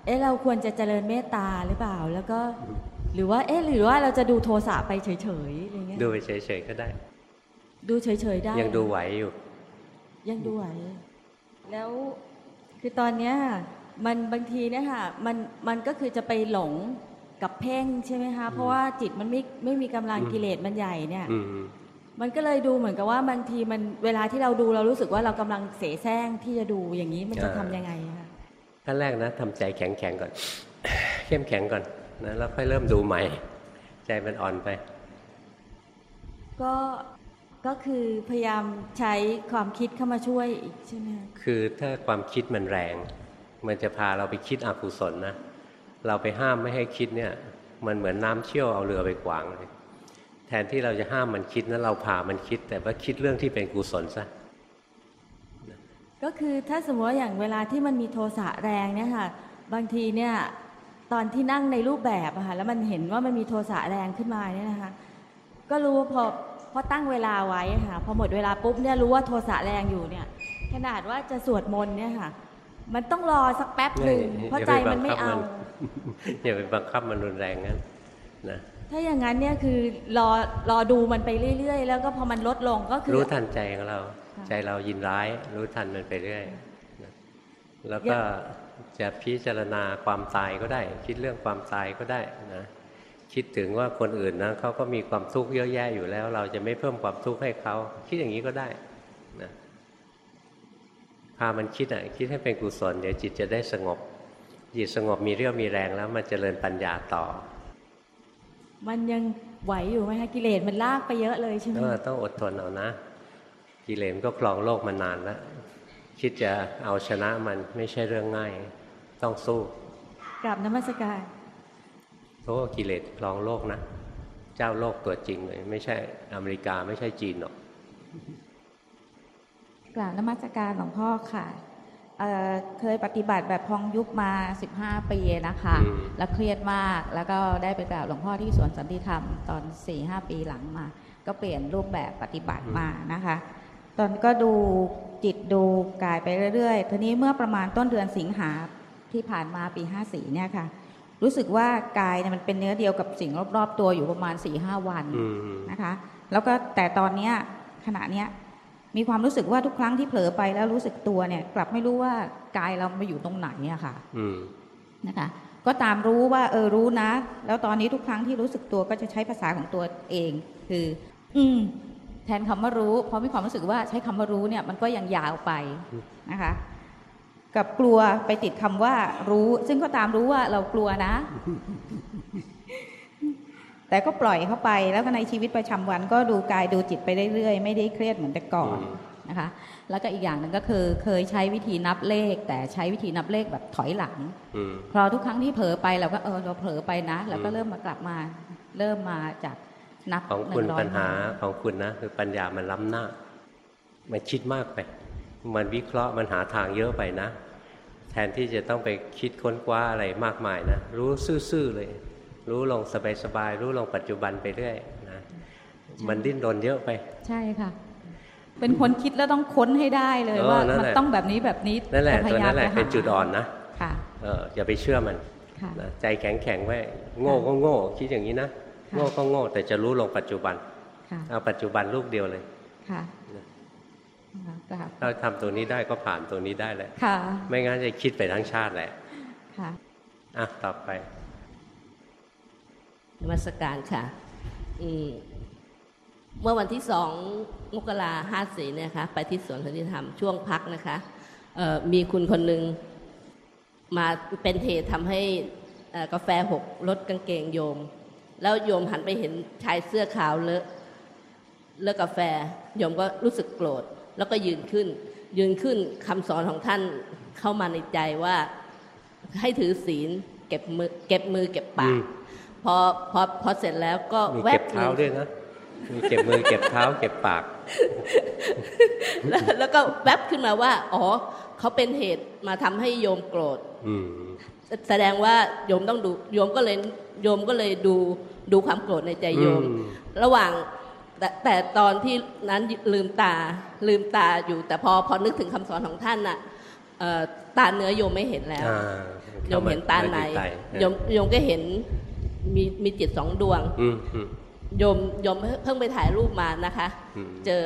เอ๊ะเราควรจะเจริญเมตตาหรือเปล่า แล้วก็ หรือว่าเอ๊ะหรือว่าเราจะดูโทสะไปเฉยๆอะไรเงี้ยดูไปเฉยๆก็ได้ ดูเฉยๆได้ ยังดูไหวอยู่ ยังดูไหว แล้วคือตอนเนี้ยมันบางทีเนี่ยค่ะมันมันก็คือจะไปหลงกับเพ่งใช่ไหมคะเพราะว่าจิตมันไม่ไม่มีกำลังอืมกิเลสมันใหญ่เนี่ยอืมมันก็เลยดูเหมือนกับว่าบางทีมันเวลาที่เราดูเรารู้สึกว่าเรากำลังเสแสร้งที่จะดูอย่างนี้มันจะทำยังไงอะคะขั้นแรกนะทำใจแข็งๆก่อน เข้มแข็งก่อน นะแล้วค่อยเริ่มดูใหม่ ใจมันอ่อนไป ก็ก็คือพยายามใช้ความคิดเข้ามาช่วยอีกใช่ไหมคะคือถ้าความคิดมันแรง มันจะพาเราไปคิดอกุศลนะเราไปห้ามไม่ให้คิดเนี่ย มันเหมือนน้ำเชี่ยวเอาเรือไปขวางเลยแทนที่เราจะห้ามมันคิดนะเราพามันคิด แต่ว่าคิดเรื่องที่เป็นกุศลซะก็คือถ้าสมมติว่าอย่างเวลาที่มันมีโทสะแรงเนี่ยค่ะ บางทีเนี่ย ตอนที่นั่งในรูปแบบอะค่ะแล้วมันเห็นว่ามันมีโทสะแรงขึ้นมาเนี่ยนะคะ ก็รู้ว่าพอพอตั้งเวลาไว้อะค่ะ พอหมดเวลาปุ๊บเนี่ยรู้ว่าโทสะแรงอยู่เนี่ย ขนาดว่าจะสวดมนต์เนี่ยค่ะ มันต้องรอสักแป๊บหนึ่งอย่าเพราะใจมันไม่เอาอย่าไปบังคับมันรุนแรงงั้นนะถ้าอย่างนั้นเนี่ยคือรอรอดูมันไปเรื่อย ๆ แล้วก็พอมันลดลงก็คือรู้ทันใจของเราค่ะใจเรายินร้าย รู้ทันมันไปเรื่อยนะแล้วก็ จะพิจารณาความตายก็ได้ คิดเรื่องความตายก็ได้นะคิดถึงว่าคนอื่นนะเขาก็มีความทุกข์เยอะแยะอยู่แล้ว เราจะไม่เพิ่มความทุกข์ให้เขาคิดอย่างนี้ก็ได้นะพามันคิดอะคิดให้เป็นกุศลเดี๋ยวจิตจะได้สงบ จิตสงบมีเรี่ยวมีแรงแล้วมันจเจริญปัญญาต่อ มันยังไหวอยู่ไหมคะกิเลสมันลากไปเยอะเลยใช่ไหมเออต้องอดทนเอานะ กิเลสก็ครองโลกมานานแล้วคิดจะเอาชนะมันไม่ใช่เรื่องง่าย ต้องสู้กลับนมัสการเพราะว่ากิเลสครองโลกนะ เจ้าโลกตัวจริงเลย ไม่ใช่อเมริกาไม่ใช่จีนหรอกกราบนมัสการหลวงพ่อค่ะเอ่อเคยปฏิบัติแบบพองยุบมา 15 ปีนะคะอืมแล้วเครียดมากแล้วก็ได้ไปกราบหลวงพ่อที่สวนสันติธรรมตอน 4-5 ปีหลังมา ก็เปลี่ยนรูปแบบปฏิบัติมานะคะ ตอนก็ดูจิตดูกายไปเรื่อยๆทีนี้เมื่อประมาณต้นเดือนสิงหา ที่ผ่านมาปี 54 เนี่ยค่ะ รู้สึกว่ากายเนี่ยมันเป็นเนื้อเดียวกับสิ่งรอบ ๆ ตัวอยู่ประมาณ4-5วันอืมนะคะ แล้วก็แต่ตอนเนี้ยขณะเนี้ยมีความรู้สึกว่าทุกครั้งที่เผลอไปแล้วรู้สึกตัวเนี่ย กลับไม่รู้ว่ากายเรามาอยู่ตรงไหนอะค่ะอืมนะคะ ก็ตามรู้ว่า เออรู้นะ แล้วตอนนี้ทุกครั้งที่รู้สึกตัวก็จะใช้ภาษาของตัวเอง คือ อืมแทนคำว่ารู้ เพราะมีความรู้สึกว่าใช้คำว่ารู้เนี่ย มันก็ยังยาวไปนะคะ กับกลัวไปติดคำว่ารู้ ซึ่งก็ตามรู้ว่าเรากลัวนะ แต่ก็ปล่อยเข้าไปแล้วก็ในชีวิตประจำวันก็ดูกายดูจิตไปเรื่อยๆ ไม่ได้เครียดเหมือนแต่ก่อนอืมนะคะ แล้วก็อีกอย่างหนึ่งก็คือเคยใช้วิธีนับเลข แต่ใช้วิธีนับเลขแบบถอยหลังอืมพอทุกครั้งที่เผลอไปเราก็เออเราเผลอไปนะแล้วก็อืมเริ่มมากลับมา เริ่มมาจากนับของคุณนึ่ร้อยปัญหาของคุณนะคือปัญญามันล้ำหน้า มันคิดมากไปมันวิเคราะห์มันหาทางเยอะไปนะ แทนที่จะต้องไปคิดค้นคว้าอะไรมากมายนะ รู้ซื่อๆเลย รู้ลงสบายๆรู้ลงปัจจุบันไปเรื่อยนะมันดิ้นรนเยอะไป ใช่ค่ะ เป็นคนคิดแล้วต้องค้นให้ได้เลยเออว่านั่นมันแหละต้องแบบนี้แบบนี้นั่นแหละจพตัวยายามนั้นแหละไปเป็นจุดอ่อนนะค่ะเอออย่าไปเชื่อมันค่ะนะใจแข็งแข็งๆไว้โง่ก็โง่คิดอย่างนี้นะค่ะโง่ก็โง่แต่จะรู้ลงปัจจุบันค่ะเอาปัจจุบันลูกเดียวเลยค่ะนะกราบ ถ้าทำตัวนี้ได้ก็ผ่านตัวนี้ได้แหละค่ะ ไม่งั้นจะคิดไปทั้งชาติแหละ ค่ะ อะ ต่อไปนมัสการค่ะอืมเมื่อวันที่สองมกราห้าสี่เนี่ยค่ะไปที่สวนสันติธรรมช่วงพักนะคะเอ่อมีคุณคนหนึ่งมาเป็นเหตุทำให้เอ่อกาแฟหกลดกางเกงโยม แล้วโยมหันไปเห็นชายเสื้อขาวเลอะเลอะกาแฟ โยมก็รู้สึกโกรธ แล้วก็ยืนขึ้น ยืนขึ้นคำสอนของท่านเข้ามาในใจว่าให้ถือศีลเก็บมือเก็บมือเก็บปากอืมพอพอพอเสร็จแล้วก็มีแวเก็บบเท้าด้วยนะมีเก็บมือเก็บเท้า เก็บปาก แล้วแล้วก็แวบขึ้นมาว่า อ๋อเขาเป็นเหตุมาทำให้โยมโกรธอืมแสแสดงว่าโยมต้องดูโยมก็เลยโยมก็เลยดูดูความโกรธในใจโยมอืมระหว่าง แต่แต่ตอนที่นั้นลืมตาลืมตาอยู่ แต่พอพอนึกถึงคำสอนของท่านน่ะเอ่อตาเนื้อโยมไม่เห็นแล้วอ่าโยมเห็นตาในเข้ามาโยมโยมก็เห็นมีมีจิตสองดวงอืมอืมโยมโยมเพิ่งไปถ่ายรูปมานะคะอืมเจอ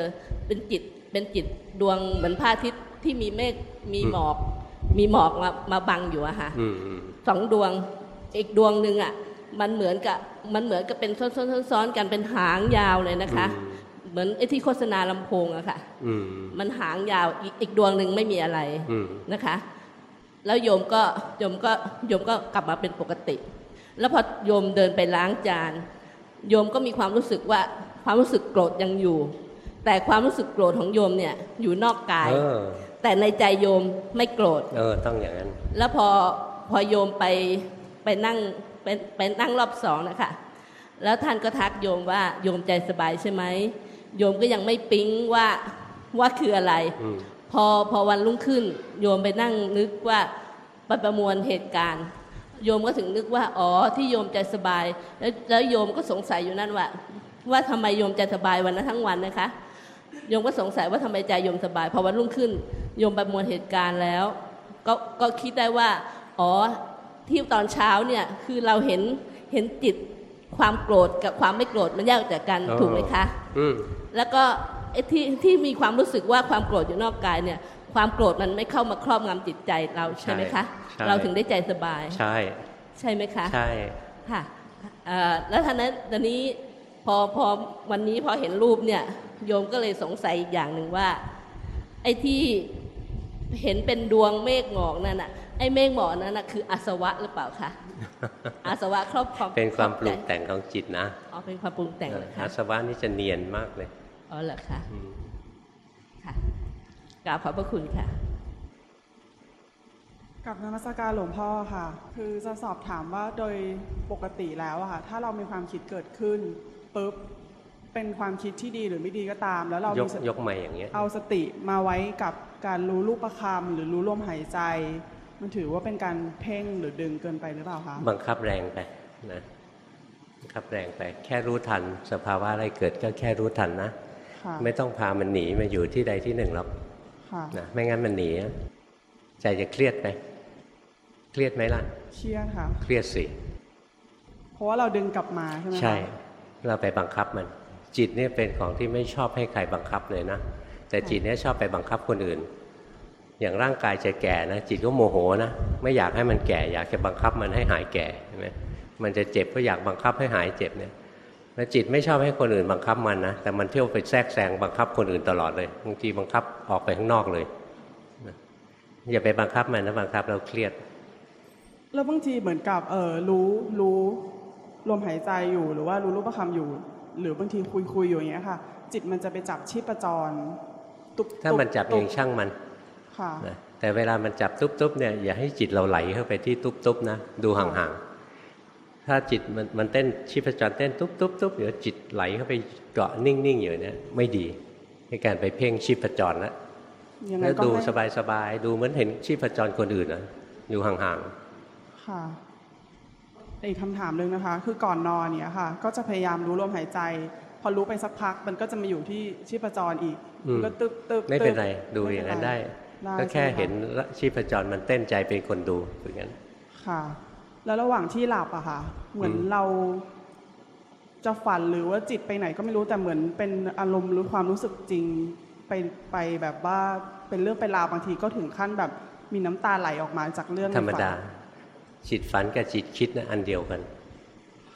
เป็นจิตเป็นจิตดวงเหมือนพระอาทิตย์ที่มีเมฆมีหมอก มีหมอกมามาบังอยู่อะค่ะอืมอืมสองดวงอีกดวงหนึ่งอะ มันเหมือนกับมันเหมือนกับเป็นซ้อนซ้อนซ้อนซ้อนกันเป็นหางยาวเลยนะคะ เหมือนไอ้ที่โฆษณาลำโพงอะค่ะอืมมันหางยาวอีกอีกดวงหนึ่งไม่มีอะไรอืมนะคะ แล้วโยมก็โยมก็โยมก็กลับมาเป็นปกติ แล้วพอโยมเดินไปล้างจาน โยมก็มีความรู้สึกว่าความรู้สึกโกรธยังอยู่ แต่ความรู้สึกโกรธของโยมเนี่ยอยู่นอกกายเออแต่ในใจโยมไม่โกรธเออต้องอย่างนั้น แล้วพอพอโยมไปไปนั่ง ไปไปนั่งรอบสองนะคะแล้วท่านก็ทักโยมว่าโยมใจสบายใช่ไหมโยมก็ยังไม่ปิ๊งว่าว่าคืออะไรอืมพอพอวันรุ่งขึ้น โยมไปนั่งนึกว่าไปประมวลเหตุการณ์ โยมก็ถึงนึกว่าอ๋อที่โยมใจสบาย แล้วแล้วโยมก็สงสัยอยู่นั่นว่า ว่าทำไมโยมใจสบายวันนั้นทั้งวันนะคะโยมก็สงสัยว่าทำไมใจโยมสบายพอวันรุ่งขึ้น โยมประมวลเหตุการณ์แล้ว ก็ก็คิดได้ว่า อ๋อ ที่ตอนเช้าเนี่ยคือเราเห็นเห็นจิตความโกรธกับความไม่โกรธมันแยกออกจากกันอ๋อถูกไหมคะอืมแล้วก็ไอ้ที่ที่มีความรู้สึกว่าความโกรธอยู่นอกกายเนี่ยความโกรธมันไม่เข้ามาครอบงำจิตใจเราใช่ไหมคะใช่เราถึงได้ใจสบาย ใช่ ใช่ไหมคะ ใช่ค่ะเอ่อแล้วท่านั้นตอนนี้พอพอวันนี้พอเห็นรูปเนี่ย โยมก็เลยสงสัยอีกอย่างหนึ่งว่า ไอ้ที่เห็นเป็นดวงเมฆหมอกนั่นน่ะ ไอ้เมฆหมอกนั้นน่ะคืออาสวะหรือเปล่าคะอาสวะครอบครองเป็นความปรุงครอบใจแต่งของจิตนะอ๋อเป็นความปรุงแต่งเหรออาคะสวะนี่จะเนียนมากเลยอ๋อเหรอคะอืมค่ะกราบขอบพระคุณค่ะกับนมัสการหลวงพ่อค่ะ คือจะสอบถามว่าโดยปกติแล้วอะค่ะ ถ้าเรามีความคิดเกิดขึ้นปุ๊บเป็นความคิดที่ดีหรือไม่ดีก็ตาม แล้วเรายมีกสติยกใหม่อย่างเงี้ยเอาสติมาไว้กับการรู้รูปประคำหรือรู้ลมหายใจ มันถือว่าเป็นการเพ่งหรือดึงเกินไปหรือเปล่าคะบังคับแรงไปนะบังคับแรงไป แค่รู้ทัน สภาวะอะไรเกิดก็แค่รู้ทันนะค่ะไม่ต้องพามันหนีมาอยู่ที่ใดที่หนึ่งหรอกค่ะนะไม่งั้นมันหนีอะใจจะเครียดไหมเครียดไหมล่ะเครียดค่ะเครียดสิเพราะว่าเราดึงกลับมาใช่ไหมคะใช่ เราไปบังคับมัน จิตเนี่ยเป็นของที่ไม่ชอบให้ใครบังคับเลยนะแต่จิตเนี่ยชอบไปบังคับคนอื่น อย่างร่างกายจะแก่นะจิตก็โมโหนะไม่อยากให้มันแก่ อยากจะบังคับมันให้หายแก่ใช่ไหมมันจะเจ็บก็อยากบังคับให้หายเจ็บเนี่ยแล้วจิตไม่ชอบให้คนอื่นบังคับมันนะแต่มันเที่ยวไปแทรกแซงบังคับคนอื่นตลอดเลยบางทีบังคับออกไปข้างนอกเลยนะอย่าไปบังคับมันนะบังคับเราเครียด แล้วบางทีเหมือนกับเออรู้รู้ลมหายใจอยู่หรือว่ารู้รูปประคำอยู่ หรือบางทีคุยคุยอยู่อย่างเงี้ยค่ะ จิตมันจะไปจับชีพจร ตุบถ้ามันจับเองช่างมันค่ะนะ แต่เวลามันจับตุ๊บๆเนี่ยอย่าให้จิตเราไหลเข้าไปที่ตุ๊บๆนะดูห่างๆ ถ้าจิตมันมันเต้นชีพจรเต้นตุ๊บๆๆเดี๋ยวจิตไหลเข้าไปเกาะนิ่งๆอยู่เนี่ยไม่ดีในการไปเพ่งชีพจรแล้วยังไงแล้วก็ดูให้สบายๆดูเหมือนเห็นชีพจรคนอื่นนะอยู่ห่างค่ะอีกคำถามหนึ่งนะคะ คือก่อนนอนเนี่ยค่ะ ก็จะพยายามรู้ลมหายใจ พอรู้ไปสักพักมันก็จะมาอยู่ที่ชีพจรอีกอืมมันก็ตึบตึบๆไม่เป็นตึบไร ดูอย่างนั้นได้ได้ ก็แค่ใช่ไหมคะเห็นชีพจรมันเต้นใจเป็นคนดูอย่างนั้นค่ะ แล้วระหว่างที่หลับอะค่ะ เหมือนอืมเราจะฝันหรือว่าจิตไปไหนก็ไม่รู้แต่เหมือนเป็นอารมณ์หรือความรู้สึกจริงไปไปแบบว่าเป็นเรื่องเป็นราวบางทีก็ถึงขั้นแบบมีน้ำตาไหลออกมาจากเรื่องธรรมดาในฝันจิตฝันกับจิตคิดนะอันเดียวกัน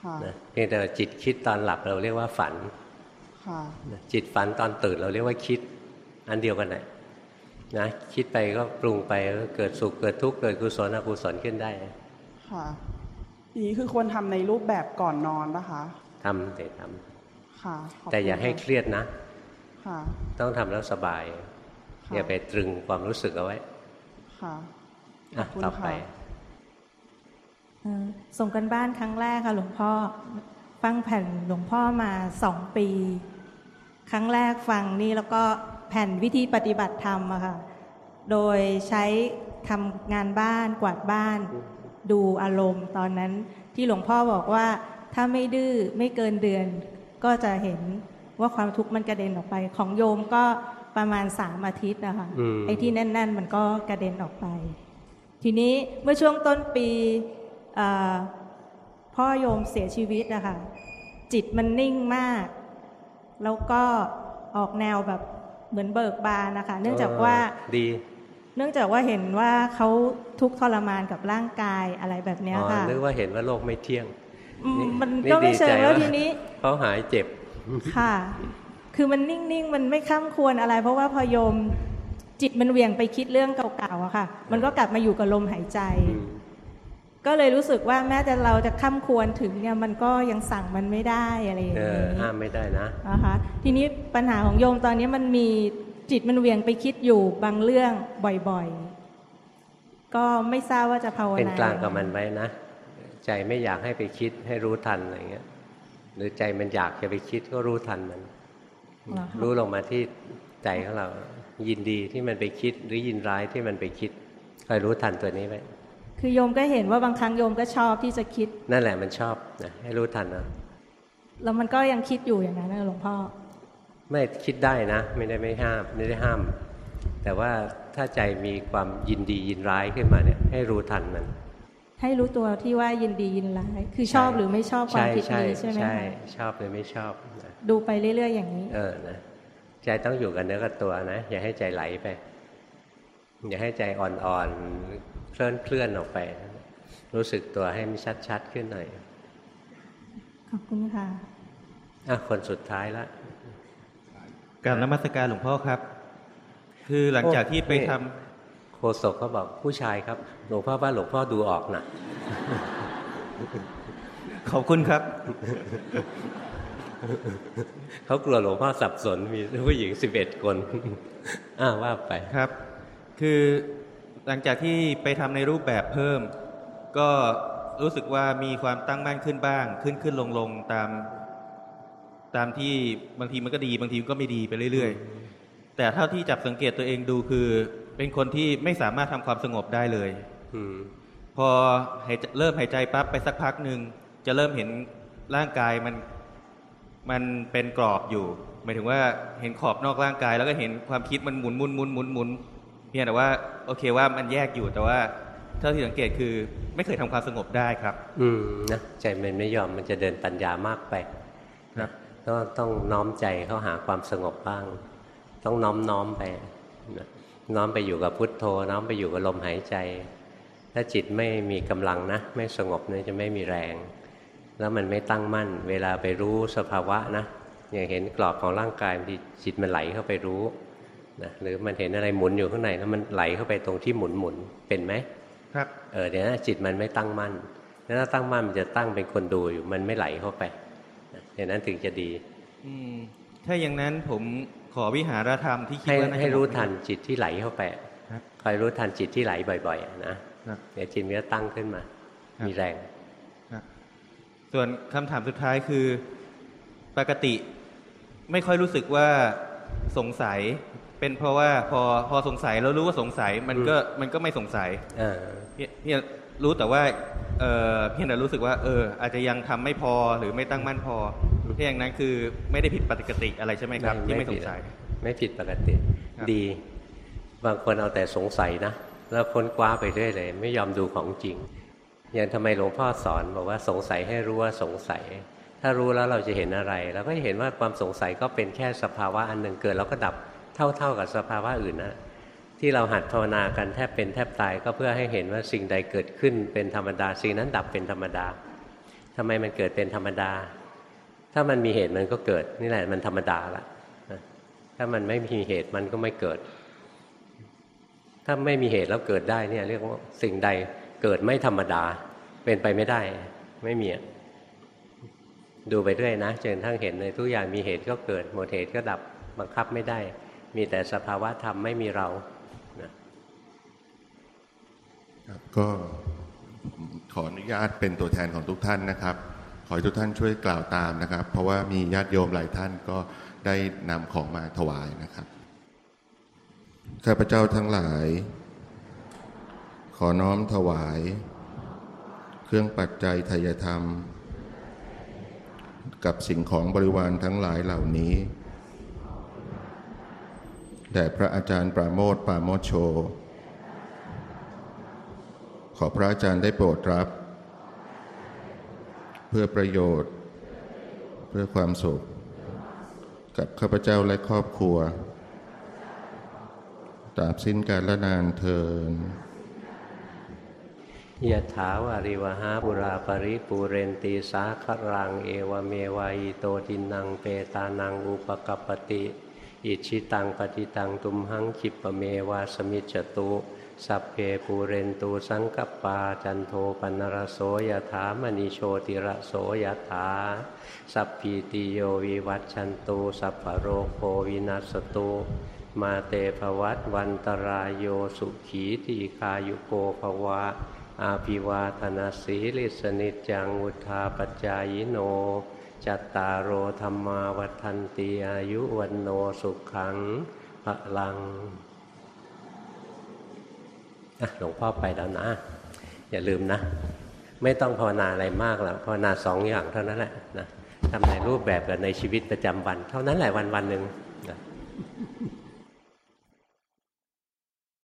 ค่ะนะเพียงแต่ว่าจิตคิดตอนหลับเราเรียกว่าฝันค่ะนะจิตฝันตอนตื่นเราเรียกว่าคิด อันเดียวกันแหละ นะคิดไปก็ปรุงไปก็เกิดสุขเกิดทุกข์เกิดกุศลอกุศลขึ้นได้ ค่ะอย่างนี้คือควรทำในรูปแบบก่อนนอนปะคะทำแต่ทค่ะขบำแต่อย่าคุณให้ค่ะเครียดนะค่ะ ต้องทำแล้วสบายค่ะอย่าไปตรึงความรู้สึกเอาไว้ ค่ะอะขอบคุณต่อไปค่ะเอ่อส่งกันบ้านครั้งแรกค่ะหลวงพ่อ ฟังแผ่นหลวงพ่อมาสองปี ครั้งแรกฟังนี่แล้วก็ แผ่นวิธีปฏิบัติธรรมอะค่ะ โดยใช้ทำงานบ้านกวาดบ้าน ดูอารมณ์ตอนนั้นที่หลวงพ่อบอกว่าถ้าไม่ดื้อไม่เกินเดือน ก็จะเห็นว่าความทุกข์มันกระเด็นออกไป ของโยมก็ประมาณสามอาทิตย์นะคะอืมไอ้ที่แน่น ๆ มันก็กระเด็นออกไป ทีนี้เมื่อช่วงต้นปีเอ่อพ่อโยมเสียชีวิตนะคะจิตมันนิ่งมาก แล้วก็ออกแนวแบบ เหมือนเบิกบานนะคะ เนื่องจากว่าดีเนื่องจากว่าเห็นว่าเขาทุกข์ทรมานกับร่างกายอะไรแบบเนี้ยอ๋อค่ะนึกว่าเห็นว่าโลกไม่เที่ยงอืมมันนี่ก็ไม่ดีเชิงใจแล้วทีนี้เขาหายเจ็บค่ะ คือมันนิ่งๆ มันไม่ข้ามควรอะไร เพราะว่าพอโยมจิตมันเหวี่ยงไปคิดเรื่องเก่าๆอะค่ะ มันก็กลับมาอยู่กับลมหายใจ ก็เลยรู้สึกว่าแม้แต่เราจะข้ามควรถึงเนี่ยมันก็ยังสั่งมันไม่ได้อะไรอย่างเอนี้อห้ามไม่ได้นะนะคะทีนี้ปัญหาของโยมตอนนี้มันมีจิตมันเหวี่ยงไปคิดอยู่บางเรื่องบ่อยๆ ก็ไม่ทราบว่าจะภาวนาเป็นกลางกับมันไว้นะ ใจไม่อยากให้ไปคิดให้รู้ทันอะไรเงี้ย หรือใจมันอยากจะไปคิดก็รู้ทันมันเหรอคะรู้ลงมาที่ใจของเรายินดีที่มันไปคิดหรือยินร้ายที่มันไปคิดคอยรู้ทันตัวนี้ไว้ คือโยมก็เห็นว่าบางครั้งโยมก็ชอบที่จะคิด นั่นแหละมันชอบนะให้รู้ทันนะแล้วมันก็ยังคิดอยู่อย่างนั้นนะหลวงพ่อ ไม่คิดได้นะ ไม่ได้ไม่ห้ามไม่ได้ห้าม แต่ว่าถ้าใจมีความยินดียินร้ายขึ้นมาเนี่ย ให้รู้ทันมัน ให้รู้ตัวที่ว่ายินดียินร้าย คือชอบหรือไม่ชอบความคิดนี้ใช่ไหมใช่คะชอบหรือไม่ชอบนะดูไปเรื่อย ๆ อย่างนี้ เออนะใจต้องอยู่กับเนื้อกับตัวนะอย่าให้ใจไหลไปอย่าให้ใจอ่อนๆ เคลื่อนเคลื่อนๆออกไป รู้สึกตัวให้มันชัดๆขึ้นหน่อย ขอบคุณค่ะอะคนสุดท้ายละกราบนมัสการหลวงพ่อครับ คือหลังจากที่ไปทำนี่โฆษกเขาบอกผู้ชายครับ หลวงพ่อว่าหลวงพ่อดูออกนะขอบคุณครับเขากลัวหลวงพ่อสับสนมีผู้หญิงสิบเอ็ดคนอ้าวว่าไปครับ คือ หลังจากที่ไปทำในรูปแบบเพิ่ม ก็รู้สึกว่ามีความตั้งมั่นขึ้นบ้าง ขึ้นขึ้นลงลงตาม ตามที่บางทีมันก็ดี บางทีมันก็ไม่ดีไปเรื่อยๆ แต่เท่าที่จับสังเกตตัวเองดูคือ เป็นคนที่ไม่สามารถทำความสงบได้เลยอืมพอหายใจเริ่มหายใจปั๊บไปสักพักหนึ่งจะเริ่มเห็นร่างกายมันมันเป็นกรอบอยู่หมายถึงว่าเห็นขอบนอกร่างกาย แล้วก็เห็นความคิดมันหมุนหมุนหมุนหมุนหมุน เพียงแต่ว่าโอเคว่ามันแยกอยู่แต่ว่าเท่าที่สังเกตคือไม่เคยทำความสงบได้ครับ อืมนะใจมันไม่ยอมมันจะเดินปัญญามากไปครับต้องต้องน้อมใจเข้าหาความสงบบ้าง ต้องน้อมน้อมไปนะน้อมไปอยู่กับพุทโธ น้อมไปอยู่กับลมหายใจ ถ้าจิตไม่มีกำลังนะ ไม่สงบเนี่ยจะไม่มีแรง แล้วมันไม่ตั้งมั่น เวลาไปรู้สภาวะนะอย่างเห็นกรอบของร่างกายบางทีจิตมันไหลเข้าไปรู้ นะหรือมันเห็นอะไรหมุนอยู่ข้างในแล้วมันไหลเข้าไปตรงที่หมุนหมุนเป็นไหมครับเออเดี๋ยวนะจิตมันไม่ตั้งมั่นแล้วถ้าตั้งมั่นมันจะตั้งเป็นคนดูอยู่มันไม่ไหลเข้าไปนะอย่างนั้นถึงจะดี อืมถ้าอย่างนั้นผมขอวิหารธรรมที่คิดให้ว่าน่าจะให้รู้เหมาะทันจิตที่ไหลเข้าไปครับคอยรู้ทันจิตที่ไหลบ่อย ๆ นะครับเดี๋ยวจิตมันจะตั้งขึ้นมาครับมีแรงครับส่วนคำถามสุดท้ายคือปกติ ไม่ค่อยรู้สึกว่าสงสัย เป็นเพราะว่าพอพอสงสัยแล้วรู้ว่าสงสัยมันก็มันก็ไม่สงสัยเออเพียเพียงรู้แต่ว่าเออเพียงแต่รู้สึกว่า เออ อาจจะยังทำไม่พอหรือไม่ตั้งมั่นพอเพียงนั้นคือไม่ได้ผิดปกติอะไรใช่ไหมครับ ที่ไม่สผิงดสัย ไม่ผิดปกติครับดี บางคนเอาแต่สงสัยนะแล้วค้นคว้าไปเรื่อยเลย ไม่ยอมดูของจริงอย่างทำไมหลวงพ่อสอนบอกว่าสงสัยให้รู้ว่าสงสัย ถ้ารู้แล้วเราจะเห็นอะไรเราก็จะเห็นว่าความสงสัยก็เป็นแค่สภาวะอันหนึ่งเกิดแล้วก็ดับ เท่า ๆกับสภาวะอื่นนะที่เราหัดภาวนากันแทบเป็นแทบตายก็เพื่อให้เห็นว่าสิ่งใดเกิดขึ้นเป็นธรรมดา สิ่งนั้นดับเป็นธรรมดาทำไมมันเกิดเป็นธรรมดา ถ้ามันมีเหตุมันก็เกิดนี่แหละมันธรรมดาละถ้ามันไม่มีเหตุมันก็ไม่เกิด ถ้าไม่มีเหตุแล้วเกิดได้เนี่ยเรียกว่าสิ่งใดเกิดไม่ธรรมดา เป็นไปไม่ได้ ไม่มีดูไปด้วยนะจนทั้งเห็นในทุกอย่างมีเหตุก็เกิดหมดเหตุก็ดับบังคับไม่ได้ มีแต่สภาวะธรรมไม่มีเราครับก็ขออนุญาตเป็นตัวแทนของทุกท่านนะครับ ขอให้ทุกท่านช่วยกล่าวตามนะครับ เพราะว่ามีญาติโยมหลายท่านก็ได้นำของมาถวายนะครับข้าพเจ้าทั้งหลาย ขอน้อมถวาย เครื่องปัจจัยทายธรรม กับสิ่งของบริวารทั้งหลายเหล่านี้ แด่พระอาจารย์ปราโมทปราโมชโช ขอพระอาจารย์ได้โปรดรับ เพื่อประโยชน์ เพื่อความสุข กับข้าพเจ้าและครอบครัวตราบสิ้นกาลนานเทินยะถาวาริวหาปุราปริปูเรนตีสาครัง เอวเมวายโตทินังเปตานังอุปะกัปปะติ อิจฉิตังปัตถิตังตุมหัง ขิปปะเมวะ สะมิชฌะตุ สัพเพปูเรนตุ สังกัปปาจันโทปัณณะระโส ยะถา มะณิ โชติระโส ยะถา สัพพีติโยวิวัชชันตุ สัพพะโรโควินัสสะตุมาเต ภะวัตวันตะราโยสุขี ทีฆายุโก ภะวะ อะภิวาทะนะสีลิสสะ นิจจัง วุฑฒาปจายโน จัตตารโอธรรมาวัฏันตีอายุวันโนสุขขังพลังหลวงพ่อไปแล้วนะ อย่าลืมนะ ไม่ต้องภาวนาอะไรมากหรอกภาวนาสองอย่างเท่านั้นแหละนะทำในรูปแบบกับในชีวิตประจำวัน เท่านั้นแหละวันวันหนึ่ง